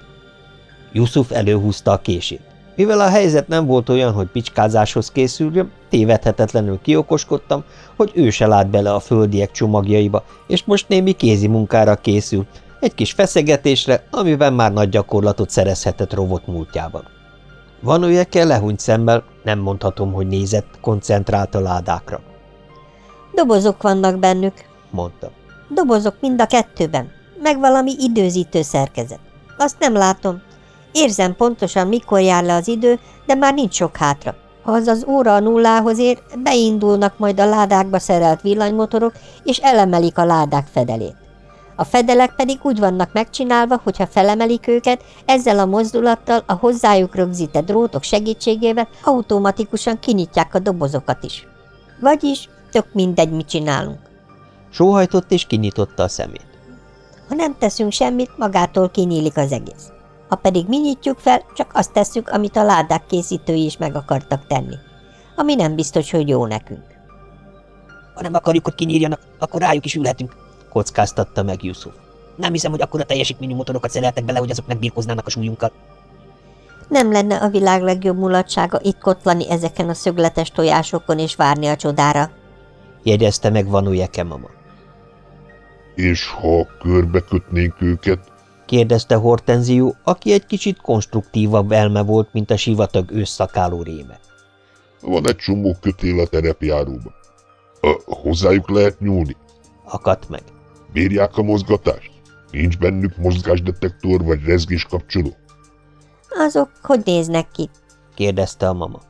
Yusuf előhúzta a kését. Mivel a helyzet nem volt olyan, hogy picskázáshoz készüljön, tévedhetetlenül kiokoskodtam, hogy ő se lát bele a földiek csomagjaiba, és most némi kézi munkára készül, egy kis feszegetésre, amiben már nagy gyakorlatot szerezhetett rovott múltjában. Van kell lehúnyt szemmel, nem mondhatom, hogy nézett, koncentrált a ládákra. Dobozok vannak bennük, mondta. Dobozok mind a kettőben, meg valami időzítő szerkezet. Azt nem látom, Érzem pontosan, mikor jár le az idő, de már nincs sok hátra. Ha az az óra a nullához ér, beindulnak majd a ládákba szerelt villanymotorok, és elemelik a ládák fedelét. A fedelek pedig úgy vannak megcsinálva, hogyha felemelik őket, ezzel a mozdulattal a hozzájuk rögzített drótok segítségével automatikusan kinyitják a dobozokat is. Vagyis tök mindegy, mit csinálunk. Sóhajtott és kinyitotta a szemét. Ha nem teszünk semmit, magától kinyílik az egész. Ha pedig mi nyitjuk fel, csak azt tesszük, amit a ládák készítői is meg akartak tenni. Ami nem biztos, hogy jó nekünk. Ha nem akarjuk, hogy kinyírjanak, akkor rájuk is ülhetünk, kockáztatta meg Yusuf. Nem hiszem, hogy akkora teljesítményű motorokat szereltek bele, hogy azok megbírkoznának a súlyunkkal. Nem lenne a világ legjobb mulatsága itt kotlani ezeken a szögletes tojásokon és várni a csodára, jegyezte meg Vanujeke mama. És ha körbe kötnénk őket, kérdezte Hortenzió, aki egy kicsit konstruktívabb elme volt, mint a sivatag ősszakáló réme. Van egy csomó kötél a terepjáróban. A, hozzájuk lehet nyúlni? Akadt meg. Bírják a mozgatást? Nincs bennük mozgásdetektor vagy rezgéskapcsoló? Azok hogy néznek ki? kérdezte a mama.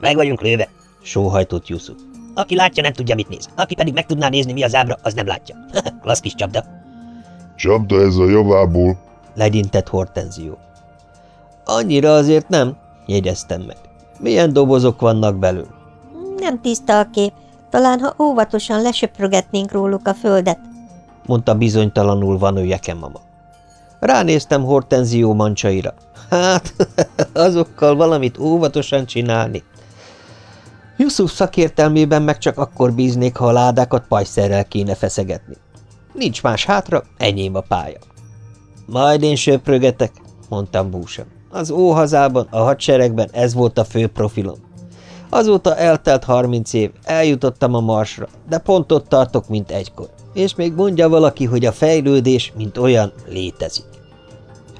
Meg vagyunk lőve, sóhajtott Yusuf. Aki látja, nem tudja, mit néz. Aki pedig meg tudná nézni, mi az ábra, az nem látja. Klassz kis csapda. Csapda ez a javából, legyintett Hortenzió. Annyira azért nem, jegyeztem meg. Milyen dobozok vannak belül? Nem tiszta a kép. Talán, ha óvatosan lesöprögetnénk róluk a földet, mondta bizonytalanul Vanő Jekemama. Ránéztem Hortenzió mancsaira. Hát, azokkal valamit óvatosan csinálni. Yusuf szakértelmében meg csak akkor bíznék, ha a ládákat pajszerrel kéne feszegetni. Nincs más hátra, enyém a pálya. Majd én söprögetek, mondtam búsan. Az óhazában, a hadseregben ez volt a fő profilom. Azóta eltelt harminc év, eljutottam a marsra, de pont ott tartok, mint egykor. És még mondja valaki, hogy a fejlődés, mint olyan, létezik.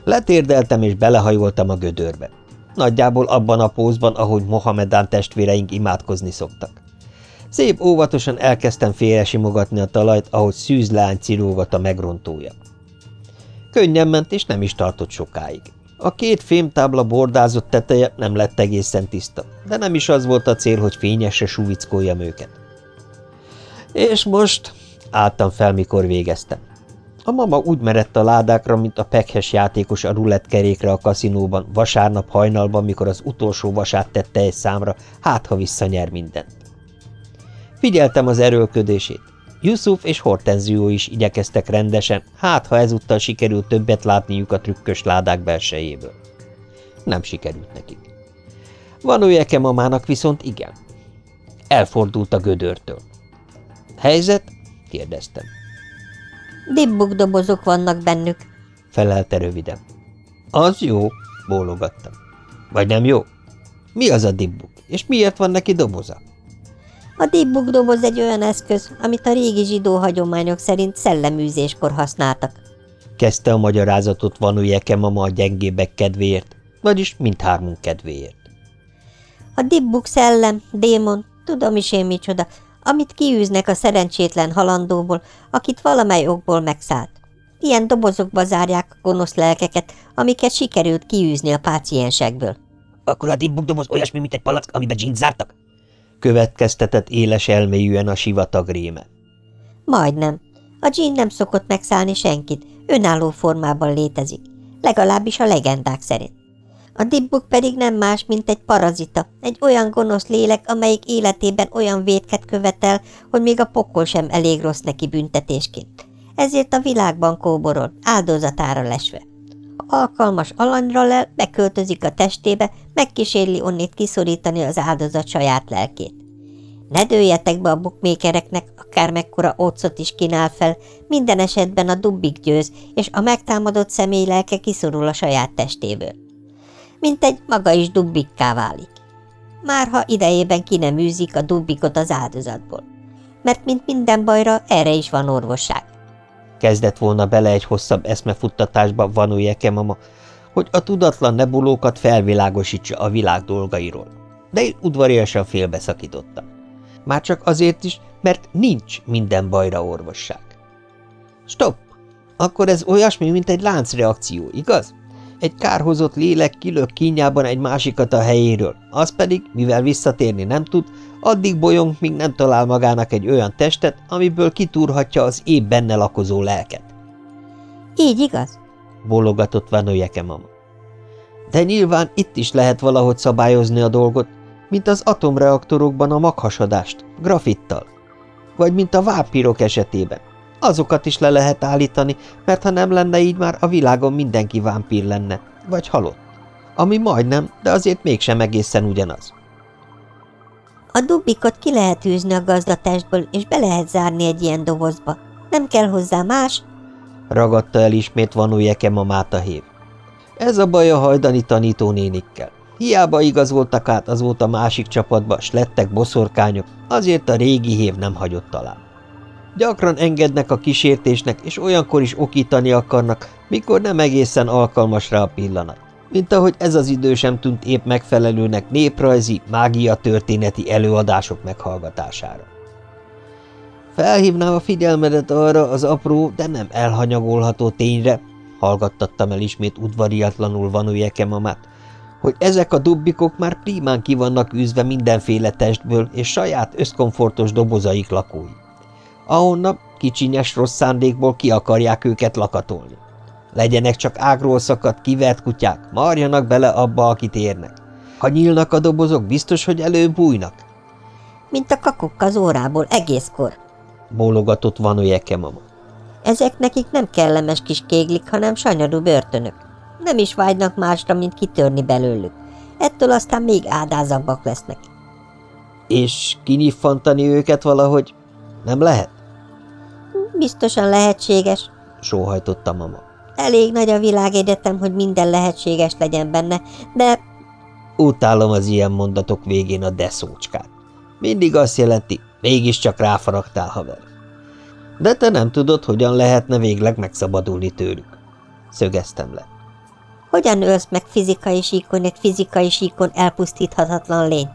Letérdeltem és belehajoltam a gödörbe. Nagyjából abban a pózban, ahogy Mohamedán testvéreink imádkozni szoktak. Szép óvatosan elkezdtem félresimogatni a talajt, ahogy szűzlány cirógat a megrontója. Könnyen ment, és nem is tartott sokáig. A két fémtábla bordázott teteje nem lett egészen tiszta, de nem is az volt a cél, hogy fényesre suvickoljam őket. És most álltam fel, mikor végeztem. A mama úgy merett a ládákra, mint a pekhes játékos a rulettkerékre a kaszinóban, vasárnap hajnalban, mikor az utolsó vasát tette egy számra, hát ha visszanyer mindent. Figyeltem az erőlködését. Yusuf és Hortenzió is igyekeztek rendesen, hát ha ezúttal sikerült többet látniuk a trükkös ládák belsejéből. Nem sikerült nekik. Van mamának viszont igen. Elfordult a gödörtől. Helyzet? kérdeztem. Dibbuk dobozok vannak bennük, felelte röviden. Az jó, bólogattam. Vagy nem jó? Mi az a dibbuk, és miért van neki doboza? A dibbuk doboz egy olyan eszköz, amit a régi zsidó hagyományok szerint szelleműzéskor használtak. Kezdte a magyarázatot Vanujeke mama a gyengébek kedvéért, vagyis mindhármunk kedvéért. A dibbuk szellem, démon, tudom is én micsoda, amit kiűznek a szerencsétlen halandóból, akit valamely okból megszállt. Ilyen dobozokba zárják a gonosz lelkeket, amiket sikerült kiűzni a páciensekből. Akkor a dibbuk doboz olyasmi, mint egy palack, amiben dzsint zártak? Következtetett éles elmélyűen a sivatag réme. Majdnem. A dzsín nem szokott megszállni senkit, önálló formában létezik, legalábbis a legendák szerint. A dibbuk pedig nem más, mint egy parazita, egy olyan gonosz lélek, amelyik életében olyan védket követel, hogy még a pokol sem elég rossz neki büntetésként. Ezért a világban kóborol, áldozatára lesve. Alkalmas alanyra lel, beköltözik a testébe, megkísérli onnét kiszorítani az áldozat saját lelkét. Ne dőljetek be a bukmékereknek, akár ócot is kínál fel, minden esetben a dubbik győz, és a megtámadott személy lelke kiszorul a saját testéből mint egy maga is dubbikká válik. Márha idejében ki nem űzik a dubbikot az áldozatból. Mert mint minden bajra, erre is van orvosság. Kezdett volna bele egy hosszabb eszmefuttatásba Vanú mama, hogy a tudatlan nebulókat felvilágosítsa a világ dolgairól. De én udvariasan félbeszakítottam. Már csak azért is, mert nincs minden bajra orvosság. Stop! Akkor ez olyasmi, mint egy láncreakció, igaz? Egy kárhozott lélek kilök kínjában egy másikat a helyéről, az pedig, mivel visszatérni nem tud, addig bolyong, míg nem talál magának egy olyan testet, amiből kitúrhatja az épp benne lakozó lelket. Így igaz? bólogatott Vanojeke mama. De nyilván itt is lehet valahogy szabályozni a dolgot, mint az atomreaktorokban a maghasadást, grafittal, vagy mint a vápírok esetében. Azokat is le lehet állítani, mert ha nem lenne így már a világon mindenki vámpír lenne, vagy halott. Ami majdnem, de azért mégsem egészen ugyanaz. A dubbikot ki lehet űzni a gazdatestből, és be lehet zárni egy ilyen dobozba. Nem kell hozzá más? Ragadta el ismét Vanujeke mamát a hív. Ez a baj a hajdani tanítónénikkel. Hiába igazoltak át azóta másik csapatba, s lettek boszorkányok, azért a régi hív nem hagyott talán. Gyakran engednek a kísértésnek, és olyankor is okítani akarnak, mikor nem egészen alkalmas rá a pillanat. Mint ahogy ez az idő sem tűnt épp megfelelőnek néprajzi, mágia történeti előadások meghallgatására. Felhívnám a figyelmedet arra az apró, de nem elhanyagolható tényre, hallgattattam el ismét udvariatlanul Vanujeke mamát, hogy ezek a dubbikok már prímán kivannak űzve mindenféle testből, és saját összkomfortos dobozaik lakói ahonnan kicsinyes rossz szándékból ki akarják őket lakatolni. Legyenek csak ágról szakadt, kivert kutyák, marjanak bele abba, akit érnek. Ha nyílnak a dobozok, biztos, hogy előbújnak. mint a kakukk az órából egészkor. Bólogatott Vanojeke mama. Ezek nekik nem kellemes kis kéglik, hanem sanyarú börtönök. Nem is vágynak másra, mint kitörni belőlük. Ettől aztán még ádázabbak lesznek. És kinyiffantani őket valahogy nem lehet? Biztosan lehetséges, sóhajtotta mama. Elég nagy a világegyetem, hogy minden lehetséges legyen benne, de... Utálom az ilyen mondatok végén a deszócskát. Mindig azt jelenti, mégiscsak ráfaragtál, haver. De te nem tudod, hogyan lehetne végleg megszabadulni tőlük. Szögeztem le. Hogyan ölsz meg fizikai síkon egy fizikai síkon elpusztíthatatlan lényt?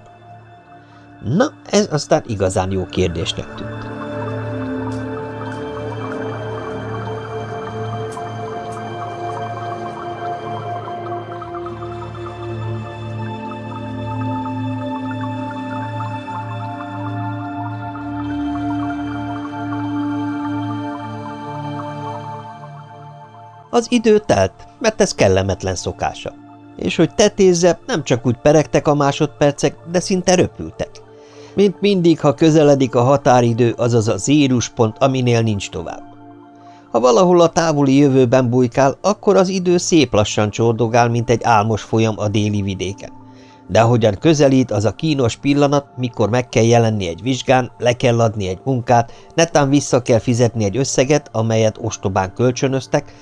Na, ez aztán igazán jó kérdésnek tűnt. Az idő telt, mert ez kellemetlen szokása. És hogy tetézze, nem csak úgy peregtek a másodpercek, de szinte röpültek. Mint mindig, ha közeledik a határidő, azaz a zéruspont, aminél nincs tovább. Ha valahol a távoli jövőben bujkál, akkor az idő szép lassan csordogál, mint egy álmos folyam a déli vidéken. De ahogyan közelít az a kínos pillanat, mikor meg kell jelenni egy vizsgán, le kell adni egy munkát, netán vissza kell fizetni egy összeget, amelyet ostobán kölcsönöztek,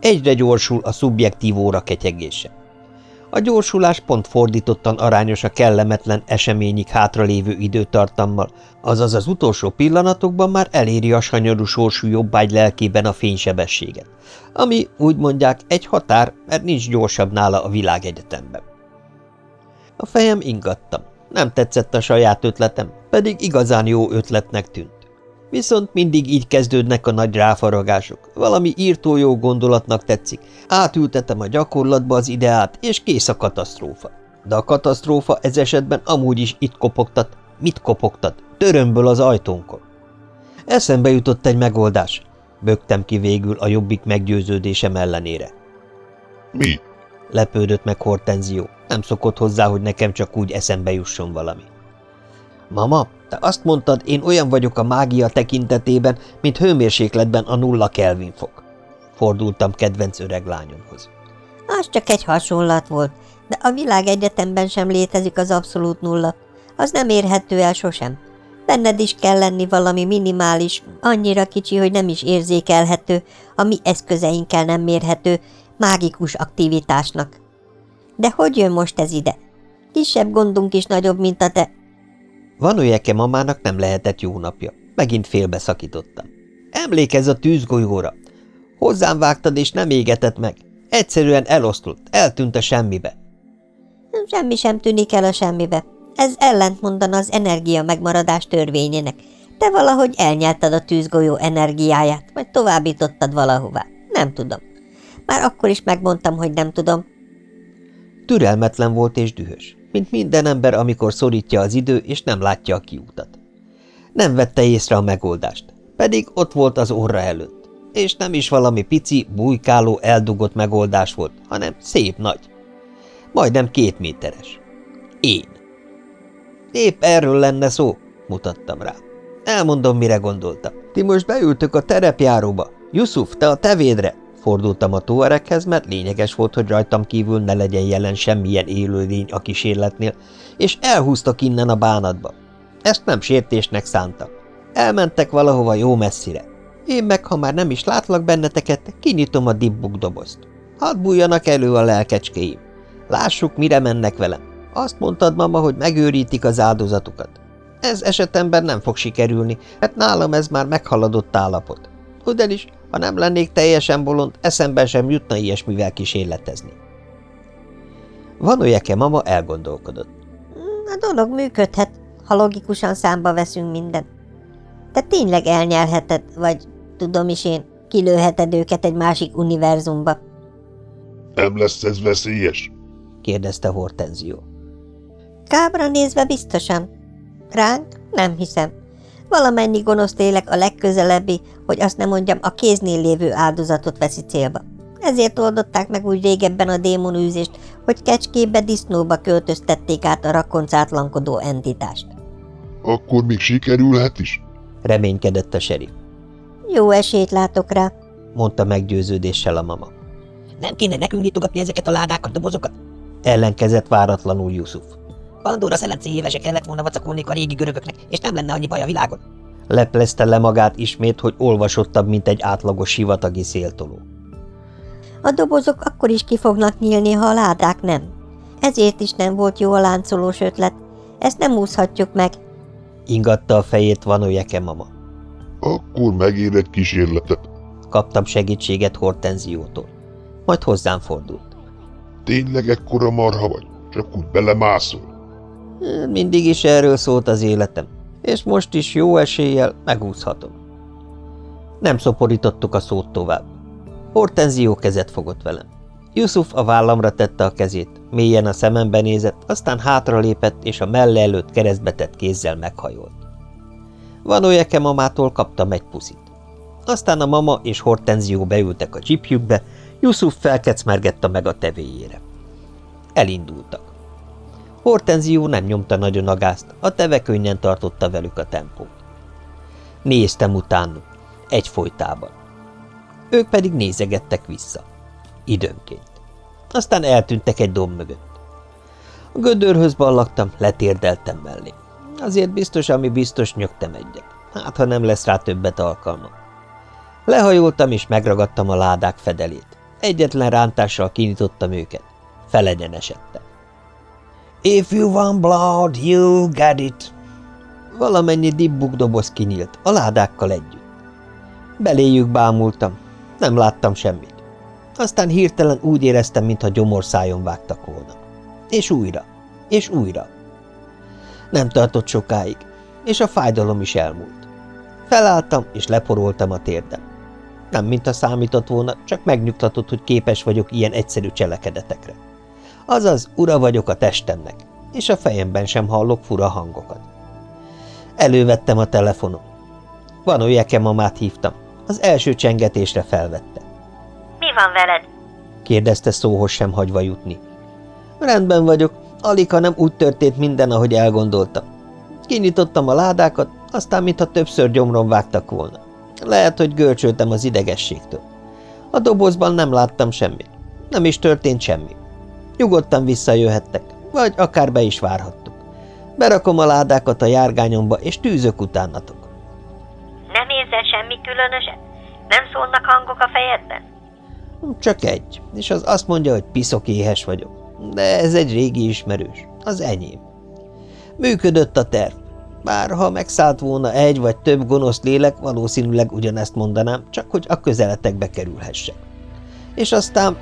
Egyre gyorsul a szubjektív óra ketyegése. A gyorsulás pont fordítottan arányos a kellemetlen eseményig hátralévő időtartammal, azaz az utolsó pillanatokban már eléri a sanyarú sorsú jobbágy lelkében a fénysebességet, ami, úgy mondják, egy határ, mert nincs gyorsabb nála a világegyetemben. A fejem ingattam. Nem tetszett a saját ötletem, pedig igazán jó ötletnek tűnt. Viszont mindig így kezdődnek a nagy ráfaragások. Valami írtó jó gondolatnak tetszik. Átültetem a gyakorlatba az ideát, és kész a katasztrófa. De a katasztrófa ez esetben amúgy is itt kopogtat. Mit kopogtat? Törömből az ajtónkon. Eszembe jutott egy megoldás. Bögtem ki végül a jobbik meggyőződésem ellenére. Mi? Lepődött meg Hortenzió. Nem szokott hozzá, hogy nekem csak úgy eszembe jusson valami. Mama, te azt mondtad, én olyan vagyok a mágia tekintetében, mint hőmérsékletben a nulla Kelvin fok. Fordultam kedvenc öreg lányomhoz. Az csak egy hasonlat volt, de a világ egyetemben sem létezik az abszolút nulla. Az nem érhető el sosem. Benned is kell lenni valami minimális, annyira kicsi, hogy nem is érzékelhető, a mi eszközeinkkel nem mérhető, mágikus aktivitásnak. De hogy jön most ez ide? Kisebb gondunk is nagyobb, mint a te Vanojeke mamának nem lehetett jó napja. Megint félbeszakítottam. Emlékezz a tűzgolyóra. Hozzám vágtad, és nem égetett meg. Egyszerűen elosztott, eltűnt a semmibe. Semmi sem tűnik el a semmibe. Ez ellentmondan az energia megmaradás törvényének. Te valahogy elnyelted a tűzgolyó energiáját, vagy továbbítottad valahová. Nem tudom. Már akkor is megmondtam, hogy nem tudom. Türelmetlen volt és dühös mint minden ember, amikor szorítja az idő, és nem látja a kiútat. Nem vette észre a megoldást, pedig ott volt az orra előtt, és nem is valami pici, bujkáló, eldugott megoldás volt, hanem szép nagy. Majdnem két méteres. Én. Épp erről lenne szó, mutattam rá. Elmondom, mire gondoltam. Ti most beültök a terepjáróba. Yusuf, te a tevédre, Fordultam a tuarekhez, mert lényeges volt, hogy rajtam kívül ne legyen jelen semmilyen élőlény a kísérletnél, és elhúztak innen a bánatba. Ezt nem sértésnek szántak. Elmentek valahova jó messzire. Én meg, ha már nem is látlak benneteket, kinyitom a dibbuk dobozt. Hadd bújjanak elő a lelkecskéim. Lássuk, mire mennek velem. Azt mondtad, mama, hogy megőrítik az áldozatukat. Ez esetemben nem fog sikerülni, mert nálam ez már meghaladott állapot. Ugyanis ha nem lennék teljesen bolond, eszembe sem jutna ilyesmivel kísérletezni. Vanojeke mama elgondolkodott. A dolog működhet, ha logikusan számba veszünk mindent. Te tényleg elnyelheted, vagy tudom is én, kilőheted őket egy másik univerzumba. Nem lesz ez veszélyes? kérdezte Hortenzió. Kábra nézve biztosan. Ránk nem hiszem. Valamennyi gonosz lélek a legközelebbi, hogy azt nem mondjam, a kéznél lévő áldozatot veszi célba. Ezért oldották meg úgy régebben a démonűzést, hogy kecskébe disznóba költöztették át a rakoncátlankodó entitást. Akkor még sikerülhet is? reménykedett a serif. Jó esélyt látok rá, mondta meggyőződéssel a mama. Nem kéne nekünk nyitogatni ezeket a ládákat, dobozokat? Ellenkezett váratlanul Yusuf. Pandora szelencéjével se kellett volna vacakolni a régi görögöknek, és nem lenne annyi baj a világon. Leplezte le magát ismét, hogy olvasottabb, mint egy átlagos sivatagi széltoló. A dobozok akkor is ki fognak nyílni, ha a ládák nem. Ezért is nem volt jó a láncolós ötlet. Ezt nem úszhatjuk meg. Ingatta a fejét Vanojeke mama. Akkor megér egy kísérletet. Kaptam segítséget Hortenziótól. Majd hozzám fordult. Tényleg ekkora marha vagy? Csak úgy belemászol? Mindig is erről szólt az életem, és most is jó eséllyel megúszhatom. Nem szoporítottuk a szót tovább. Hortenzió kezet fogott velem. Yusuf a vállamra tette a kezét, mélyen a szemembe nézett, aztán hátralépett, és a melle előtt keresztbe tett kézzel meghajolt. Vanójeke mamától kaptam egy puszit. Aztán a mama és Hortenzió beültek a csipjükbe, Yusuf felkecmergette meg a tevéjére. Elindultak. Hortenzió nem nyomta nagyon a gázt, a teve könnyen tartotta velük a tempót. Néztem utánuk, egyfolytában. Ők pedig nézegettek vissza. Időnként. Aztán eltűntek egy domb mögött. A gödörhöz ballagtam, letérdeltem mellé. Azért biztos, ami biztos, nyögtem egyet. Hát, ha nem lesz rá többet alkalmam. Lehajoltam, és megragadtam a ládák fedelét. Egyetlen rántással kinyitottam őket. Felegyenesedtem. If you want blood, you get it. Valamennyi dibbuk doboz kinyílt, a ládákkal együtt. Beléjük bámultam, nem láttam semmit. Aztán hirtelen úgy éreztem, mintha gyomorszájon vágtak volna. És újra, és újra. Nem tartott sokáig, és a fájdalom is elmúlt. Felálltam, és leporoltam a térdem. Nem mintha számított volna, csak megnyugtatott, hogy képes vagyok ilyen egyszerű cselekedetekre. Azaz, ura vagyok a testemnek, és a fejemben sem hallok fura hangokat. Elővettem a telefonom. Van olyan mamát hívtam. Az első csengetésre felvette. Mi van veled? kérdezte szóhoz sem hagyva jutni. Rendben vagyok, alig, nem úgy történt minden, ahogy elgondoltam. Kinyitottam a ládákat, aztán mintha többször gyomron vágtak volna. Lehet, hogy görcsöltem az idegességtől. A dobozban nem láttam semmit. Nem is történt semmi. Nyugodtan visszajöhettek, vagy akár be is várhattuk. Berakom a ládákat a járgányomba, és tűzök utánatok. Nem érzel semmi különöset? Nem szólnak hangok a fejedben? Csak egy, és az azt mondja, hogy piszok éhes vagyok. De ez egy régi ismerős, az enyém. Működött a terv. Bár ha megszállt volna egy vagy több gonosz lélek, valószínűleg ugyanezt mondanám, csak hogy a közeletekbe kerülhessek. És aztán